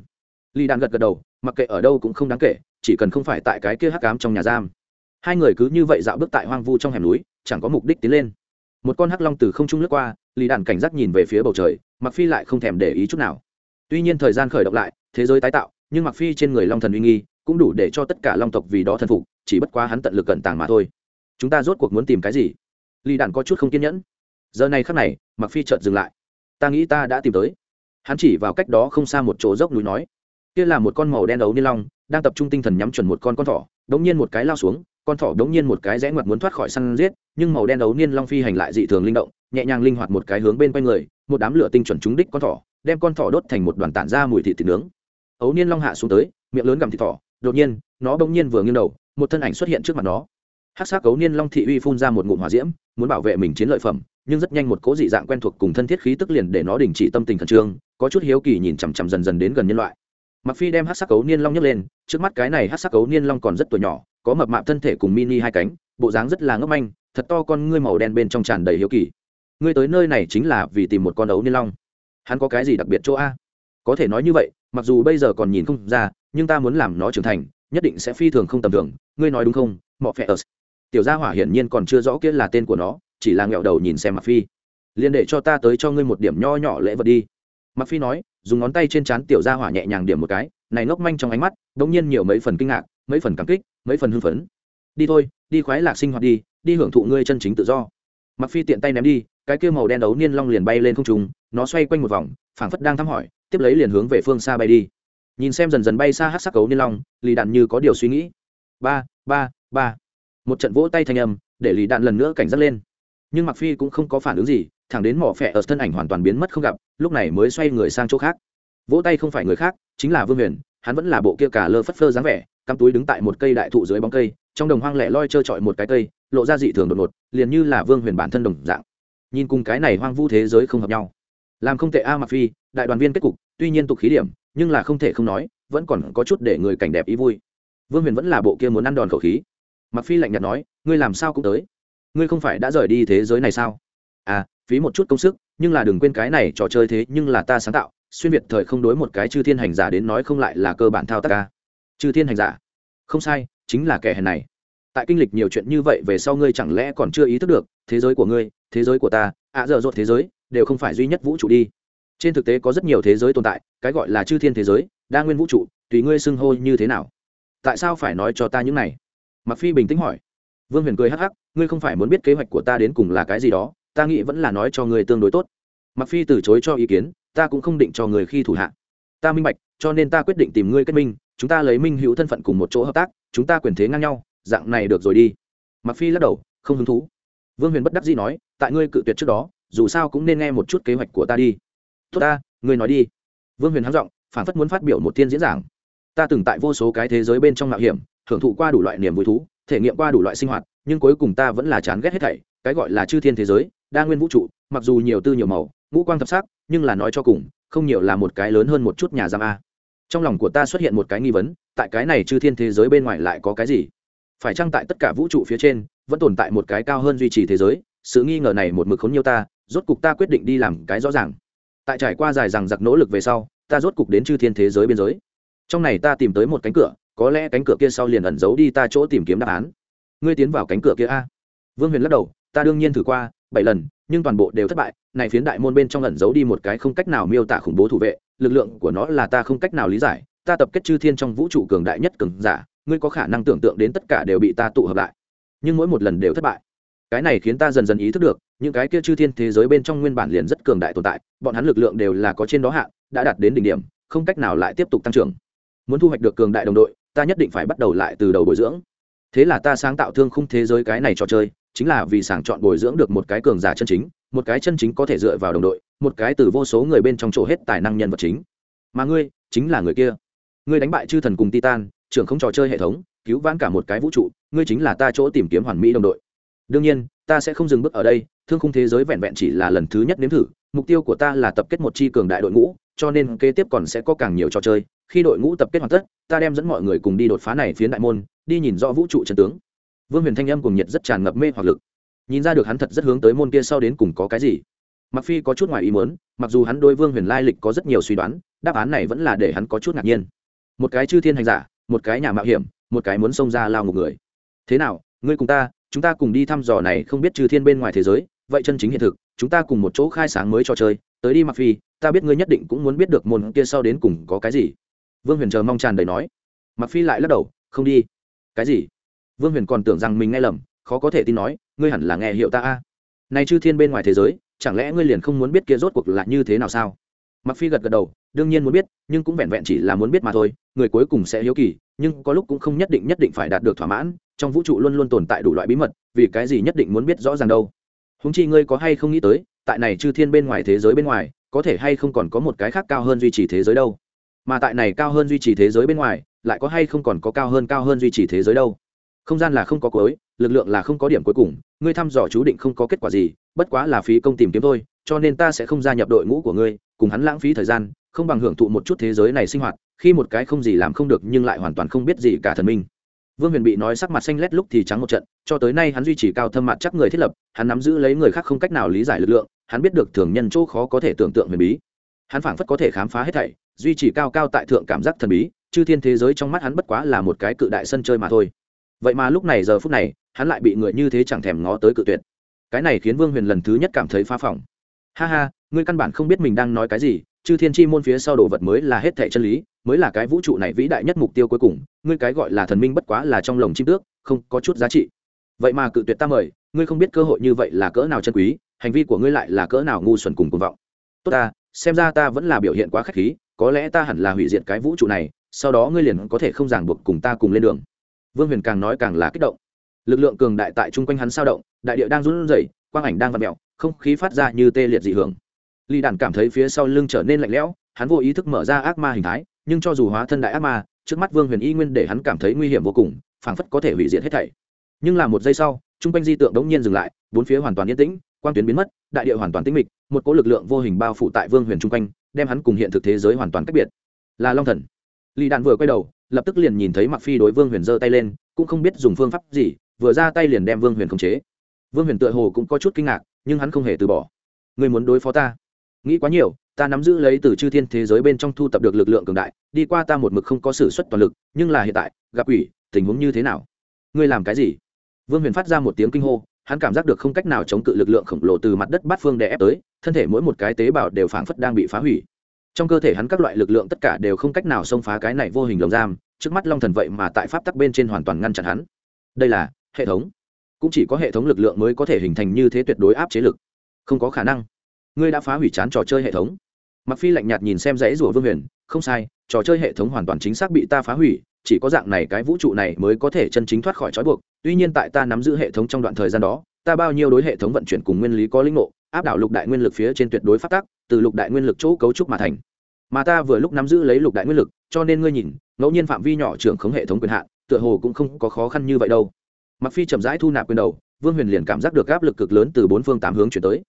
Lì đạn gật gật đầu, mặc kệ ở đâu cũng không đáng kể, chỉ cần không phải tại cái kia hắc cám trong nhà giam. Hai người cứ như vậy dạo bước tại hoang vu trong hẻm núi, chẳng có mục đích tiến lên. Một con hắc long từ không trung lướt qua, lì đạn cảnh giác nhìn về phía bầu trời mặc phi lại không thèm để ý chút nào. Tuy nhiên thời gian khởi động lại, thế giới tái tạo, nhưng mặc phi trên người long thần uy nghi cũng đủ để cho tất cả long tộc vì đó thần phục, chỉ bất quá hắn tận lực cẩn tàng mà thôi. Chúng ta rốt cuộc muốn tìm cái gì? Lì đạn có chút không kiên nhẫn. Giờ này khắc này mặc phi chợt dừng lại. Ta nghĩ ta đã tìm tới. Hắn chỉ vào cách đó không xa một chỗ dốc núi nói, kia là một con màu đen ấu ni long, đang tập trung tinh thần nhắm chuẩn một con con thỏ, đống nhiên một cái lao xuống, con thỏ đống nhiên một cái rẽ ngoặt muốn thoát khỏi săn giết, nhưng màu đen ấu niên long phi hành lại dị thường linh động, nhẹ nhàng linh hoạt một cái hướng bên quanh người, một đám lửa tinh chuẩn trúng đích con thỏ, đem con thỏ đốt thành một đoàn tản ra mùi thịt thịt nướng. Ấu niên long hạ xuống tới, miệng lớn gặm thịt thỏ đột nhiên, nó bỗng nhiên vừa nghiêng đầu, một thân ảnh xuất hiện trước mặt nó. Hát sắc cấu niên long thị uy phun ra một ngụm hỏa diễm, muốn bảo vệ mình chiến lợi phẩm, nhưng rất nhanh một cố dị dạng quen thuộc cùng thân thiết khí tức liền để nó đình chỉ tâm tình khẩn trương, có chút hiếu kỳ nhìn chằm chằm dần dần đến gần nhân loại. Mặc phi đem hát sắc cấu niên long nhấc lên, trước mắt cái này hát sắc cấu niên long còn rất tuổi nhỏ, có mập mạp thân thể cùng mini hai cánh, bộ dáng rất là ngốc manh, thật to con ngươi màu đen bên trong tràn đầy hiếu kỳ. Ngươi tới nơi này chính là vì tìm một con ấu niên long. Hắn có cái gì đặc biệt chỗ a? Có thể nói như vậy, mặc dù bây giờ còn nhìn không ra nhưng ta muốn làm nó trưởng thành, nhất định sẽ phi thường không tầm thường, ngươi nói đúng không, mọ phe ớt tiểu gia hỏa hiển nhiên còn chưa rõ kia là tên của nó, chỉ là nghẹo đầu nhìn xem mặc phi. Liền để cho ta tới cho ngươi một điểm nho nhỏ lễ vật đi. Mặc phi nói, dùng ngón tay trên trán tiểu gia hỏa nhẹ nhàng điểm một cái, này ngốc manh trong ánh mắt, đống nhiên nhiều mấy phần kinh ngạc, mấy phần cảm kích, mấy phần hưng phấn. Đi thôi, đi khoái lạc sinh hoạt đi đi hưởng thụ ngươi chân chính tự do. Mặc phi tiện tay ném đi, cái kia màu đen đấu niên long liền bay lên không trung, nó xoay quanh một vòng, phảng phất đang thăm hỏi, tiếp lấy liền hướng về phương xa bay đi nhìn xem dần dần bay xa hát sắc cấu niên long, lì đạn như có điều suy nghĩ. Ba ba ba. Một trận vỗ tay thanh âm, để lì đạn lần nữa cảnh giác lên. Nhưng mặc phi cũng không có phản ứng gì, thẳng đến mỏ phẹ ở thân ảnh hoàn toàn biến mất không gặp, lúc này mới xoay người sang chỗ khác. Vỗ tay không phải người khác, chính là vương huyền, hắn vẫn là bộ kia cả lơ phất phơ dáng vẻ, cắm túi đứng tại một cây đại thụ dưới bóng cây, trong đồng hoang lẻ loi trơ trọi một cái cây, lộ ra dị thường đột ngột, liền như là vương huyền bản thân đồng dạng. Nhìn cùng cái này hoang vu thế giới không hợp nhau. Làm không tệ a mặc phi, đại đoàn viên kết cục, tuy nhiên tục khí điểm nhưng là không thể không nói vẫn còn có chút để người cảnh đẹp ý vui. Vương huyền vẫn là bộ kia muốn ăn đòn khẩu khí. Mặc phi lạnh nhạt nói ngươi làm sao cũng tới? Ngươi không phải đã rời đi thế giới này sao? À phí một chút công sức nhưng là đừng quên cái này trò chơi thế nhưng là ta sáng tạo xuyên việt thời không đối một cái chư thiên hành giả đến nói không lại là cơ bản thao tác ca. Chư thiên hành giả? Không sai chính là kẻ hèn này. Tại kinh lịch nhiều chuyện như vậy về sau ngươi chẳng lẽ còn chưa ý thức được thế giới của ngươi thế giới của ta ạ à, giờ dột thế giới đều không phải duy nhất vũ trụ đi trên thực tế có rất nhiều thế giới tồn tại, cái gọi là chư thiên thế giới, đa nguyên vũ trụ, tùy ngươi xưng hô như thế nào. Tại sao phải nói cho ta những này? Mặc phi bình tĩnh hỏi. Vương huyền cười hắc hắc, ngươi không phải muốn biết kế hoạch của ta đến cùng là cái gì đó, ta nghĩ vẫn là nói cho ngươi tương đối tốt. Mặc phi từ chối cho ý kiến, ta cũng không định cho người khi thủ hạ. Ta minh bạch, cho nên ta quyết định tìm ngươi kết minh, chúng ta lấy minh hữu thân phận cùng một chỗ hợp tác, chúng ta quyền thế ngang nhau, dạng này được rồi đi. Mặc phi lắc đầu, không hứng thú. Vương huyền bất đắc dĩ nói, tại ngươi cự tuyệt trước đó, dù sao cũng nên nghe một chút kế hoạch của ta đi tốt ta, ngươi nói đi. Vương huyền hắng giọng phản phất muốn phát biểu một thiên diễn giảng. Ta từng tại vô số cái thế giới bên trong mạo hiểm hưởng thụ qua đủ loại niềm vui thú, thể nghiệm qua đủ loại sinh hoạt, nhưng cuối cùng ta vẫn là chán ghét hết thảy, cái gọi là chư thiên thế giới, đa nguyên vũ trụ, mặc dù nhiều tư nhiều màu, ngũ quang thập sắc, nhưng là nói cho cùng, không nhiều là một cái lớn hơn một chút nhà giam a. Trong lòng của ta xuất hiện một cái nghi vấn, tại cái này chư thiên thế giới bên ngoài lại có cái gì? Phải chăng tại tất cả vũ trụ phía trên, vẫn tồn tại một cái cao hơn duy trì thế giới? Sự nghi ngờ này một mực khốn nhiều ta, rốt cục ta quyết định đi làm cái rõ ràng tại trải qua dài rằng giặc nỗ lực về sau, ta rốt cục đến chư thiên thế giới biên giới. Trong này ta tìm tới một cánh cửa, có lẽ cánh cửa kia sau liền ẩn giấu đi ta chỗ tìm kiếm đáp án. Ngươi tiến vào cánh cửa kia a. Vương huyền lắc đầu, ta đương nhiên thử qua, bảy lần, nhưng toàn bộ đều thất bại, này phiến đại môn bên trong ẩn giấu đi một cái không cách nào miêu tả khủng bố thủ vệ, lực lượng của nó là ta không cách nào lý giải, ta tập kết chư thiên trong vũ trụ cường đại nhất cường giả, ngươi có khả năng tưởng tượng đến tất cả đều bị ta tụ hợp lại. Nhưng mỗi một lần đều thất bại. Cái này khiến ta dần dần ý thức được những cái kia chư thiên thế giới bên trong nguyên bản liền rất cường đại tồn tại, bọn hắn lực lượng đều là có trên đó hạn, đã đạt đến đỉnh điểm, không cách nào lại tiếp tục tăng trưởng. Muốn thu hoạch được cường đại đồng đội, ta nhất định phải bắt đầu lại từ đầu bồi dưỡng. Thế là ta sáng tạo thương khung thế giới cái này trò chơi, chính là vì sàng chọn bồi dưỡng được một cái cường giả chân chính, một cái chân chính có thể dựa vào đồng đội, một cái từ vô số người bên trong chỗ hết tài năng nhân vật chính. Mà ngươi, chính là người kia. Ngươi đánh bại chư thần cùng titan, trưởng không trò chơi hệ thống, cứu vãn cả một cái vũ trụ, ngươi chính là ta chỗ tìm kiếm hoàn mỹ đồng đội. Đương nhiên, ta sẽ không dừng bước ở đây thương khung thế giới vẹn vẹn chỉ là lần thứ nhất nếm thử, mục tiêu của ta là tập kết một chi cường đại đội ngũ, cho nên kế tiếp còn sẽ có càng nhiều trò chơi. Khi đội ngũ tập kết hoàn tất, ta đem dẫn mọi người cùng đi đột phá này phiến đại môn, đi nhìn rõ vũ trụ trần tướng. Vương huyền thanh âm cùng nhiệt rất tràn ngập mê hoặc lực. Nhìn ra được hắn thật rất hướng tới môn kia sau đến cùng có cái gì. Mặc phi có chút ngoài ý muốn, mặc dù hắn đôi vương huyền lai lịch có rất nhiều suy đoán, đáp án này vẫn là để hắn có chút ngạc nhiên. Một cái chư thiên hành giả, một cái nhà mạo hiểm, một cái muốn xông ra lao một người. Thế nào, ngươi cùng ta, chúng ta cùng đi thăm dò này không biết chư thiên bên ngoài thế giới vậy chân chính hiện thực, chúng ta cùng một chỗ khai sáng mới cho chơi, tới đi mặc phi, ta biết ngươi nhất định cũng muốn biết được môn kia sau đến cùng có cái gì. Vương huyền chờ mong tràn đầy nói. Mặc phi lại lắc đầu, không đi. Cái gì? Vương huyền còn tưởng rằng mình nghe lầm, khó có thể tin nói, ngươi hẳn là nghe hiệu ta a. Này chư thiên bên ngoài thế giới, chẳng lẽ ngươi liền không muốn biết kia rốt cuộc là như thế nào sao? Mặc phi gật gật đầu, đương nhiên muốn biết, nhưng cũng vẹn vẹn chỉ là muốn biết mà thôi, người cuối cùng sẽ hiếu kỳ, nhưng có lúc cũng không nhất định nhất định phải đạt được thỏa mãn, trong vũ trụ luôn luôn tồn tại đủ loại bí mật, vì cái gì nhất định muốn biết rõ ràng đâu? Húng chi ngươi có hay không nghĩ tới, tại này chư thiên bên ngoài thế giới bên ngoài, có thể hay không còn có một cái khác cao hơn duy trì thế giới đâu? Mà tại này cao hơn duy trì thế giới bên ngoài, lại có hay không còn có cao hơn cao hơn duy trì thế giới đâu? Không gian là không có cuối, lực lượng là không có điểm cuối cùng, ngươi thăm dò chú định không có kết quả gì, bất quá là phí công tìm kiếm thôi, cho nên ta sẽ không gia nhập đội ngũ của ngươi, cùng hắn lãng phí thời gian, không bằng hưởng thụ một chút thế giới này sinh hoạt, khi một cái không gì làm không được nhưng lại hoàn toàn không biết gì cả thần minh vương huyền bị nói sắc mặt xanh lét lúc thì trắng một trận, cho tới nay hắn duy trì cao thâm mặt chắc người thiết lập, hắn nắm giữ lấy người khác không cách nào lý giải lực lượng, hắn biết được thường nhân chỗ khó có thể tưởng tượng huyền bí. Hắn phảng phất có thể khám phá hết thảy, duy trì cao cao tại thượng cảm giác thần bí, chư thiên thế giới trong mắt hắn bất quá là một cái cự đại sân chơi mà thôi. Vậy mà lúc này giờ phút này, hắn lại bị người như thế chẳng thèm ngó tới cự tuyệt. Cái này khiến vương huyền lần thứ nhất cảm thấy phá phỏng. Ha ha, ngươi căn bản không biết mình đang nói cái gì chư thiên chi môn phía sau đồ vật mới là hết thệ chân lý, mới là cái vũ trụ này vĩ đại nhất mục tiêu cuối cùng, ngươi cái gọi là thần minh bất quá là trong lồng chim tước, không có chút giá trị. Vậy mà cự tuyệt ta mời, ngươi không biết cơ hội như vậy là cỡ nào chân quý, hành vi của ngươi lại là cỡ nào ngu xuẩn cùng cuồng vọng. Tốt ta, xem ra ta vẫn là biểu hiện quá khách khí, có lẽ ta hẳn là hủy diệt cái vũ trụ này, sau đó ngươi liền có thể không ràng buộc cùng ta cùng lên đường. Vương huyền càng nói càng là kích động. Lực lượng cường đại tại chung quanh hắn sao động, đại địa đang run rẩy, quang ảnh đang vặn mèo, không khí phát ra như tê liệt dị hưởng. Lý Đản cảm thấy phía sau lưng trở nên lạnh lẽo, hắn vô ý thức mở ra ác ma hình thái, nhưng cho dù hóa thân đại ác ma, trước mắt vương huyền y nguyên để hắn cảm thấy nguy hiểm vô cùng, phảng phất có thể hủy diệt hết thảy. Nhưng là một giây sau, trung quanh di tượng đống nhiên dừng lại, bốn phía hoàn toàn yên tĩnh, quang tuyến biến mất, đại địa hoàn toàn tĩnh mịch, một cỗ lực lượng vô hình bao phủ tại vương huyền trung quanh, đem hắn cùng hiện thực thế giới hoàn toàn cách biệt. Là long thần. Lì đạn vừa quay đầu, lập tức liền nhìn thấy mặc phi đối vương huyền giơ tay lên, cũng không biết dùng phương pháp gì, vừa ra tay liền đem vương huyền khống chế. Vương huyền tựa hồ cũng có chút kinh ngạc, nhưng hắn không hề từ bỏ. Người muốn đối phó ta? Nghĩ quá nhiều, ta nắm giữ lấy từ chư thiên thế giới bên trong thu tập được lực lượng cường đại, đi qua ta một mực không có s ử suất toàn lực, nhưng là hiện tại, gặp ủy tình huống như thế nào? Ngươi làm cái gì? Vương huyền phát ra một tiếng kinh hô, hắn cảm giác được không cách nào chống cự lực lượng khổng lồ từ mặt đất bát phương đè ép tới, thân thể mỗi một cái tế bào đều phảng phất đang bị phá hủy. Trong cơ thể hắn các loại lực lượng tất cả đều không cách nào xông phá cái này vô hình lồng giam, trước mắt long thần vậy mà tại pháp tắc bên trên hoàn toàn ngăn chặn hắn. Đây là hệ thống. Cũng chỉ có hệ thống lực lượng mới có thể hình thành như thế tuyệt đối áp chế lực. Không có khả năng ngươi đã phá hủy chán trò chơi hệ thống. Mặc phi lạnh nhạt nhìn xem dãy rùa vương huyền, không sai, trò chơi hệ thống hoàn toàn chính xác bị ta phá hủy, chỉ có dạng này cái vũ trụ này mới có thể chân chính thoát khỏi trói buộc. Tuy nhiên tại ta nắm giữ hệ thống trong đoạn thời gian đó, ta bao nhiêu đối hệ thống vận chuyển cùng nguyên lý có linh ngộ, áp đảo lục đại nguyên lực phía trên tuyệt đối phát tác, từ lục đại nguyên lực chỗ cấu trúc mà thành. Mà ta vừa lúc nắm giữ lấy lục đại nguyên lực, cho nên ngươi nhìn, ngẫu nhiên phạm vi nhỏ trưởng khống hệ thống quyền hạn, tựa hồ cũng không có khó khăn như vậy đâu. Mặc phi chậm rãi thu nạp quyền đầu, vương huyền liền cảm giác được áp lực cực lớn từ bốn phương tám hướng chuyển tới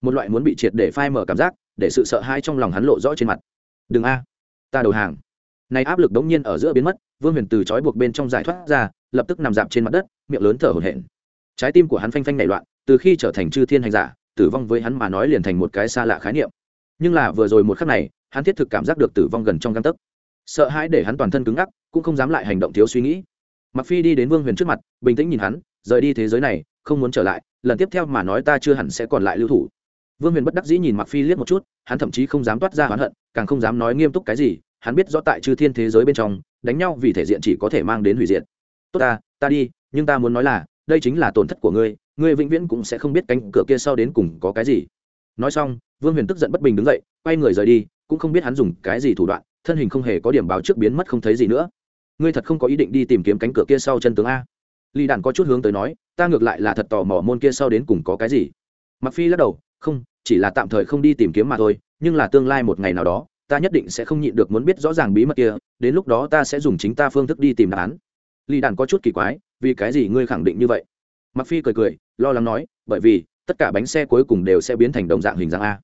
một loại muốn bị triệt để phai mở cảm giác, để sự sợ hãi trong lòng hắn lộ rõ trên mặt. Đừng a, ta đầu hàng. Này áp lực đống nhiên ở giữa biến mất, vương huyền từ trói buộc bên trong giải thoát ra, lập tức nằm dạp trên mặt đất, miệng lớn thở hổn hển. Trái tim của hắn phanh phanh nảy loạn, từ khi trở thành chư thiên hành giả, tử vong với hắn mà nói liền thành một cái xa lạ khái niệm. Nhưng là vừa rồi một khắc này, hắn thiết thực cảm giác được tử vong gần trong găng tấc. Sợ hãi để hắn toàn thân cứng ngắc, cũng không dám lại hành động thiếu suy nghĩ. Mặc phi đi đến vương huyền trước mặt, bình tĩnh nhìn hắn, rời đi thế giới này, không muốn trở lại, lần tiếp theo mà nói ta chưa hẳn sẽ còn lại lưu thủ vương huyền bất đắc dĩ nhìn mặc phi liếc một chút, hắn thậm chí không dám toát ra oán hận, càng không dám nói nghiêm túc cái gì, hắn biết rõ tại chư thiên thế giới bên trong, đánh nhau vì thể diện chỉ có thể mang đến hủy diệt. Tốt ta ta đi, nhưng ta muốn nói là, đây chính là tổn thất của ngươi ngươi vĩnh viễn cũng sẽ không biết cánh cửa kia sau đến cùng có cái gì. Nói xong, vương huyền tức giận bất bình đứng dậy, quay người rời đi, cũng không biết hắn dùng cái gì thủ đoạn, thân hình không hề có điểm báo trước biến mất không thấy gì nữa. Ngươi thật không có ý định đi tìm kiếm cánh cửa kia sau chân tướng a? Lý đàn có chút hướng tới nói, ta ngược lại là thật tò mò môn kia sau đến cùng có cái gì. Mặc phi lắc đầu không, chỉ là tạm thời không đi tìm kiếm mà thôi, nhưng là tương lai một ngày nào đó, ta nhất định sẽ không nhịn được muốn biết rõ ràng bí mật kia, đến lúc đó ta sẽ dùng chính ta phương thức đi tìm đáp án. Lì đàn có chút kỳ quái, vì cái gì ngươi khẳng định như vậy? Mặc phi cười cười, lo lắng nói, bởi vì tất cả bánh xe cuối cùng đều sẽ biến thành đồng dạng hình dạng a.